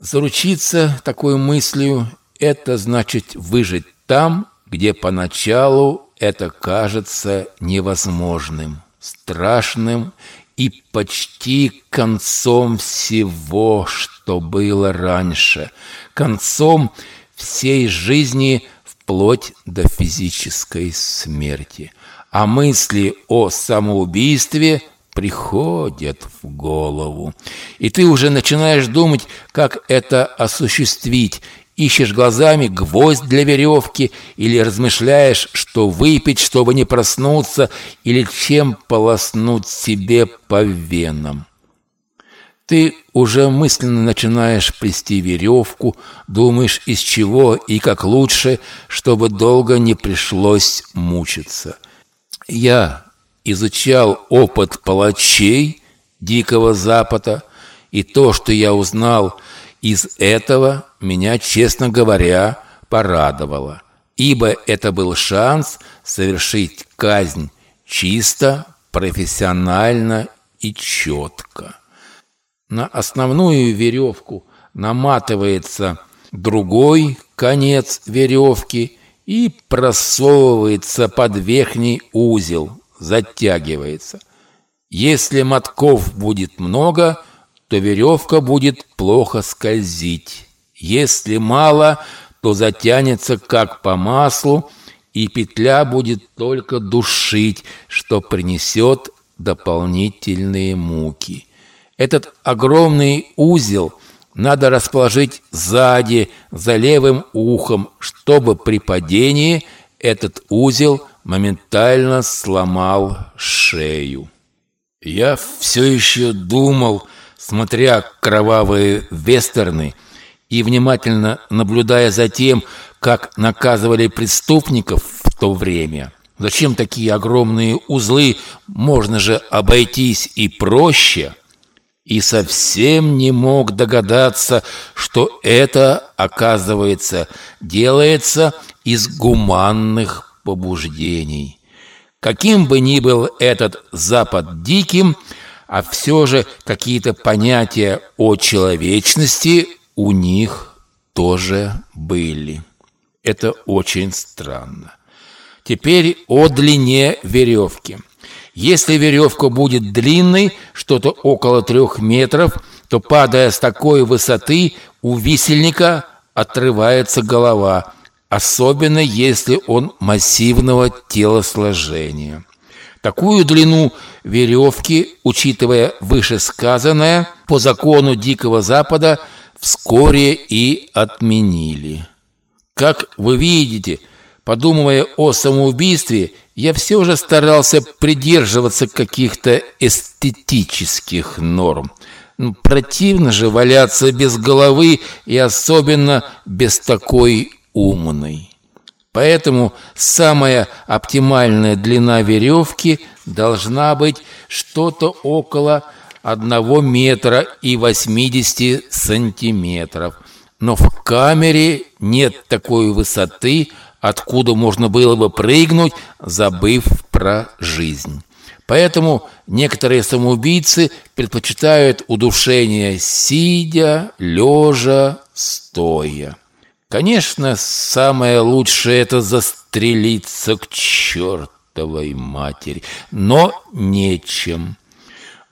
Заручиться такой мыслью – это значит выжить там, где поначалу это кажется невозможным, страшным и почти концом всего, что было раньше, концом всей жизни вплоть до физической смерти – а мысли о самоубийстве приходят в голову. И ты уже начинаешь думать, как это осуществить. Ищешь глазами гвоздь для веревки или размышляешь, что выпить, чтобы не проснуться, или чем полоснуть себе по венам. Ты уже мысленно начинаешь плести веревку, думаешь, из чего и как лучше, чтобы долго не пришлось мучиться. Я изучал опыт палачей Дикого Запада, и то, что я узнал из этого, меня, честно говоря, порадовало, ибо это был шанс совершить казнь чисто, профессионально и четко. На основную веревку наматывается другой конец веревки – и просовывается под верхний узел, затягивается. Если мотков будет много, то веревка будет плохо скользить. Если мало, то затянется как по маслу, и петля будет только душить, что принесет дополнительные муки. Этот огромный узел – надо расположить сзади, за левым ухом, чтобы при падении этот узел моментально сломал шею. Я все еще думал, смотря кровавые вестерны и внимательно наблюдая за тем, как наказывали преступников в то время. Зачем такие огромные узлы? Можно же обойтись и проще – и совсем не мог догадаться, что это, оказывается, делается из гуманных побуждений. Каким бы ни был этот Запад диким, а все же какие-то понятия о человечности у них тоже были. Это очень странно. Теперь о длине веревки. Если веревка будет длинной, что-то около трех метров, то, падая с такой высоты, у висельника отрывается голова, особенно если он массивного телосложения. Такую длину веревки, учитывая вышесказанное, по закону Дикого Запада вскоре и отменили. Как вы видите, подумывая о самоубийстве, я все же старался придерживаться каких-то эстетических норм. Ну, противно же валяться без головы и особенно без такой умной. Поэтому самая оптимальная длина веревки должна быть что-то около 1 метра и 80 сантиметров. Но в камере нет такой высоты, откуда можно было бы прыгнуть, забыв про жизнь. Поэтому некоторые самоубийцы предпочитают удушение сидя, лежа, стоя. Конечно, самое лучшее это застрелиться к чертовой матери, но нечем.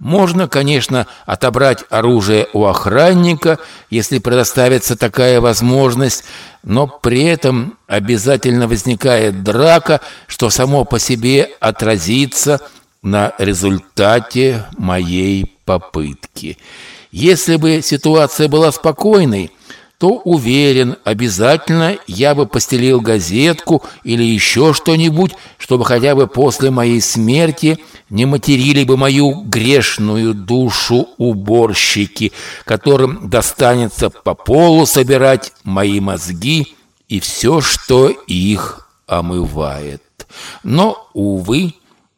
Можно, конечно, отобрать оружие у охранника, если предоставится такая возможность, но при этом обязательно возникает драка, что само по себе отразится на результате моей попытки. Если бы ситуация была спокойной, то уверен, обязательно я бы постелил газетку или еще что-нибудь, чтобы хотя бы после моей смерти не материли бы мою грешную душу уборщики, которым достанется по полу собирать мои мозги и все, что их омывает. Но, увы,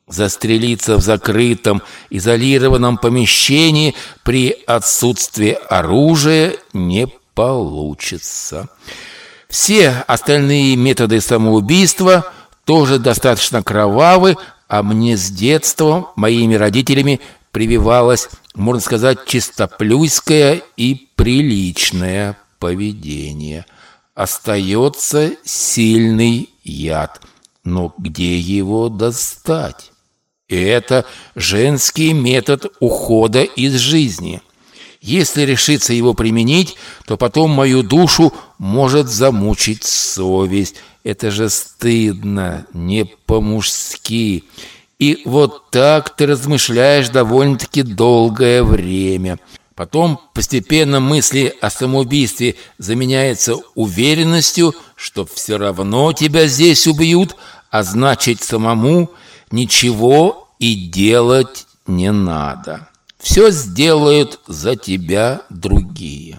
застрелиться в закрытом, изолированном помещении при отсутствии оружия не получится. Все остальные методы самоубийства тоже достаточно кровавы, а мне с детства моими родителями прививалось, можно сказать, чистоплюйское и приличное поведение. Остается сильный яд, но где его достать? Это женский метод ухода из жизни. Если решиться его применить, то потом мою душу может замучить совесть. Это же стыдно, не по-мужски. И вот так ты размышляешь довольно-таки долгое время. Потом постепенно мысли о самоубийстве заменяются уверенностью, что все равно тебя здесь убьют, а значит самому ничего и делать не надо все сделают за тебя другие.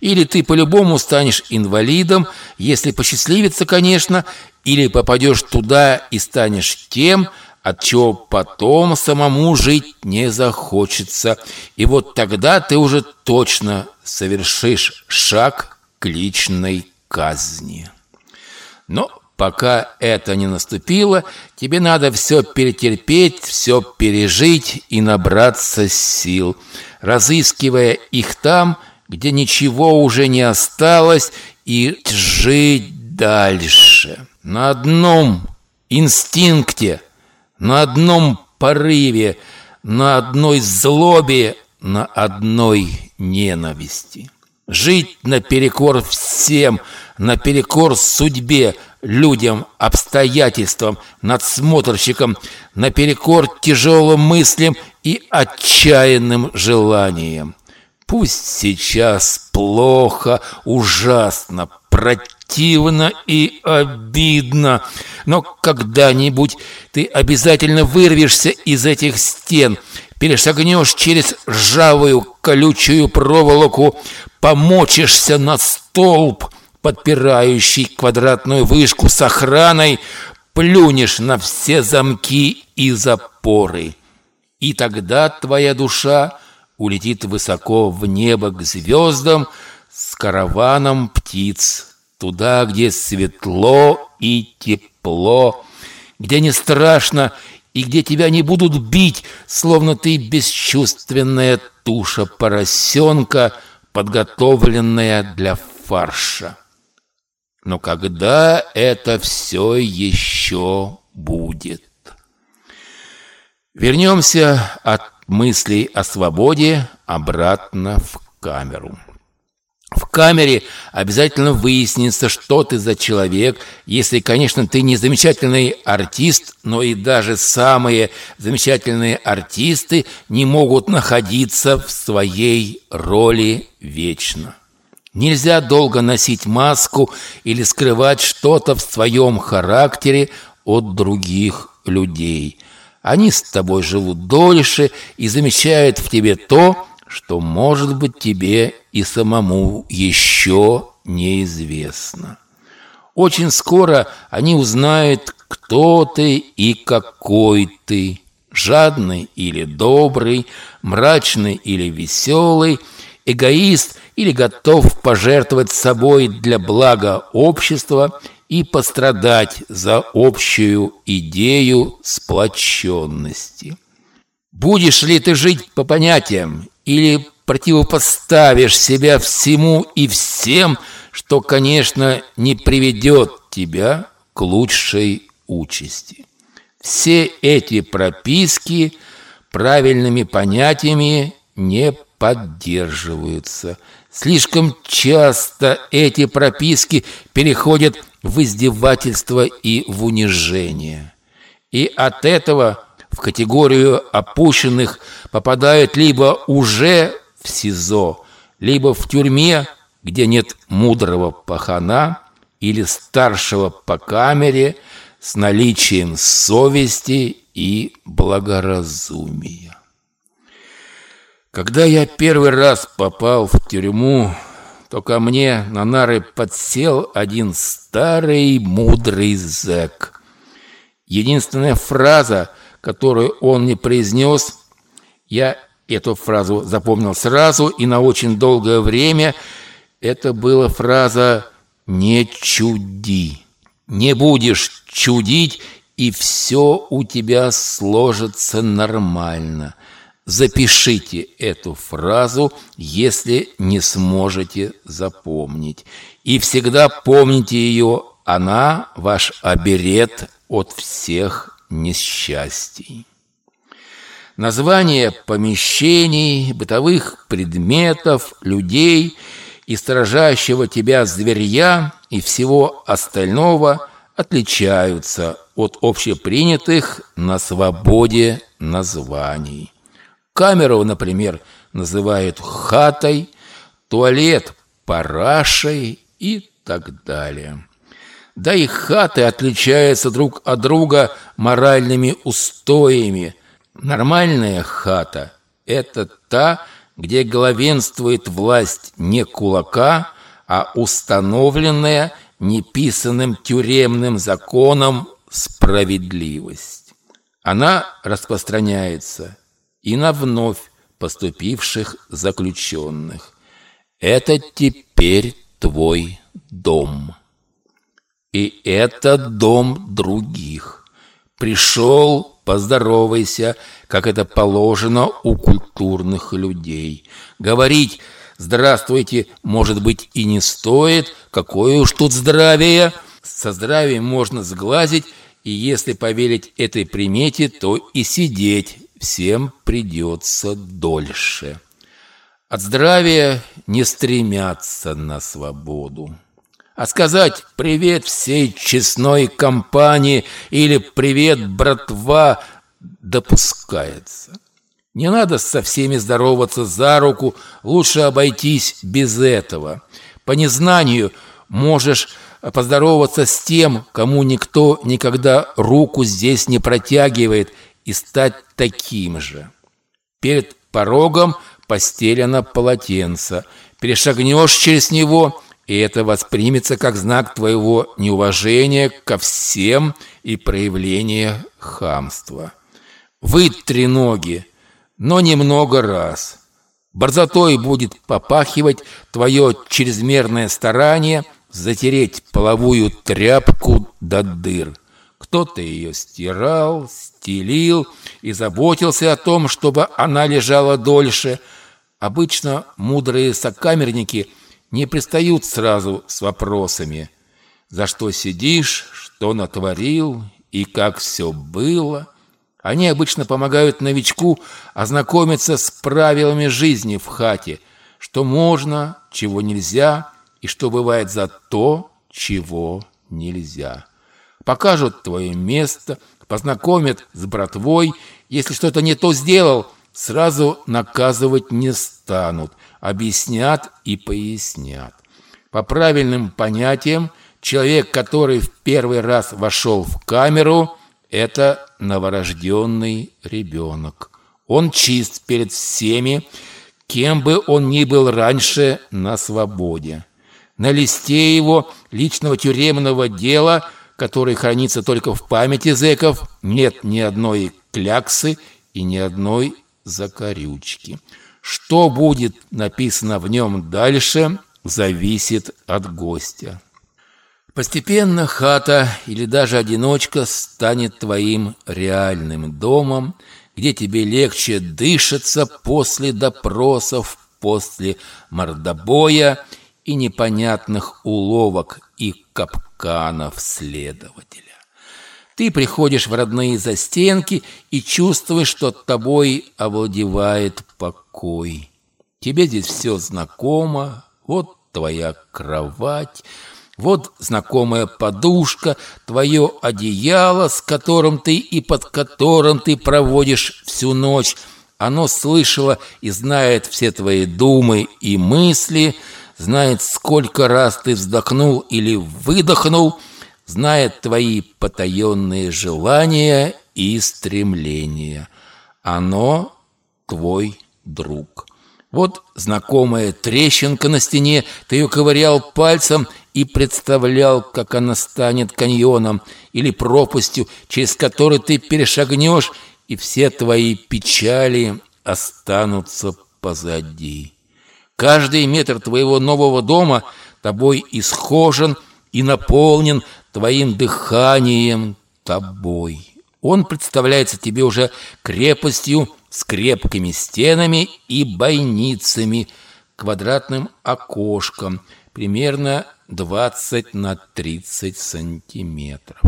Или ты по-любому станешь инвалидом, если посчастливится, конечно, или попадешь туда и станешь тем, от чего потом самому жить не захочется. И вот тогда ты уже точно совершишь шаг к личной казни. Но Пока это не наступило, тебе надо все перетерпеть, все пережить и набраться сил, разыскивая их там, где ничего уже не осталось, и жить дальше. На одном инстинкте, на одном порыве, на одной злобе, на одной ненависти. Жить наперекор всем, наперекор судьбе, людям, обстоятельствам, надсмотрщикам, наперекор тяжелым мыслям и отчаянным желаниям. Пусть сейчас плохо, ужасно, противно и обидно, но когда-нибудь ты обязательно вырвешься из этих стен, перешагнешь через ржавую колючую проволоку, помочишься на столб – подпирающий квадратную вышку с охраной, плюнешь на все замки и запоры. И тогда твоя душа улетит высоко в небо к звездам с караваном птиц, туда, где светло и тепло, где не страшно и где тебя не будут бить, словно ты бесчувственная туша поросенка, подготовленная для фарша. Но когда это все еще будет? Вернемся от мыслей о свободе обратно в камеру. В камере обязательно выяснится, что ты за человек, если, конечно, ты не замечательный артист, но и даже самые замечательные артисты не могут находиться в своей роли вечно. Нельзя долго носить маску или скрывать что-то в своем характере от других людей. Они с тобой живут дольше и замечают в тебе то, что, может быть, тебе и самому еще неизвестно. Очень скоро они узнают, кто ты и какой ты, жадный или добрый, мрачный или веселый, эгоист или готов пожертвовать собой для блага общества и пострадать за общую идею сплоченности. Будешь ли ты жить по понятиям или противопоставишь себя всему и всем, что, конечно, не приведет тебя к лучшей участи. Все эти прописки правильными понятиями не поддерживаются. Слишком часто эти прописки переходят в издевательство и в унижение. И от этого в категорию опущенных попадают либо уже в СИЗО, либо в тюрьме, где нет мудрого пахана или старшего по камере с наличием совести и благоразумия. Когда я первый раз попал в тюрьму, то ко мне на нары подсел один старый мудрый зэк. Единственная фраза – которую он не произнес, я эту фразу запомнил сразу, и на очень долгое время это была фраза «не чуди». Не будешь чудить, и все у тебя сложится нормально. Запишите эту фразу, если не сможете запомнить. И всегда помните ее, она ваш оберет от всех несчастий. Названия помещений, бытовых предметов, людей и сторожащего тебя зверья и всего остального отличаются от общепринятых на свободе названий. Камеру, например, называют хатой, туалет – парашей и так далее. Да и хаты отличаются друг от друга моральными устоями. Нормальная хата – это та, где главенствует власть не кулака, а установленная неписанным тюремным законом справедливость. Она распространяется и на вновь поступивших заключенных. Это теперь твой дом. И это дом других. Пришел, поздоровайся, как это положено у культурных людей. Говорить «здравствуйте» может быть и не стоит, какое уж тут здравие. Со здравием можно сглазить, и если поверить этой примете, то и сидеть всем придется дольше. От здравия не стремятся на свободу а сказать «Привет всей честной компании» или «Привет, братва» допускается. Не надо со всеми здороваться за руку, лучше обойтись без этого. По незнанию можешь поздороваться с тем, кому никто никогда руку здесь не протягивает, и стать таким же. Перед порогом постелено полотенце. Перешагнешь через него и это воспримется как знак твоего неуважения ко всем и проявление хамства. Вытри ноги, но немного раз. Борзотой будет попахивать твое чрезмерное старание затереть половую тряпку до дыр. Кто-то ее стирал, стелил и заботился о том, чтобы она лежала дольше. Обычно мудрые сокамерники – не пристают сразу с вопросами. за что сидишь, что натворил и как все было. Они обычно помогают новичку ознакомиться с правилами жизни в хате, что можно, чего нельзя, и что бывает за то, чего нельзя. Покажут твое место, познакомят с братвой. Если что-то не то сделал, сразу наказывать не станут, объяснят и пояснят. По правильным понятиям, человек, который в первый раз вошел в камеру, это новорожденный ребенок. Он чист перед всеми, кем бы он ни был раньше на свободе. На листе его личного тюремного дела, который хранится только в памяти зэков, нет ни одной кляксы и ни одной закорючки. Что будет написано в нем дальше, зависит от гостя. Постепенно хата или даже одиночка станет твоим реальным домом, где тебе легче дышится после допросов, после мордобоя и непонятных уловок капканов следователя. Ты приходишь в родные застенки и чувствуешь, что тобой овладевает покой. Тебе здесь все знакомо, вот твоя кровать, вот знакомая подушка, твое одеяло, с которым ты и под которым ты проводишь всю ночь. Оно слышало и знает все твои думы и мысли, знает, сколько раз ты вздохнул или выдохнул, знает твои потаенные желания и стремления. Оно твой друг. Вот знакомая трещинка на стене, ты ее ковырял пальцем и представлял, как она станет каньоном или пропастью, через которую ты перешагнешь, и все твои печали останутся позади. Каждый метр твоего нового дома тобой исхожен и наполнен твоим дыханием тобой. Он представляется тебе уже крепостью с крепкими стенами и бойницами, квадратным окошком, примерно 20 на 30 сантиметров.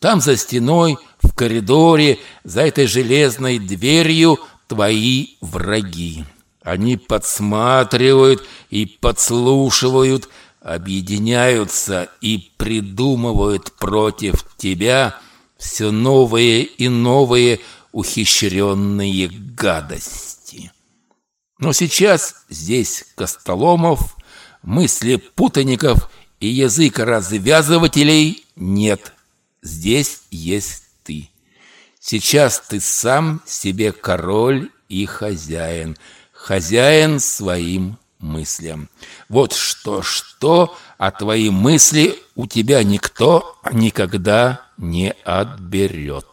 Там за стеной, в коридоре, за этой железной дверью твои враги. Они подсматривают и подслушивают, объединяются и придумывают против тебя все новые и новые ухищренные гадости. Но сейчас здесь Костоломов, мысли путаников и язык развязывателей нет. Здесь есть ты. Сейчас ты сам себе король и хозяин, хозяин своим мыслям. Вот что-что, а твои мысли у тебя никто никогда не отберет.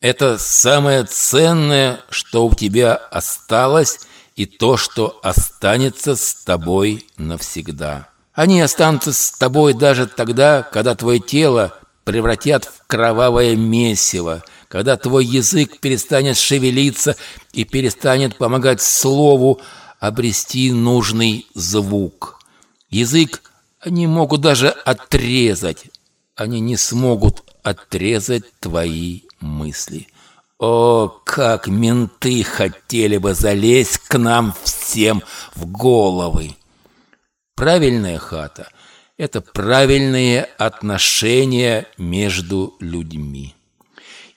Это самое ценное, что у тебя осталось, и то, что останется с тобой навсегда. Они останутся с тобой даже тогда, когда твое тело превратят в кровавое месиво, когда твой язык перестанет шевелиться и перестанет помогать слову обрести нужный звук. Язык они могут даже отрезать, они не смогут отрезать твои мысли. О, как менты хотели бы залезть к нам всем в головы! Правильная хата – это правильные отношения между людьми.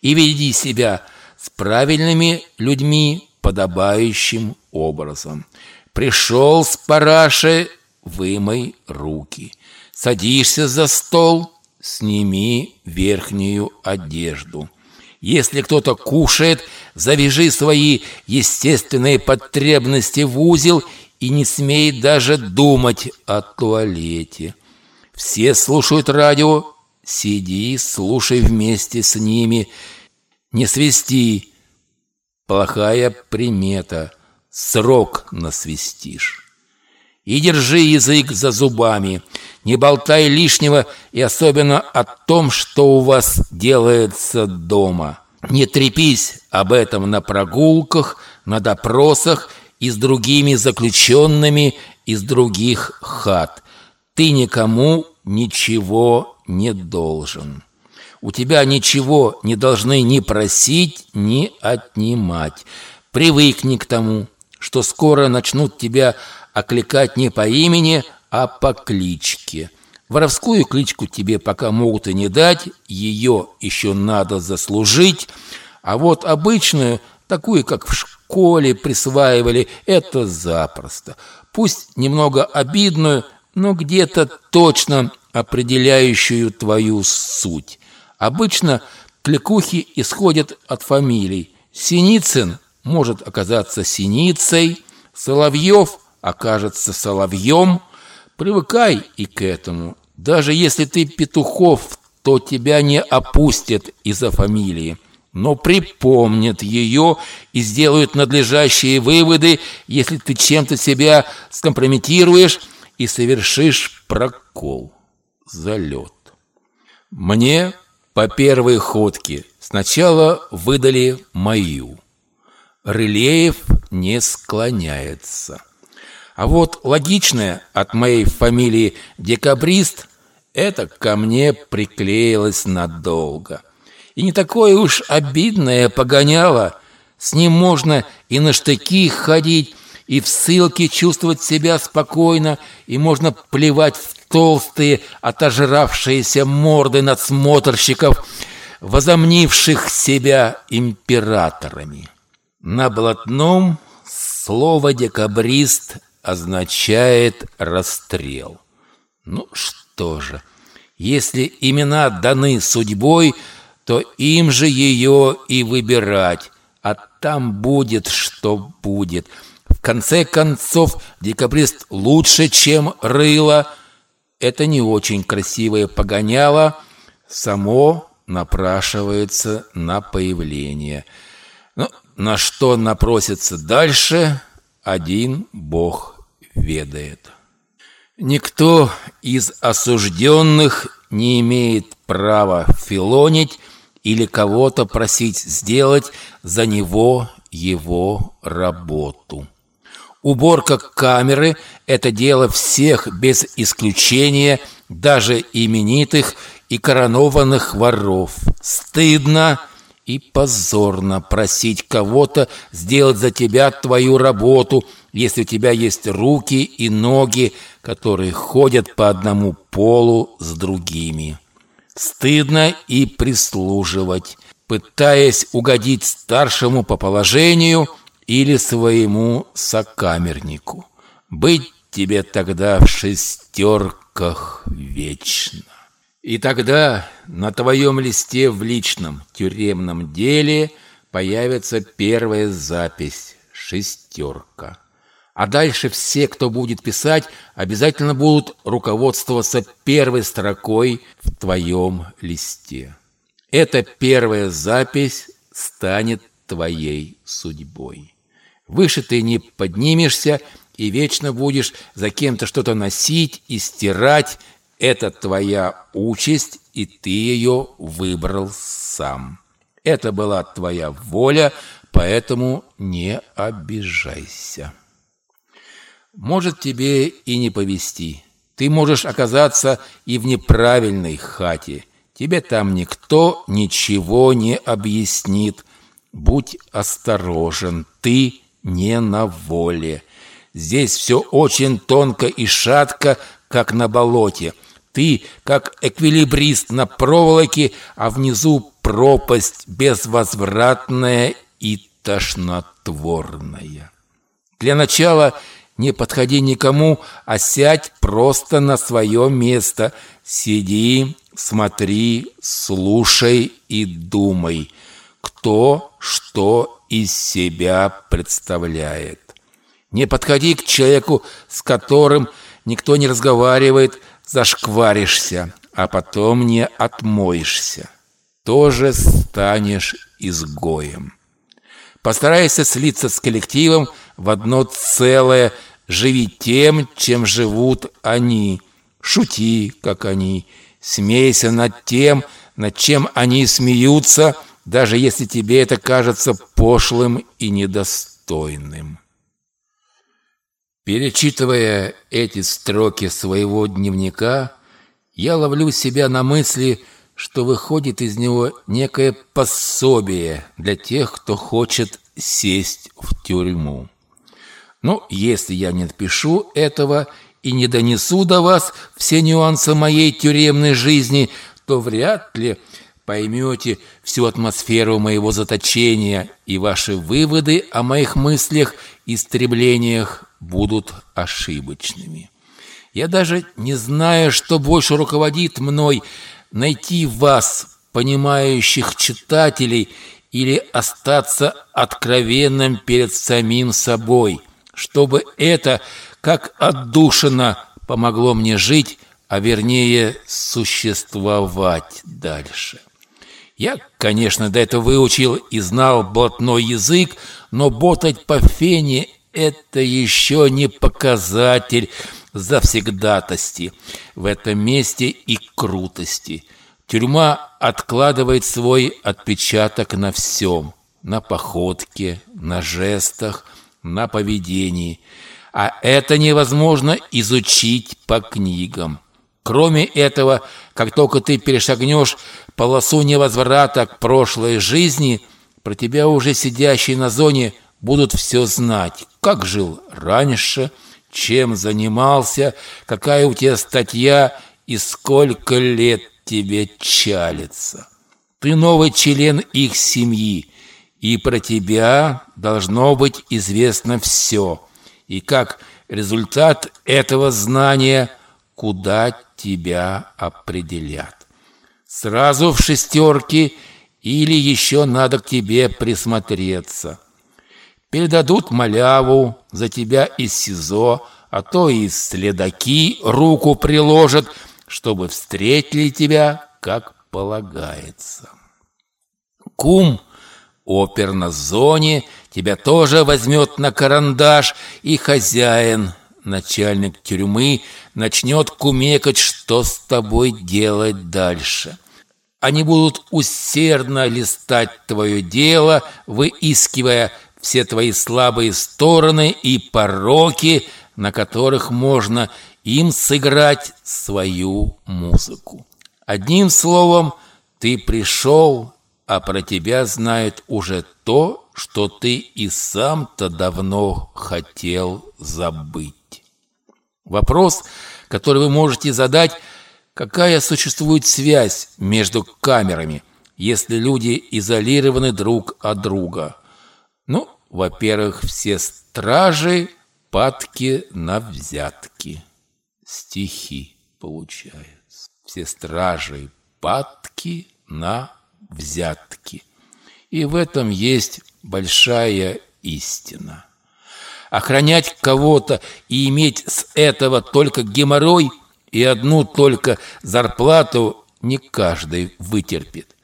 И веди себя с правильными людьми подобающим образом. Пришел с параши – вымой руки. Садишься за стол – сними верхнюю одежду – если кто-то кушает, завяжи свои естественные потребности в узел и не смей даже думать о туалете. Все слушают радио, сиди, слушай вместе с ними. Не свисти, плохая примета, срок насвистишь. И держи язык за зубами, не болтай лишнего и особенно о том, что у вас делается дома. Не трепись об этом на прогулках, на допросах и с другими заключенными из других хат. Ты никому ничего не должен. У тебя ничего не должны ни просить, ни отнимать. Привыкни к тому, что скоро начнут тебя окликать не по имени, а по кличке. Воровскую кличку тебе пока могут и не дать, ее еще надо заслужить, а вот обычную, такую, как в школе присваивали, это запросто. Пусть немного обидную, но где-то точно определяющую твою суть. Обычно кликухи исходят от фамилий. Синицын может оказаться Синицей, Соловьев окажется Соловьем. Привыкай и к этому. Даже если ты Петухов, то тебя не опустят из-за фамилии но припомнят ее и сделают надлежащие выводы, если ты чем-то себя скомпрометируешь и совершишь прокол, залет. Мне по первой ходке сначала выдали мою. Рылеев не склоняется. А вот логичное от моей фамилии «Декабрист» это ко мне приклеилось надолго. И не такое уж обидное погоняло. С ним можно и на штыки ходить, и в ссылке чувствовать себя спокойно, и можно плевать в толстые, отожравшиеся морды надсмотрщиков, возомнивших себя императорами. На блатном слово «декабрист» означает «расстрел». Ну что же, если имена даны судьбой, то им же ее и выбирать, а там будет, что будет. В конце концов, декабрист лучше, чем рыло. Это не очень красивое погоняло, само напрашивается на появление. Но на что напросится дальше, один Бог ведает. Никто из осужденных не имеет права филонить или кого-то просить сделать за него его работу. Уборка камеры – это дело всех без исключения, даже именитых и коронованных воров. Стыдно и позорно просить кого-то сделать за тебя твою работу, если у тебя есть руки и ноги, которые ходят по одному полу с другими. Стыдно и прислуживать, пытаясь угодить старшему по положению или своему сокамернику. Быть тебе тогда в шестерках вечно. И тогда на твоем листе в личном тюремном деле появится первая запись «шестерка». А дальше все, кто будет писать, обязательно будут руководствоваться первой строкой в твоем листе. Эта первая запись станет твоей судьбой. Выше ты не поднимешься и вечно будешь за кем-то что-то носить и стирать. Это твоя участь, и ты ее выбрал сам. Это была твоя воля, поэтому не обижайся. Может тебе и не повести. Ты можешь оказаться и в неправильной хате. Тебе там никто ничего не объяснит. Будь осторожен, ты не на воле. Здесь все очень тонко и шатко, как на болоте. Ты, как эквилибрист на проволоке, а внизу пропасть безвозвратная и тошнотворная. Для начала не подходи никому, а сядь просто на свое место. Сиди, смотри, слушай и думай, кто что из себя представляет. Не подходи к человеку, с которым никто не разговаривает, зашкваришься, а потом не отмоешься. Тоже станешь изгоем. Постарайся слиться с коллективом в одно целое, живи тем, чем живут они. Шути, как они, смейся над тем, над чем они смеются – даже если тебе это кажется пошлым и недостойным. Перечитывая эти строки своего дневника, я ловлю себя на мысли, что выходит из него некое пособие для тех, кто хочет сесть в тюрьму. Но если я не напишу этого и не донесу до вас все нюансы моей тюремной жизни, то вряд ли поймете всю атмосферу моего заточения, и ваши выводы о моих мыслях и стремлениях будут ошибочными. Я даже не знаю, что больше руководит мной найти вас, понимающих читателей, или остаться откровенным перед самим собой, чтобы это, как отдушина, помогло мне жить, а вернее существовать дальше. Я, конечно, до этого выучил и знал ботной язык, но ботать по фене – это еще не показатель завсегдатости в этом месте и крутости. Тюрьма откладывает свой отпечаток на всем – на походке, на жестах, на поведении. А это невозможно изучить по книгам. Кроме этого, как только ты перешагнешь полосу невозврата к прошлой жизни, про тебя уже сидящие на зоне будут все знать, как жил раньше, чем занимался, какая у тебя статья и сколько лет тебе чалится. Ты новый член их семьи, и про тебя должно быть известно все. И как результат этого знания, куда тебя определят. Сразу в шестерки или еще надо к тебе присмотреться. Передадут маляву за тебя из СИЗО, а то и следаки руку приложат, чтобы встретили тебя, как полагается. Кум опер на зоне тебя тоже возьмет на карандаш, и хозяин начальник тюрьмы начнет кумекать, что с тобой делать дальше. Они будут усердно листать твое дело, выискивая все твои слабые стороны и пороки, на которых можно им сыграть свою музыку. Одним словом, ты пришел, а про тебя знают уже то, что ты и сам-то давно хотел забыть. Вопрос, который вы можете задать, какая существует связь между камерами, если люди изолированы друг от друга? Ну, во-первых, все стражи падки на взятки. Стихи получаются. Все стражи падки на взятки. И в этом есть большая истина. Охранять кого-то и иметь с этого только геморрой и одну только зарплату не каждый вытерпит.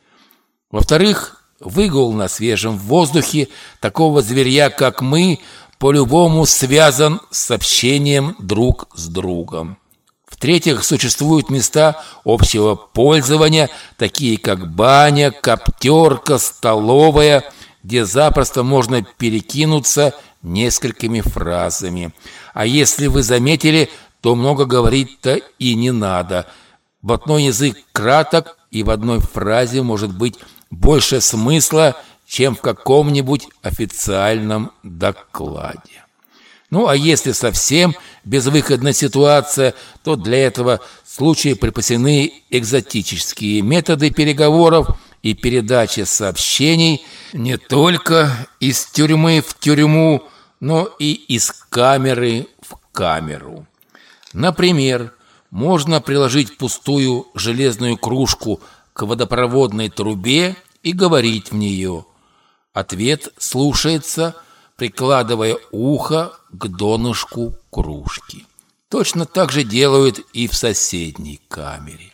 Во-вторых, выгул на свежем воздухе такого зверя, как мы, по-любому связан с общением друг с другом. В-третьих, существуют места общего пользования, такие как баня, коптерка, столовая, где запросто можно перекинуться – несколькими фразами. А если вы заметили, то много говорить-то и не надо. Ботной язык краток, и в одной фразе может быть больше смысла, чем в каком-нибудь официальном докладе. Ну, а если совсем безвыходная ситуация, то для этого случая припасены экзотические методы переговоров и передачи сообщений не только из тюрьмы в тюрьму, но и из камеры в камеру. Например, можно приложить пустую железную кружку к водопроводной трубе и говорить в нее. Ответ слушается, прикладывая ухо к донышку кружки. Точно так же делают и в соседней камере.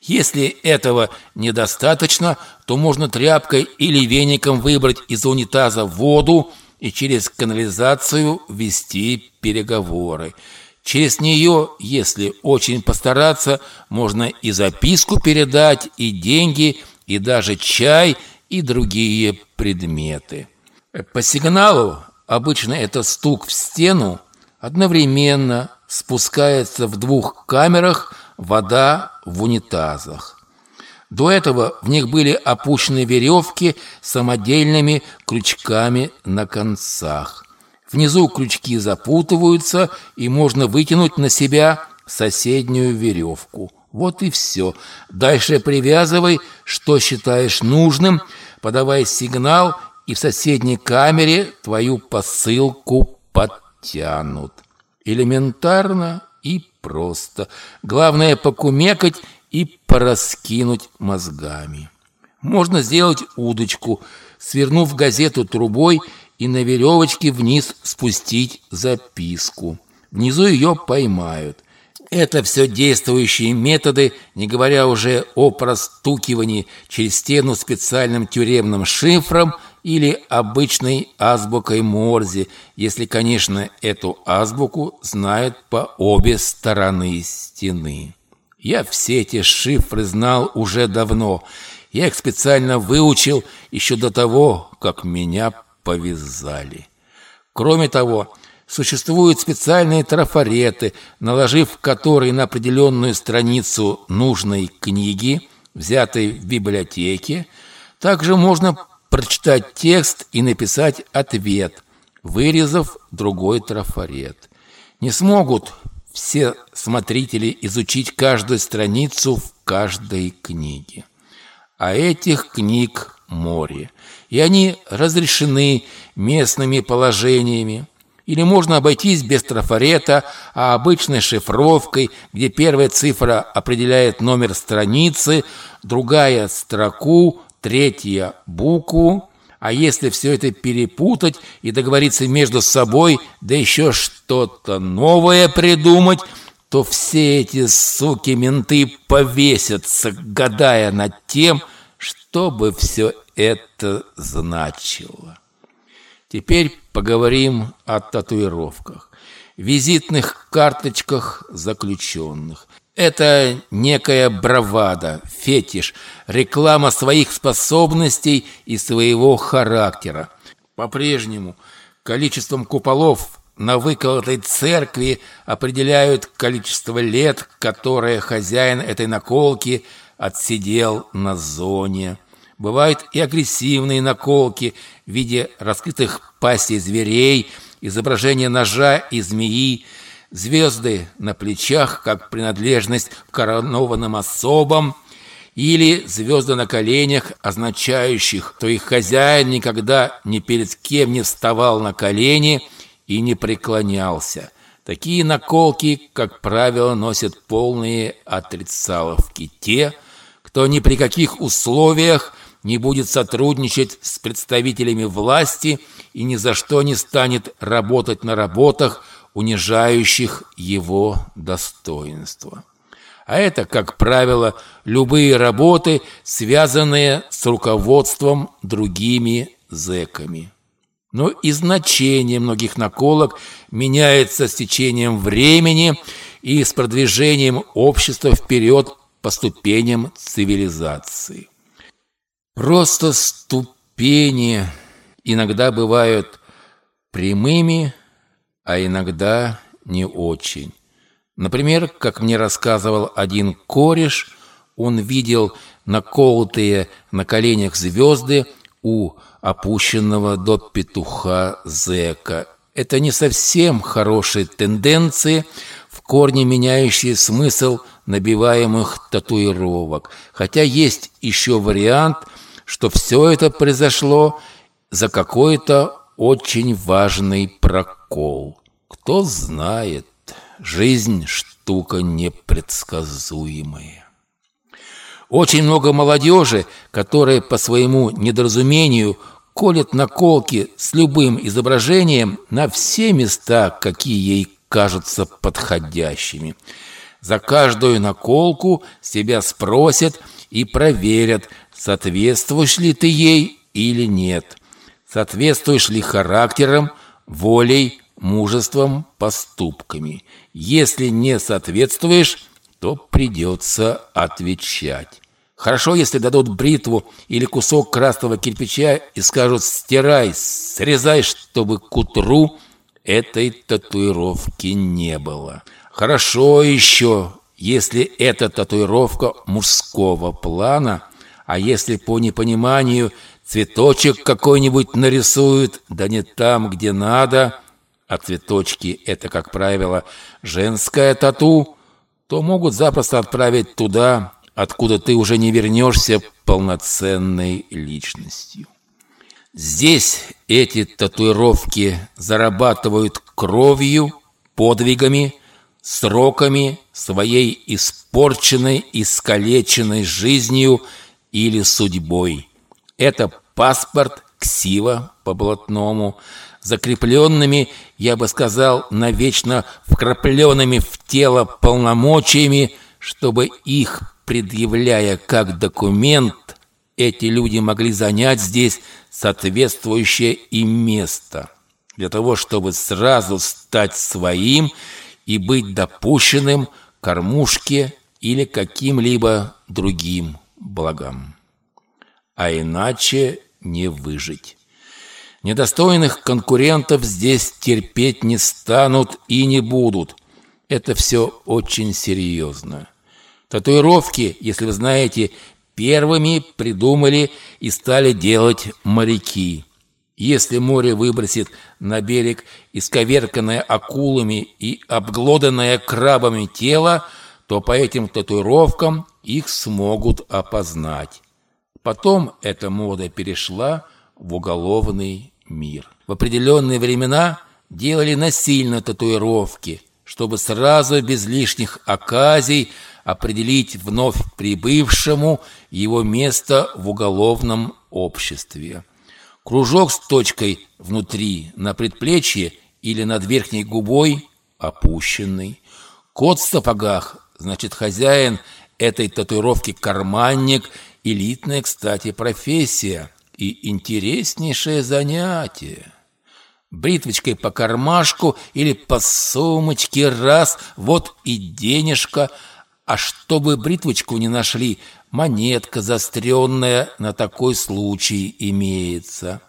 Если этого недостаточно, то можно тряпкой или веником выбрать из унитаза воду и через канализацию вести переговоры. Через нее, если очень постараться, можно и записку передать, и деньги, и даже чай, и другие предметы. По сигналу, обычно это стук в стену, одновременно спускается в двух камерах вода в унитазах. До этого в них были опущены веревки самодельными крючками на концах. Внизу крючки запутываются, и можно вытянуть на себя соседнюю веревку. Вот и все. Дальше привязывай, что считаешь нужным, подавай сигнал, и в соседней камере твою посылку подтянут. Элементарно и просто. Главное покумекать и пораскинуть мозгами. Можно сделать удочку, свернув газету трубой и на веревочке вниз спустить записку. Внизу ее поймают. Это все действующие методы, не говоря уже о простукивании через стену специальным тюремным шифром или обычной азбукой Морзе, если, конечно, эту азбуку знают по обе стороны стены. Я все эти шифры знал уже давно. Я их специально выучил еще до того, как меня повязали. Кроме того, существуют специальные трафареты, наложив которые на определенную страницу нужной книги, взятой в библиотеке, также можно прочитать текст и написать ответ, вырезав другой трафарет. Не смогут все смотрители изучить каждую страницу в каждой книге. А этих книг море, и они разрешены местными положениями. Или можно обойтись без трафарета, а обычной шифровкой, где первая цифра определяет номер страницы, другая – строку, третья – букву. А если все это перепутать и договориться между собой, да еще что-то новое придумать, то все эти суки-менты повесятся, гадая над тем, что бы все это значило. Теперь поговорим о татуировках, визитных карточках заключенных. Это некая бравада, фетиш, реклама своих способностей и своего характера. По-прежнему количеством куполов на выколотой церкви определяют количество лет, которое хозяин этой наколки отсидел на зоне. Бывают и агрессивные наколки в виде раскрытых пастей зверей, изображения ножа и змеи, звезды на плечах, как принадлежность к коронованным особам, или звезды на коленях, означающих, что их хозяин никогда ни перед кем не вставал на колени и не преклонялся. Такие наколки, как правило, носят полные отрицаловки те, кто ни при каких условиях не будет сотрудничать с представителями власти и ни за что не станет работать на работах, унижающих его достоинство. А это, как правило, любые работы, связанные с руководством другими зэками. Но и значение многих наколок меняется с течением времени и с продвижением общества вперед по ступеням цивилизации. Просто ступени иногда бывают прямыми, а иногда не очень. Например, как мне рассказывал один кореш, он видел наколотые на коленях звезды у опущенного до петуха зэка. Это не совсем хорошие тенденции, в корне меняющие смысл набиваемых татуировок. Хотя есть еще вариант – что все это произошло за какой-то очень важный прокол. Кто знает, жизнь штука непредсказуемая. Очень много молодежи, которая по своему недоразумению колет наколки с любым изображением на все места, какие ей кажутся подходящими. За каждую наколку себя спросят и проверят, соответствуешь ли ты ей или нет, соответствуешь ли характером, волей, мужеством, поступками. Если не соответствуешь, то придется отвечать. Хорошо, если дадут бритву или кусок красного кирпича и скажут «стирай, срезай, чтобы к утру этой татуировки не было». Хорошо еще, если эта татуировка мужского плана, а если по непониманию цветочек какой-нибудь нарисуют, да не там, где надо, а цветочки – это, как правило, женская тату, то могут запросто отправить туда, откуда ты уже не вернешься полноценной личностью. Здесь эти татуировки зарабатывают кровью, подвигами, сроками своей испорченной, искалеченной жизнью или судьбой. Это паспорт, ксива по блатному, закрепленными, я бы сказал, навечно вкрапленными в тело полномочиями, чтобы их, предъявляя как документ, эти люди могли занять здесь соответствующее им место, для того, чтобы сразу стать своим и быть допущенным к кормушке или каким-либо другим благам. А иначе не выжить. Недостойных конкурентов здесь терпеть не станут и не будут. Это все очень серьезно. Татуировки, если вы знаете, первыми придумали и стали делать моряки. Если море выбросит на берег исковерканное акулами и обглоданное крабами тело, то по этим татуировкам их смогут опознать. Потом эта мода перешла в уголовный мир. В определенные времена делали насильно татуировки, чтобы сразу без лишних оказий определить вновь прибывшему его место в уголовном обществе. Кружок с точкой внутри на предплечье или над верхней губой опущенный. Кот в сапогах, значит, хозяин этой татуировки карманник, элитная, кстати, профессия и интереснейшее занятие. Бритвочкой по кармашку или по сумочке раз, вот и денежка – а чтобы бритвочку не нашли, монетка застренная на такой случай имеется.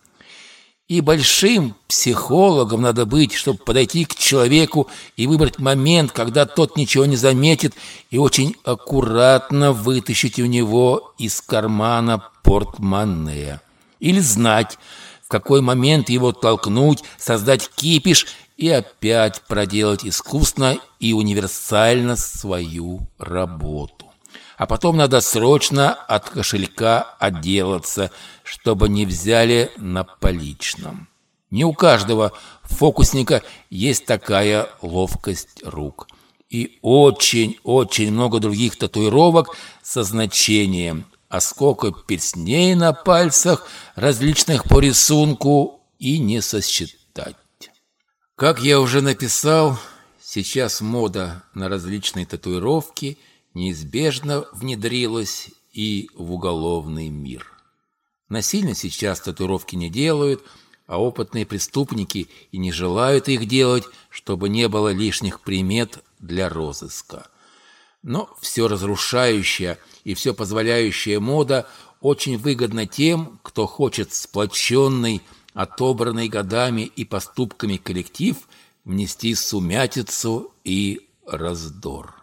И большим психологом надо быть, чтобы подойти к человеку и выбрать момент, когда тот ничего не заметит, и очень аккуратно вытащить у него из кармана портмоне. Или знать, в какой момент его толкнуть, создать кипиш и опять проделать искусно и универсально свою работу. А потом надо срочно от кошелька отделаться, чтобы не взяли на поличном. Не у каждого фокусника есть такая ловкость рук. И очень-очень много других татуировок со значением. А сколько перстней на пальцах, различных по рисунку, и не сосчитать. Как я уже написал, сейчас мода на различные татуировки неизбежно внедрилась и в уголовный мир. Насильно сейчас татуировки не делают, а опытные преступники и не желают их делать, чтобы не было лишних примет для розыска. Но все разрушающая и все позволяющая мода очень выгодна тем, кто хочет сплоченный, отобранный годами и поступками коллектив внести сумятицу и раздор.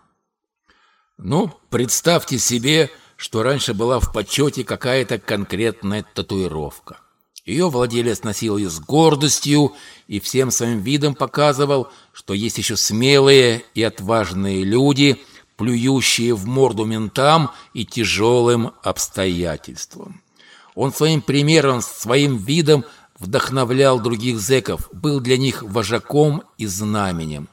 Ну, представьте себе, что раньше была в почете какая-то конкретная татуировка. Ее владелец носил ее с гордостью и всем своим видом показывал, что есть еще смелые и отважные люди, плюющие в морду ментам и тяжелым обстоятельствам. Он своим примером, своим видом вдохновлял других зэков, был для них вожаком и знаменем.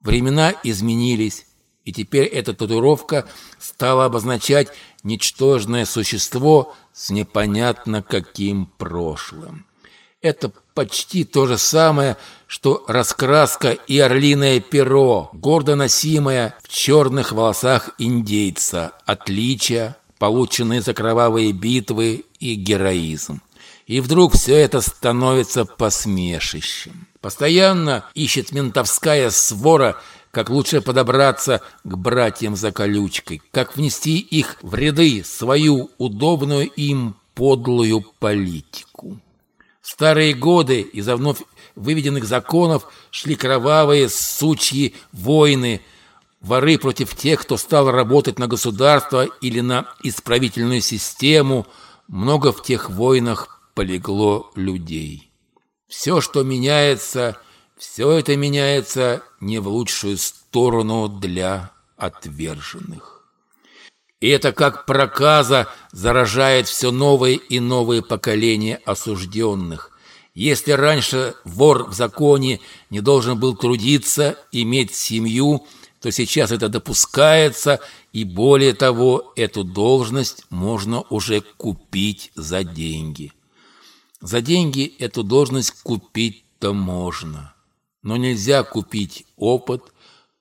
Времена изменились, и теперь эта татуировка стала обозначать ничтожное существо с непонятно каким прошлым. Это почти то же самое, что раскраска и орлиное перо, гордо носимое в черных волосах индейца, отличия, полученные за кровавые битвы и героизм. И вдруг все это становится посмешищем. Постоянно ищет ментовская свора, как лучше подобраться к братьям за колючкой, как внести их в ряды свою удобную им подлую политику. Старые годы из-за вновь выведенных законов шли кровавые сучьи войны, воры против тех, кто стал работать на государство или на исправительную систему. Много в тех войнах полегло людей. Все, что меняется, все это меняется не в лучшую сторону для отверженных. И это как проказа заражает все новые и новые поколения осужденных. Если раньше вор в законе не должен был трудиться, иметь семью, то сейчас это допускается, и более того, эту должность можно уже купить за деньги. За деньги эту должность купить-то можно, но нельзя купить опыт,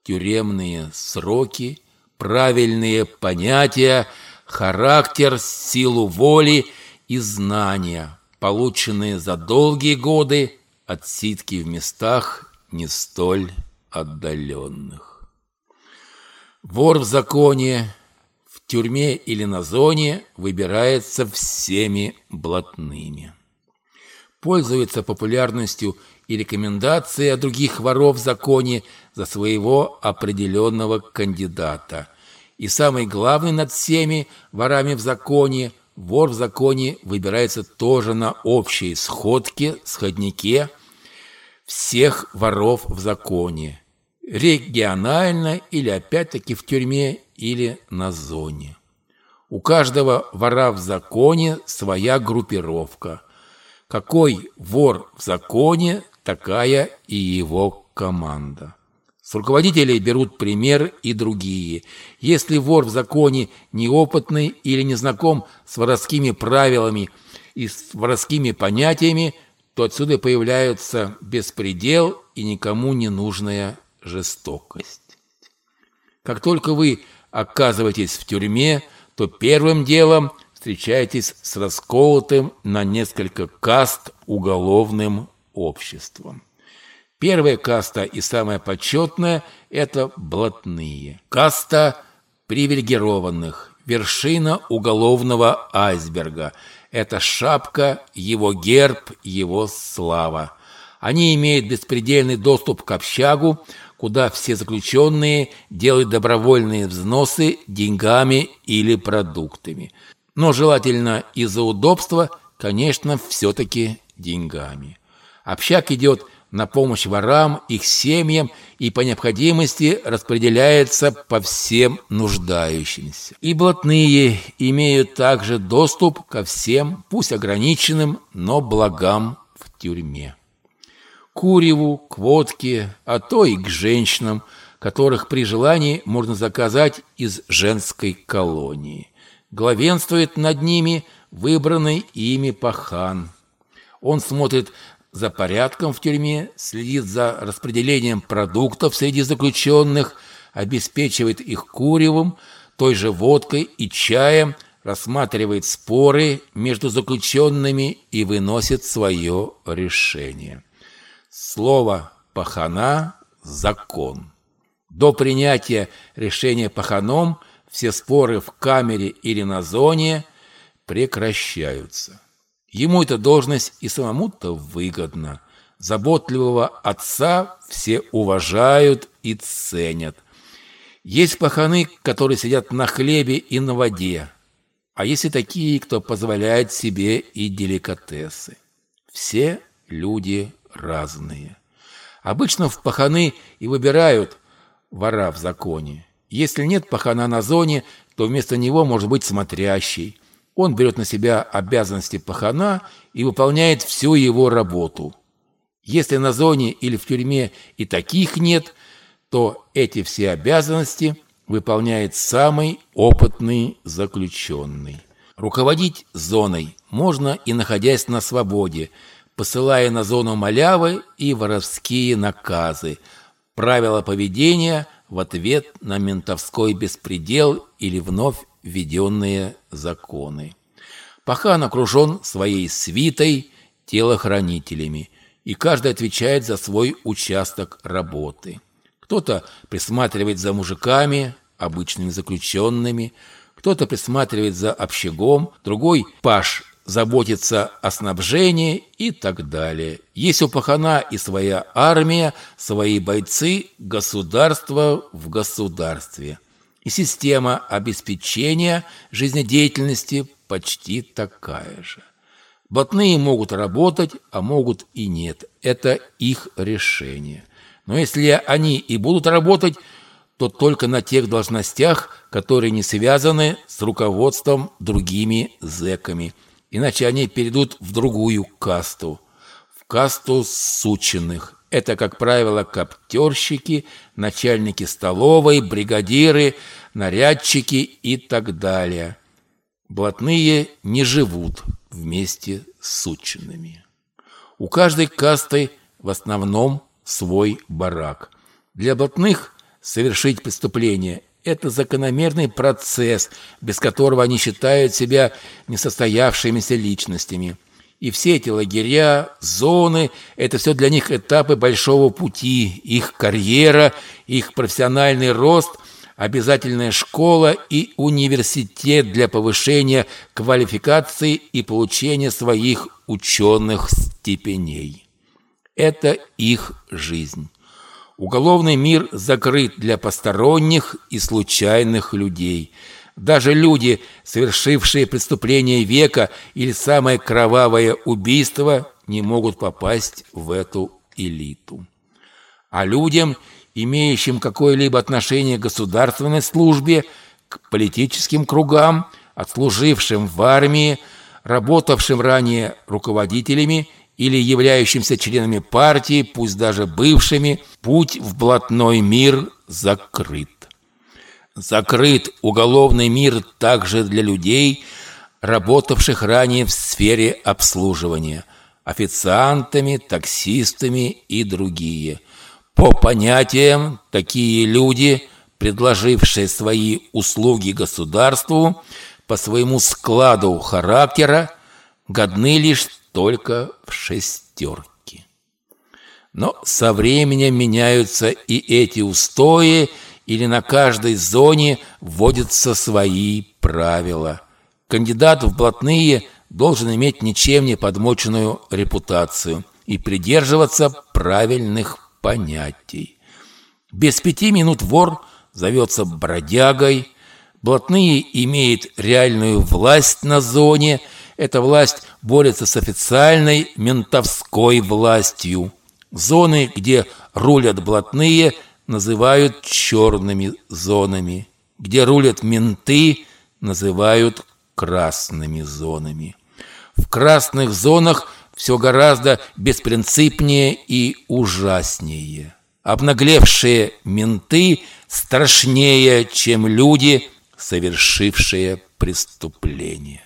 тюремные сроки, правильные понятия, характер, силу воли и знания, полученные за долгие годы от ситки в местах не столь отдаленных. Вор в законе, в тюрьме или на зоне выбирается всеми блатными пользуется популярностью и рекомендации о других воров в законе за своего определенного кандидата. И самый главный над всеми ворами в законе, вор в законе выбирается тоже на общей сходке, сходнике всех воров в законе. Регионально или опять-таки в тюрьме или на зоне. У каждого вора в законе своя группировка – какой вор в законе, такая и его команда. С руководителей берут пример и другие. Если вор в законе неопытный или не знаком с воровскими правилами и с воровскими понятиями, то отсюда появляется беспредел и никому не нужная жестокость. Как только вы оказываетесь в тюрьме, то первым делом – встречаетесь с расколотым на несколько каст уголовным обществом. Первая каста и самая почетная – это блатные. Каста привилегированных, вершина уголовного айсберга. Это шапка, его герб, его слава. Они имеют беспредельный доступ к общагу, куда все заключенные делают добровольные взносы деньгами или продуктами – но желательно из-за удобства, конечно, все-таки деньгами. Общак идет на помощь ворам, их семьям и по необходимости распределяется по всем нуждающимся. И блатные имеют также доступ ко всем, пусть ограниченным, но благам в тюрьме. Куреву, к водке, а то и к женщинам, которых при желании можно заказать из женской колонии. Главенствует над ними выбранный ими пахан. Он смотрит за порядком в тюрьме, следит за распределением продуктов среди заключенных, обеспечивает их куревом, той же водкой и чаем, рассматривает споры между заключенными и выносит свое решение. Слово «пахана» – закон. До принятия решения паханом – все споры в камере или на зоне прекращаются. Ему эта должность и самому-то выгодна. Заботливого отца все уважают и ценят. Есть паханы, которые сидят на хлебе и на воде, а есть и такие, кто позволяет себе и деликатесы. Все люди разные. Обычно в паханы и выбирают вора в законе. Если нет пахана на зоне, то вместо него может быть смотрящий. Он берет на себя обязанности пахана и выполняет всю его работу. Если на зоне или в тюрьме и таких нет, то эти все обязанности выполняет самый опытный заключенный. Руководить зоной можно и находясь на свободе, посылая на зону малявы и воровские наказы, правила поведения – в ответ на ментовской беспредел или вновь введенные законы. Пахан окружен своей свитой, телохранителями, и каждый отвечает за свой участок работы. Кто-то присматривает за мужиками, обычными заключенными, кто-то присматривает за общагом, другой – паш заботиться о снабжении и так далее. Есть у пахана и своя армия, свои бойцы, государство в государстве. И система обеспечения жизнедеятельности почти такая же. Блатные могут работать, а могут и нет. Это их решение. Но если они и будут работать, то только на тех должностях, которые не связаны с руководством другими зэками. Иначе они перейдут в другую касту, в касту сученных. Это, как правило, коптерщики, начальники столовой, бригадиры, нарядчики и так далее. Блатные не живут вместе с сученными. У каждой касты в основном свой барак. Для блатных совершить преступление – это закономерный процесс, без которого они считают себя несостоявшимися личностями. И все эти лагеря, зоны – это все для них этапы большого пути, их карьера, их профессиональный рост – обязательная школа и университет для повышения квалификации и получения своих ученых степеней. Это их жизнь. Уголовный мир закрыт для посторонних и случайных людей. Даже люди, совершившие преступление века или самое кровавое убийство, не могут попасть в эту элиту. А людям, имеющим какое-либо отношение к государственной службе, к политическим кругам, отслужившим в армии, работавшим ранее руководителями или являющимся членами партии, пусть даже бывшими, путь в блатной мир закрыт. Закрыт уголовный мир также для людей, работавших ранее в сфере обслуживания, официантами, таксистами и другие. По понятиям, такие люди, предложившие свои услуги государству, по своему складу характера, годны лишь только в шестерке. Но со временем меняются и эти устои, или на каждой зоне вводятся свои правила. Кандидат в блатные должен иметь ничем не подмоченную репутацию и придерживаться правильных понятий. Без пяти минут вор зовется бродягой, блатные имеют реальную власть на зоне – эта власть борется с официальной ментовской властью. Зоны, где рулят блатные, называют черными зонами. Где рулят менты, называют красными зонами. В красных зонах все гораздо беспринципнее и ужаснее. Обнаглевшие менты страшнее, чем люди, совершившие преступление.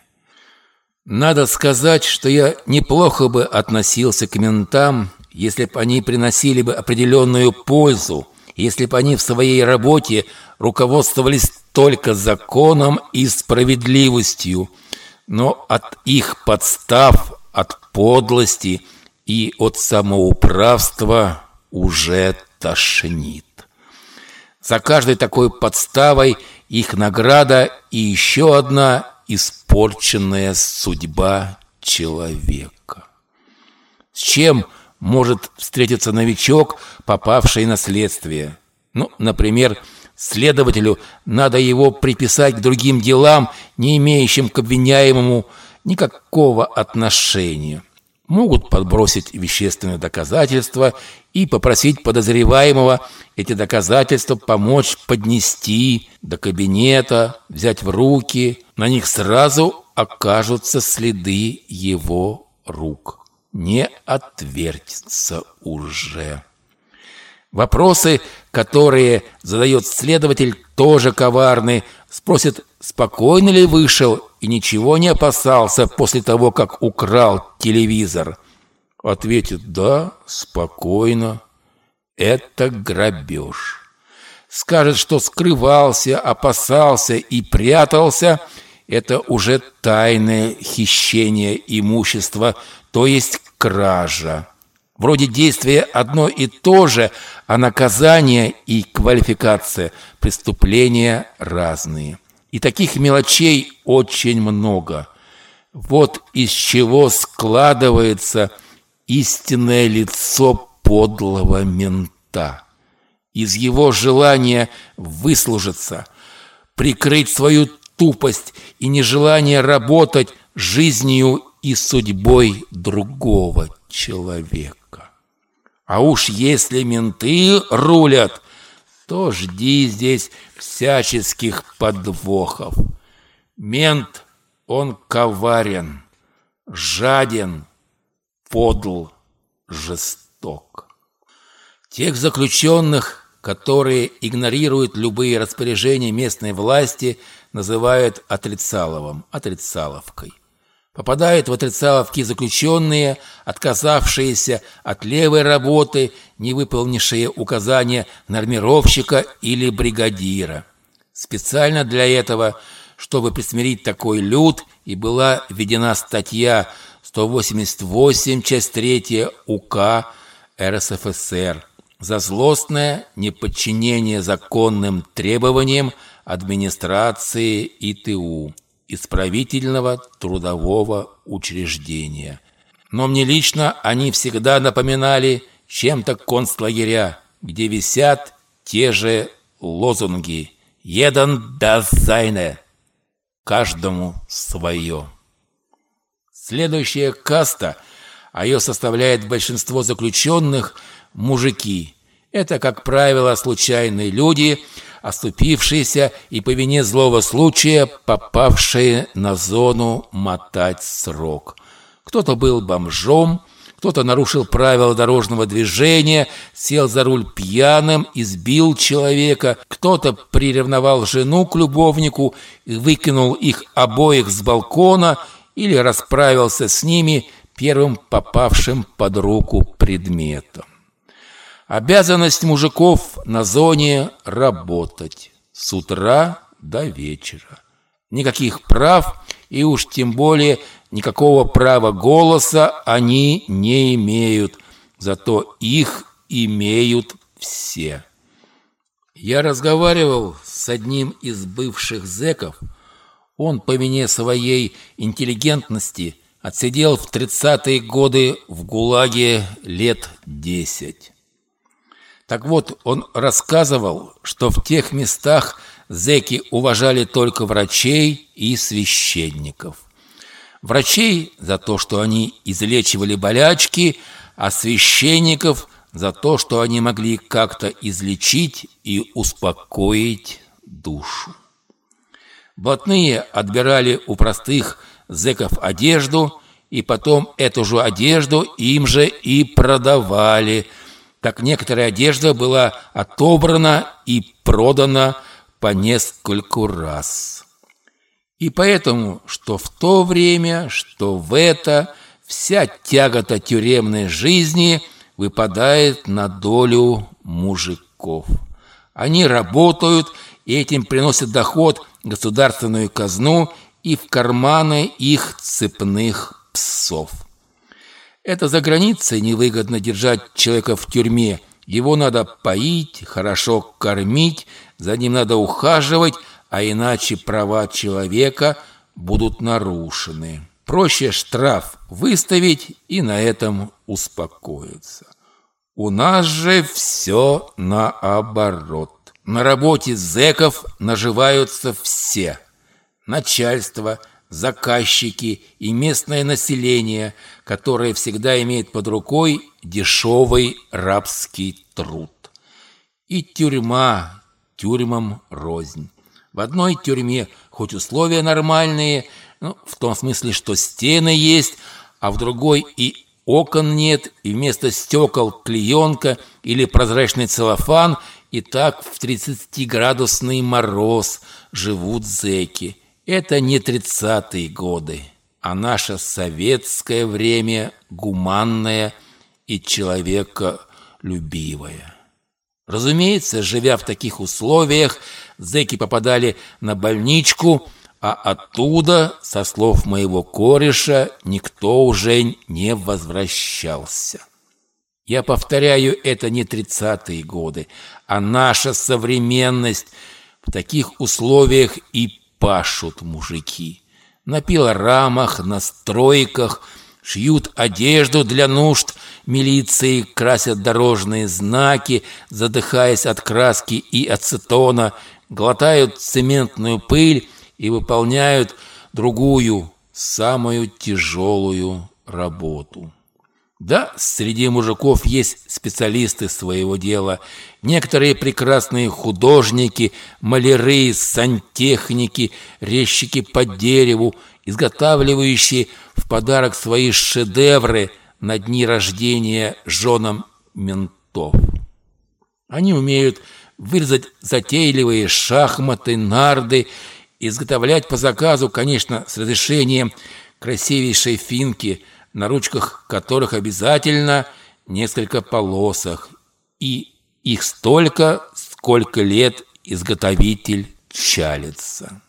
Надо сказать, что я неплохо бы относился к ментам, если бы они приносили бы определенную пользу, если бы они в своей работе руководствовались только законом и справедливостью, но от их подстав, от подлости и от самоуправства уже тошнит. За каждой такой подставой их награда и еще одна испорченная судьба человека. С чем может встретиться новичок, попавший на следствие? Ну, например, следователю надо его приписать к другим делам, не имеющим к обвиняемому никакого отношения могут подбросить вещественные доказательства и попросить подозреваемого эти доказательства помочь поднести до кабинета, взять в руки. На них сразу окажутся следы его рук. Не отвертится уже. Вопросы, которые задает следователь, тоже коварны. Спросит, спокойно ли вышел и ничего не опасался после того, как украл телевизор. Ответит, да, спокойно. Это грабеж. Скажет, что скрывался, опасался и прятался. Это уже тайное хищение имущества, то есть кража. Вроде действия одно и то же, а наказание и квалификация преступления разные. И таких мелочей очень много. Вот из чего складывается истинное лицо подлого мента. Из его желания выслужиться, прикрыть свою тупость и нежелание работать жизнью и судьбой другого человека. А уж если менты рулят, то жди здесь всяческих подвохов. Мент, он коварен, жаден, подл, жесток. Тех заключенных, которые игнорируют любые распоряжения местной власти, называют отрицаловым, отрицаловкой. Попадают в отрицаловки заключенные, отказавшиеся от левой работы, не выполнившие указания нормировщика или бригадира. Специально для этого, чтобы присмирить такой люд, и была введена статья 188, часть 3 УК РСФСР за злостное неподчинение законным требованиям администрации ИТУ исправительного трудового учреждения. Но мне лично они всегда напоминали чем-то концлагеря, где висят те же лозунги «Jedan das seine» – «Каждому свое». Следующая каста, а ее составляет большинство заключенных – мужики. Это, как правило, случайные люди – оступившиеся и по вине злого случая попавшие на зону мотать срок. Кто-то был бомжом, кто-то нарушил правила дорожного движения, сел за руль пьяным, избил человека, кто-то приревновал жену к любовнику и выкинул их обоих с балкона или расправился с ними первым попавшим под руку предметом. Обязанность мужиков на зоне работать с утра до вечера. Никаких прав и уж тем более никакого права голоса они не имеют, зато их имеют все. Я разговаривал с одним из бывших зэков. Он по вине своей интеллигентности отсидел в 30-е годы в ГУЛАГе лет десять. Так вот, он рассказывал, что в тех местах зэки уважали только врачей и священников. Врачей за то, что они излечивали болячки, а священников за то, что они могли как-то излечить и успокоить душу. Блатные отбирали у простых зэков одежду, и потом эту же одежду им же и продавали – так некоторая одежда была отобрана и продана по нескольку раз. И поэтому, что в то время, что в это, вся тягота тюремной жизни выпадает на долю мужиков. Они работают и этим приносят доход государственную казну и в карманы их цепных псов. Это за границей невыгодно держать человека в тюрьме. Его надо поить, хорошо кормить, за ним надо ухаживать, а иначе права человека будут нарушены. Проще штраф выставить и на этом успокоиться. У нас же все наоборот. На работе зэков наживаются все. Начальство – заказчики и местное население, которое всегда имеет под рукой дешевый рабский труд. И тюрьма тюрьмам рознь. В одной тюрьме хоть условия нормальные, ну, в том смысле, что стены есть, а в другой и окон нет, и вместо стекол клеенка или прозрачный целлофан, и так в 30-градусный мороз живут зэки – это не тридцатые годы, а наше советское время гуманное и человеколюбивое. Разумеется, живя в таких условиях, зэки попадали на больничку, а оттуда, со слов моего кореша, никто уже не возвращался. Я повторяю, это не тридцатые годы, а наша современность в таких условиях и пашут мужики. На пилорамах, на стройках шьют одежду для нужд милиции, красят дорожные знаки, задыхаясь от краски и ацетона, глотают цементную пыль и выполняют другую, самую тяжелую работу. Да, среди мужиков есть специалисты своего дела. Некоторые прекрасные художники, маляры, сантехники, резчики по дереву, изготавливающие в подарок свои шедевры на дни рождения женам ментов. Они умеют вырезать затейливые шахматы, нарды, изготовлять по заказу, конечно, с разрешением красивейшей финки – на ручках которых обязательно несколько полосок, и их столько, сколько лет изготовитель чалится.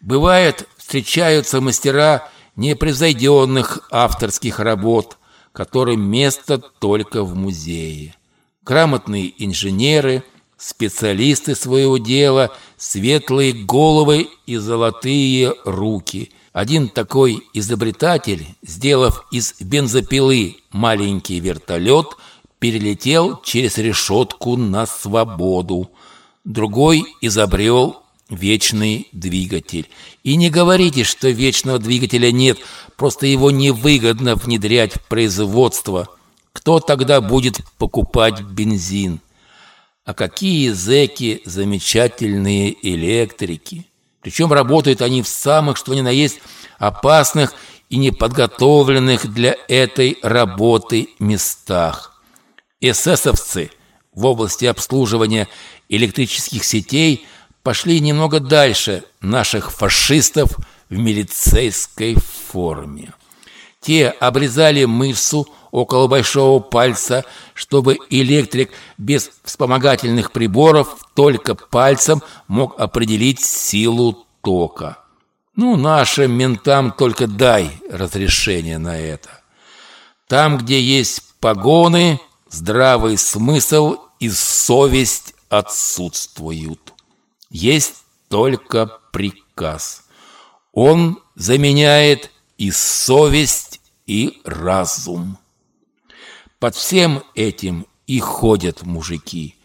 Бывает, встречаются мастера непревзойденных авторских работ, которым место только в музее. Грамотные инженеры, специалисты своего дела, светлые головы и золотые руки – один такой изобретатель, сделав из бензопилы маленький вертолет, перелетел через решетку на свободу. Другой изобрел вечный двигатель. И не говорите, что вечного двигателя нет, просто его невыгодно внедрять в производство. Кто тогда будет покупать бензин? А какие зэки замечательные электрики! Причем работают они в самых, что ни на есть, опасных и неподготовленных для этой работы местах. Эсэсовцы в области обслуживания электрических сетей пошли немного дальше наших фашистов в милицейской форме. Те обрезали мышцу около большого пальца, чтобы электрик без вспомогательных приборов только пальцем мог определить силу тока. Ну, нашим ментам только дай разрешение на это. Там, где есть погоны, здравый смысл и совесть отсутствуют. Есть только приказ. Он заменяет и совесть, и разум. Под всем этим и ходят мужики.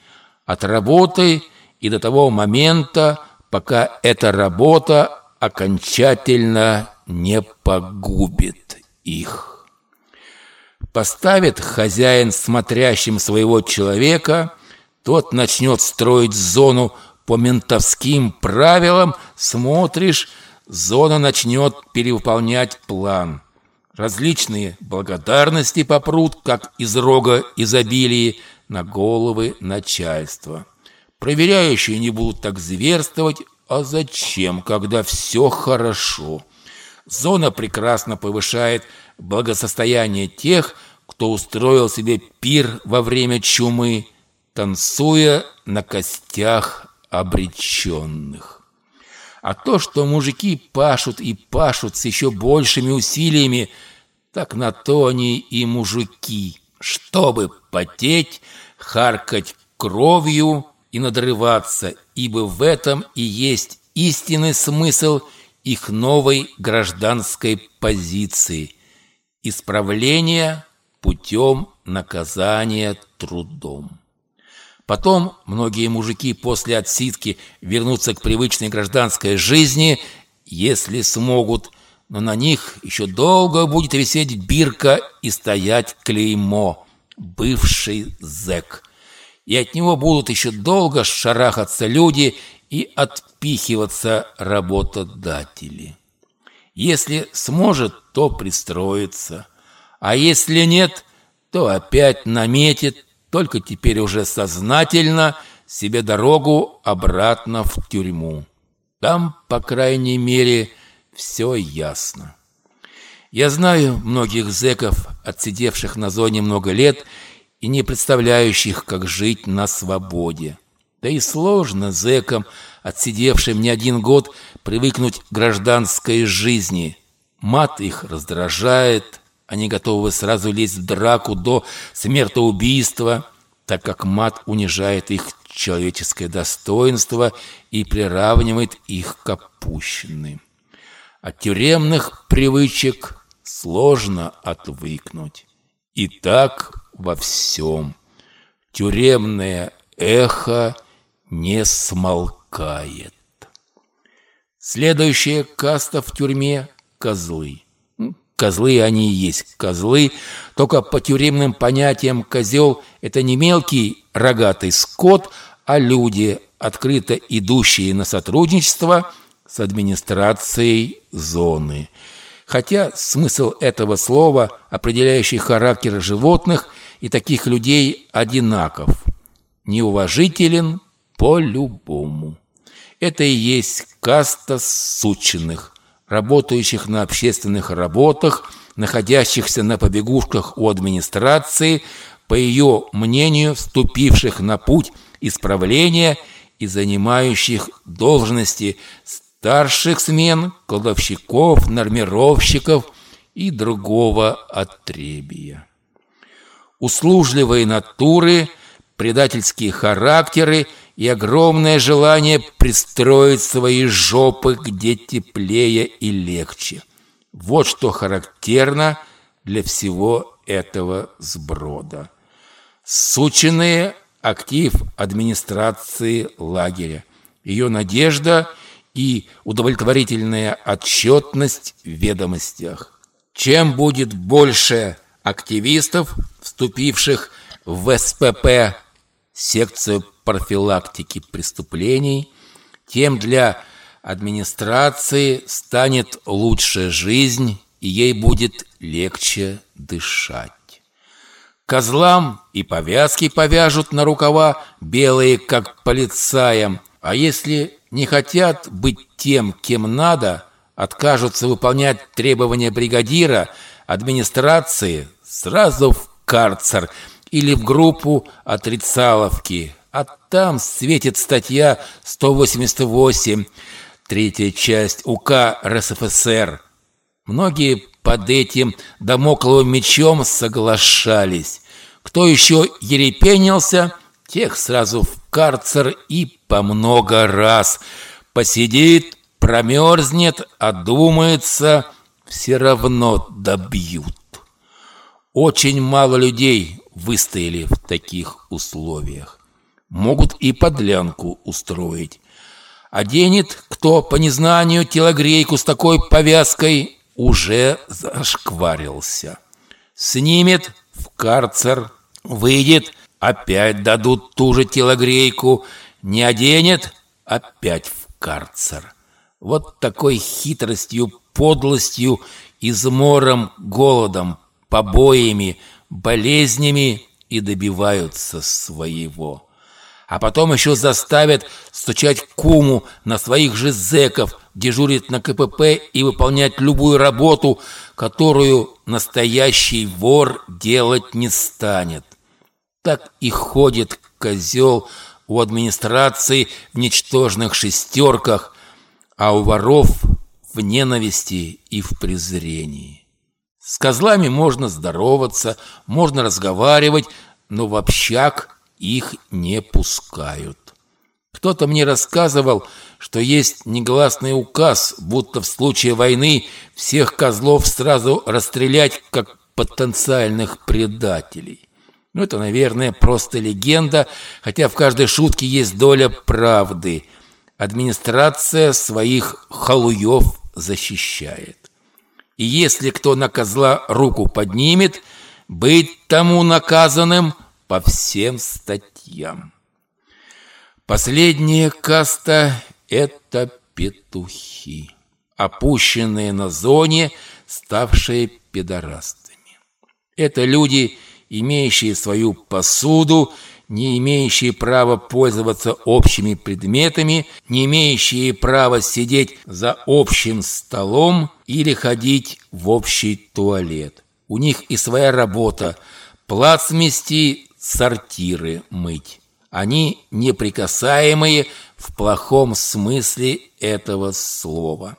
От работы и до того момента, пока эта работа окончательно не погубит их. Поставит хозяин смотрящим своего человека, тот начнет строить зону по ментовским правилам, смотришь, зона начнет перевыполнять план – Различные благодарности попрут, как из рога изобилия, на головы начальства. Проверяющие не будут так зверствовать, а зачем, когда все хорошо? Зона прекрасно повышает благосостояние тех, кто устроил себе пир во время чумы, танцуя на костях обреченных. А то, что мужики пашут и пашут с еще большими усилиями, так на то они и мужики, чтобы потеть, харкать кровью и надрываться, ибо в этом и есть истинный смысл их новой гражданской позиции – исправление путем наказания трудом. Потом многие мужики после отсидки вернутся к привычной гражданской жизни, если смогут – но на них еще долго будет висеть бирка и стоять клеймо «Бывший зэк». И от него будут еще долго шарахаться люди и отпихиваться работодатели. Если сможет, то пристроится, а если нет, то опять наметит, только теперь уже сознательно, себе дорогу обратно в тюрьму. Там, по крайней мере, все ясно. Я знаю многих зэков, отсидевших на зоне много лет и не представляющих, как жить на свободе. Да и сложно зэкам, отсидевшим не один год, привыкнуть к гражданской жизни. Мат их раздражает, они готовы сразу лезть в драку до смертоубийства, так как мат унижает их человеческое достоинство и приравнивает их к опущенным. От тюремных привычек сложно отвыкнуть. И так во всем. Тюремное эхо не смолкает. Следующая каста в тюрьме – козлы. Козлы они и есть козлы, только по тюремным понятиям козел – это не мелкий рогатый скот, а люди, открыто идущие на сотрудничество с администрацией зоны. Хотя смысл этого слова, определяющий характер животных и таких людей, одинаков. Неуважителен по-любому. Это и есть каста сученных – работающих на общественных работах, находящихся на побегушках у администрации, по ее мнению, вступивших на путь исправления и занимающих должности старших смен, кладовщиков, нормировщиков и другого отребия. Услужливые натуры, предательские характеры – и огромное желание пристроить свои жопы где теплее и легче. Вот что характерно для всего этого сброда. Сученные актив администрации лагеря. Ее надежда и удовлетворительная отчетность в ведомостях. Чем будет больше активистов, вступивших в СПП, секцию профилактики преступлений, тем для администрации станет лучше жизнь, и ей будет легче дышать. Козлам и повязки повяжут на рукава, белые, как полицаям, а если не хотят быть тем, кем надо, откажутся выполнять требования бригадира, администрации, сразу в карцер или в группу отрицаловки, а там светит статья 188, третья часть УК РСФСР. Многие под этим домокловым мечом соглашались. Кто еще ерепенился, тех сразу в карцер и по много раз. Посидит, промерзнет, одумается, все равно добьют. Очень мало людей выстояли в таких условиях могут и подлянку устроить. Оденет кто по незнанию телогрейку с такой повязкой, уже зашкварился. Снимет в карцер, выйдет, опять дадут ту же телогрейку, не оденет, опять в карцер. Вот такой хитростью, подлостью, измором, голодом, побоями, болезнями и добиваются своего а потом еще заставят стучать куму на своих же зэков, дежурить на КПП и выполнять любую работу, которую настоящий вор делать не станет. Так и ходит козел у администрации в ничтожных шестерках, а у воров в ненависти и в презрении. С козлами можно здороваться, можно разговаривать, но в общак – их не пускают. Кто-то мне рассказывал, что есть негласный указ, будто в случае войны всех козлов сразу расстрелять как потенциальных предателей. Ну, это, наверное, просто легенда, хотя в каждой шутке есть доля правды. Администрация своих халуев защищает. И если кто на козла руку поднимет, быть тому наказанным – по всем статьям. Последняя каста – это петухи, опущенные на зоне, ставшие педорастами. Это люди, имеющие свою посуду, не имеющие права пользоваться общими предметами, не имеющие права сидеть за общим столом или ходить в общий туалет. У них и своя работа – плац мести, сортиры мыть. Они неприкасаемые в плохом смысле этого слова.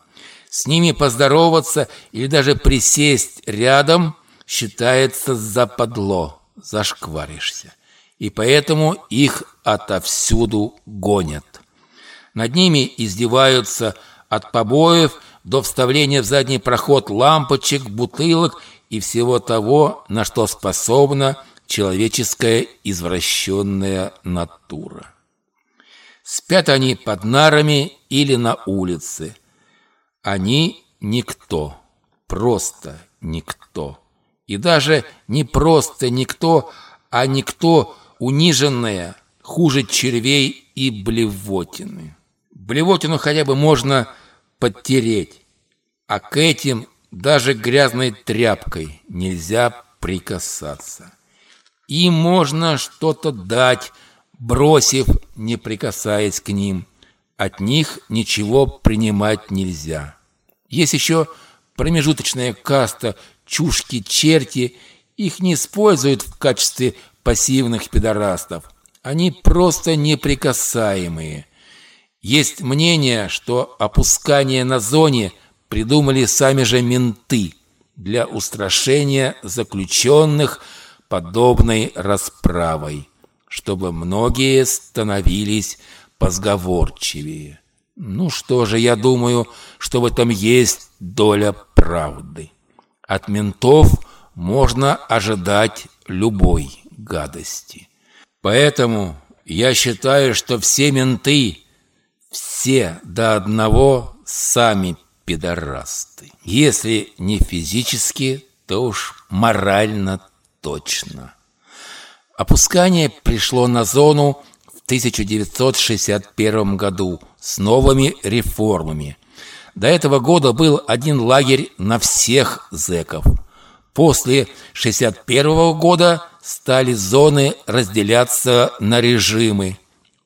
С ними поздороваться или даже присесть рядом считается западло, зашкваришься. И поэтому их отовсюду гонят. Над ними издеваются от побоев до вставления в задний проход лампочек, бутылок и всего того, на что способна человеческая извращенная натура. Спят они под нарами или на улице. Они никто, просто никто. И даже не просто никто, а никто униженная, хуже червей и блевотины. Блевотину хотя бы можно подтереть, а к этим даже грязной тряпкой нельзя прикасаться. Им можно что-то дать, бросив, не прикасаясь к ним. От них ничего принимать нельзя. Есть еще промежуточная каста чушки-черти, их не используют в качестве пассивных пидорастов. Они просто неприкасаемые. Есть мнение, что опускание на зоне придумали сами же менты для устрашения заключенных подобной расправой, чтобы многие становились позговорчивее. Ну что же, я думаю, что в этом есть доля правды. От ментов можно ожидать любой гадости. Поэтому я считаю, что все менты, все до одного сами пидорасты. Если не физически, то уж морально точно. Опускание пришло на зону 1961 году с новыми реформами. До этого года был один лагерь на всех зэков. После 61 года стали зоны разделяться на режимы.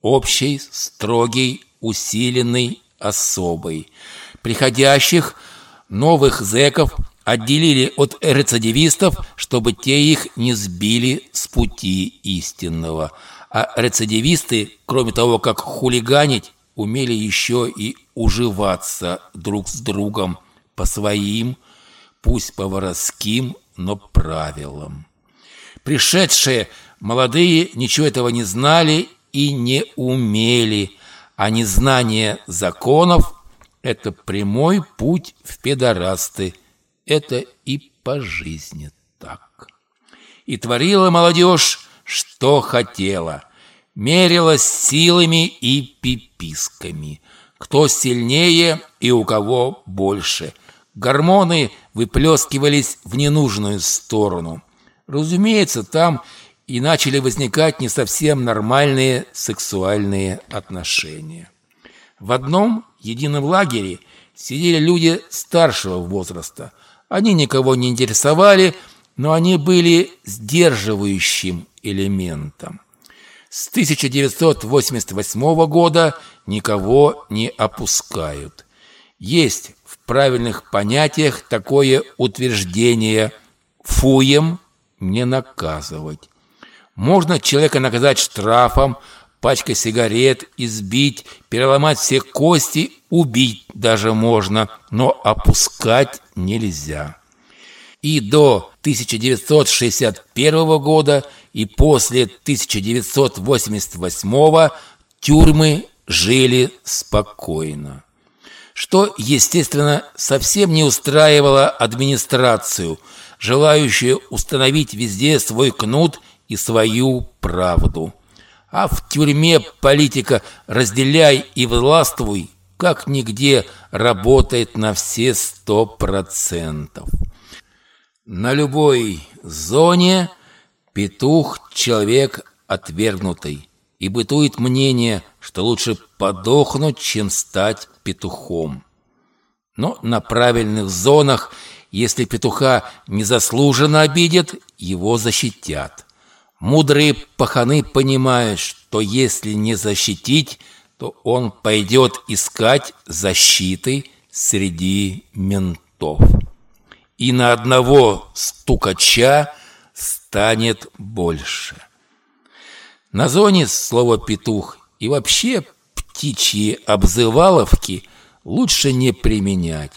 Общий, строгий, усиленный, особый. Приходящих новых зэков отделили от рецидивистов, чтобы те их не сбили с пути истинного – а рецидивисты, кроме того, как хулиганить, умели еще и уживаться друг с другом по своим, пусть по воровским, но правилам. Пришедшие молодые ничего этого не знали и не умели, а незнание законов – это прямой путь в педорасты. Это и по жизни так. И творила молодежь что хотела. Мерилась силами и пиписками. Кто сильнее и у кого больше. Гормоны выплескивались в ненужную сторону. Разумеется, там и начали возникать не совсем нормальные сексуальные отношения. В одном едином лагере сидели люди старшего возраста. Они никого не интересовали, но они были сдерживающим элементом. С 1988 года никого не опускают. Есть в правильных понятиях такое утверждение «фуем не наказывать». Можно человека наказать штрафом, пачкой сигарет, избить, переломать все кости, убить даже можно, но опускать нельзя. И до 1961 года и после 1988 тюрьмы жили спокойно. Что, естественно, совсем не устраивало администрацию, желающую установить везде свой кнут и свою правду. А в тюрьме политика «разделяй и властвуй» как нигде работает на все сто процентов. На любой зоне – Петух – человек отвергнутый, и бытует мнение, что лучше подохнуть, чем стать петухом. Но на правильных зонах, если петуха незаслуженно обидят, его защитят. Мудрые паханы понимают, что если не защитить, то он пойдет искать защиты среди ментов. И на одного стукача – станет больше. На зоне слово «петух» и вообще птичьи обзываловки лучше не применять.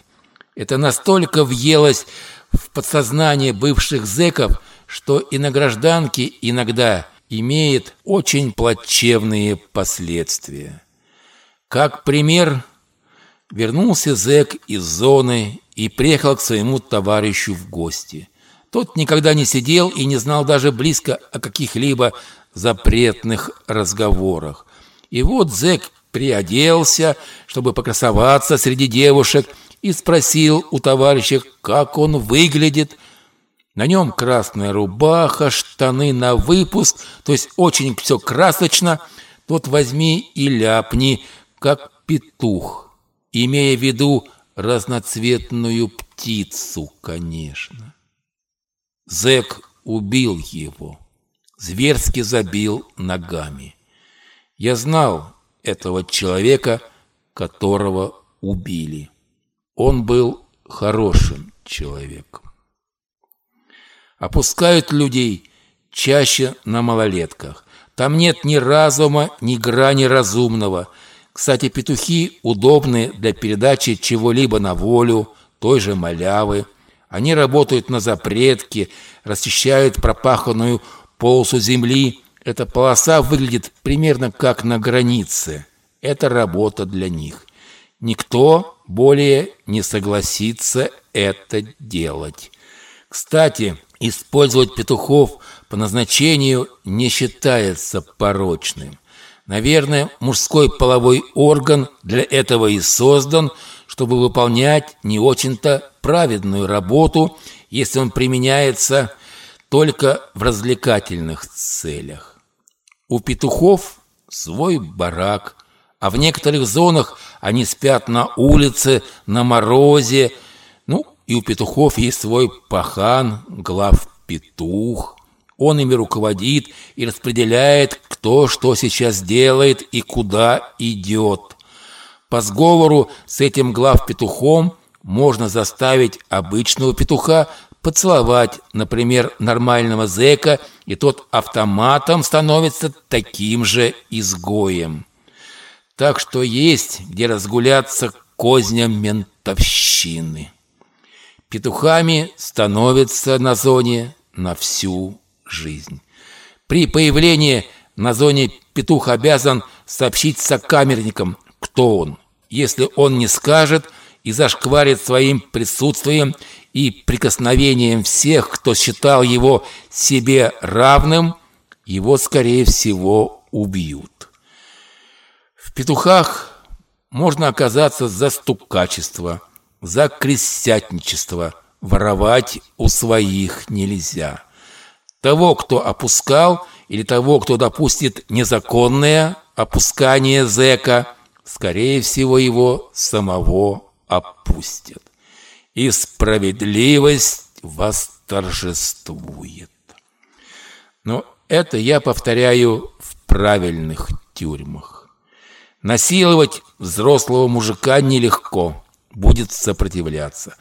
Это настолько въелось в подсознание бывших зэков, что и на гражданке иногда имеет очень плачевные последствия. Как пример, Вернулся зэк из зоны и приехал к своему товарищу в гости. Тот никогда не сидел и не знал даже близко о каких-либо запретных разговорах. И вот зэк приоделся, чтобы покрасоваться среди девушек, и спросил у товарища, как он выглядит. На нем красная рубаха, штаны на выпуск, то есть очень все красочно. Тот возьми и ляпни, как петух, имея в виду разноцветную птицу, конечно. Зэк убил его, зверски забил ногами. Я знал этого человека, которого убили. Он был хорошим человеком. Опускают людей чаще на малолетках. Там нет ни разума, ни грани разумного. Кстати, петухи удобны для передачи чего-либо на волю, той же малявы. Они работают на запретке, расчищают пропаханную полосу земли. Эта полоса выглядит примерно как на границе. Это работа для них. Никто более не согласится это делать. Кстати, использовать петухов по назначению не считается порочным. Наверное, мужской половой орган для этого и создан, чтобы выполнять не очень-то праведную работу, если он применяется только в развлекательных целях. У петухов свой барак, а в некоторых зонах они спят на улице, на морозе. Ну, и у петухов есть свой пахан, глав петух. Он ими руководит и распределяет, кто что сейчас делает и куда идет. По сговору с этим глав-петухом можно заставить обычного петуха поцеловать, например, нормального зэка, и тот автоматом становится таким же изгоем. Так что есть где разгуляться козням ментовщины. Петухами становятся на зоне на всю жизнь. При появлении на зоне петух обязан сообщить сокамерникам, кто он. Если он не скажет и зашкварит своим присутствием и прикосновением всех, кто считал его себе равным, его, скорее всего, убьют. Петухах можно оказаться за стукачество, за крестятничество. Воровать у своих нельзя. Того, кто опускал, или того, кто допустит незаконное опускание зэка, скорее всего, его самого опустят. И справедливость восторжествует. Но это я повторяю в правильных тюрьмах. Насиловать взрослого мужика нелегко, будет сопротивляться.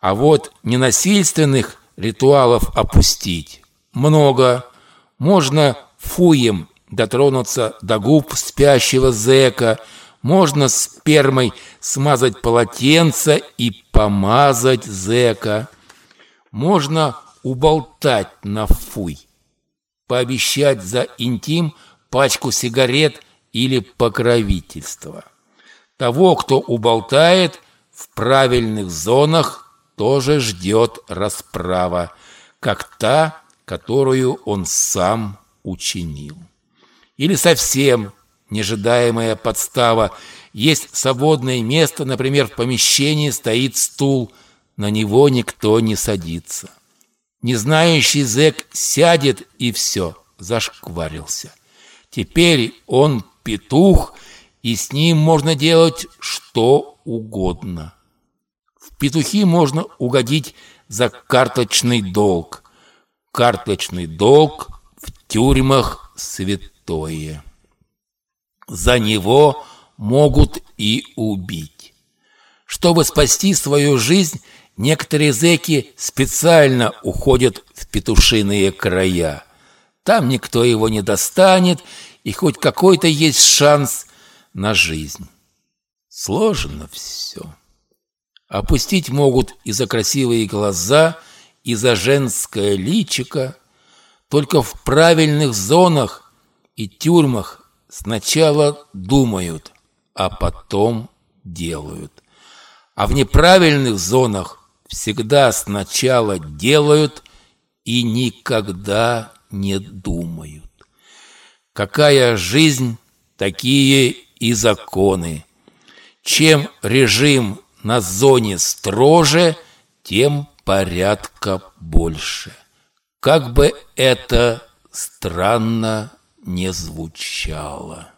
А вот ненасильственных ритуалов опустить много. Можно фуем дотронуться до губ спящего зэка, можно спермой смазать полотенце и помазать зэка. Можно уболтать на фуй, пообещать за интим пачку сигарет или покровительство. Того, кто уболтает, в правильных зонах тоже ждет расправа, как та, которую он сам учинил. Или совсем нежидаемая подстава. Есть свободное место, например, в помещении стоит стул, на него никто не садится. Незнающий зэк сядет и все, зашкварился. Теперь он петух, и с ним можно делать что угодно. В петухи можно угодить за карточный долг. Карточный долг в тюрьмах святое. За него могут и убить. Чтобы спасти свою жизнь, некоторые зэки специально уходят в петушиные края. Там никто его не достанет, и хоть какой-то есть шанс на жизнь. Сложно все. Опустить могут и за красивые глаза – и за женское личико, только в правильных зонах и тюрьмах сначала думают, а потом делают. А в неправильных зонах всегда сначала делают и никогда не думают. Какая жизнь, такие и законы. Чем режим на зоне строже, тем порядка больше. Как бы это странно не звучало.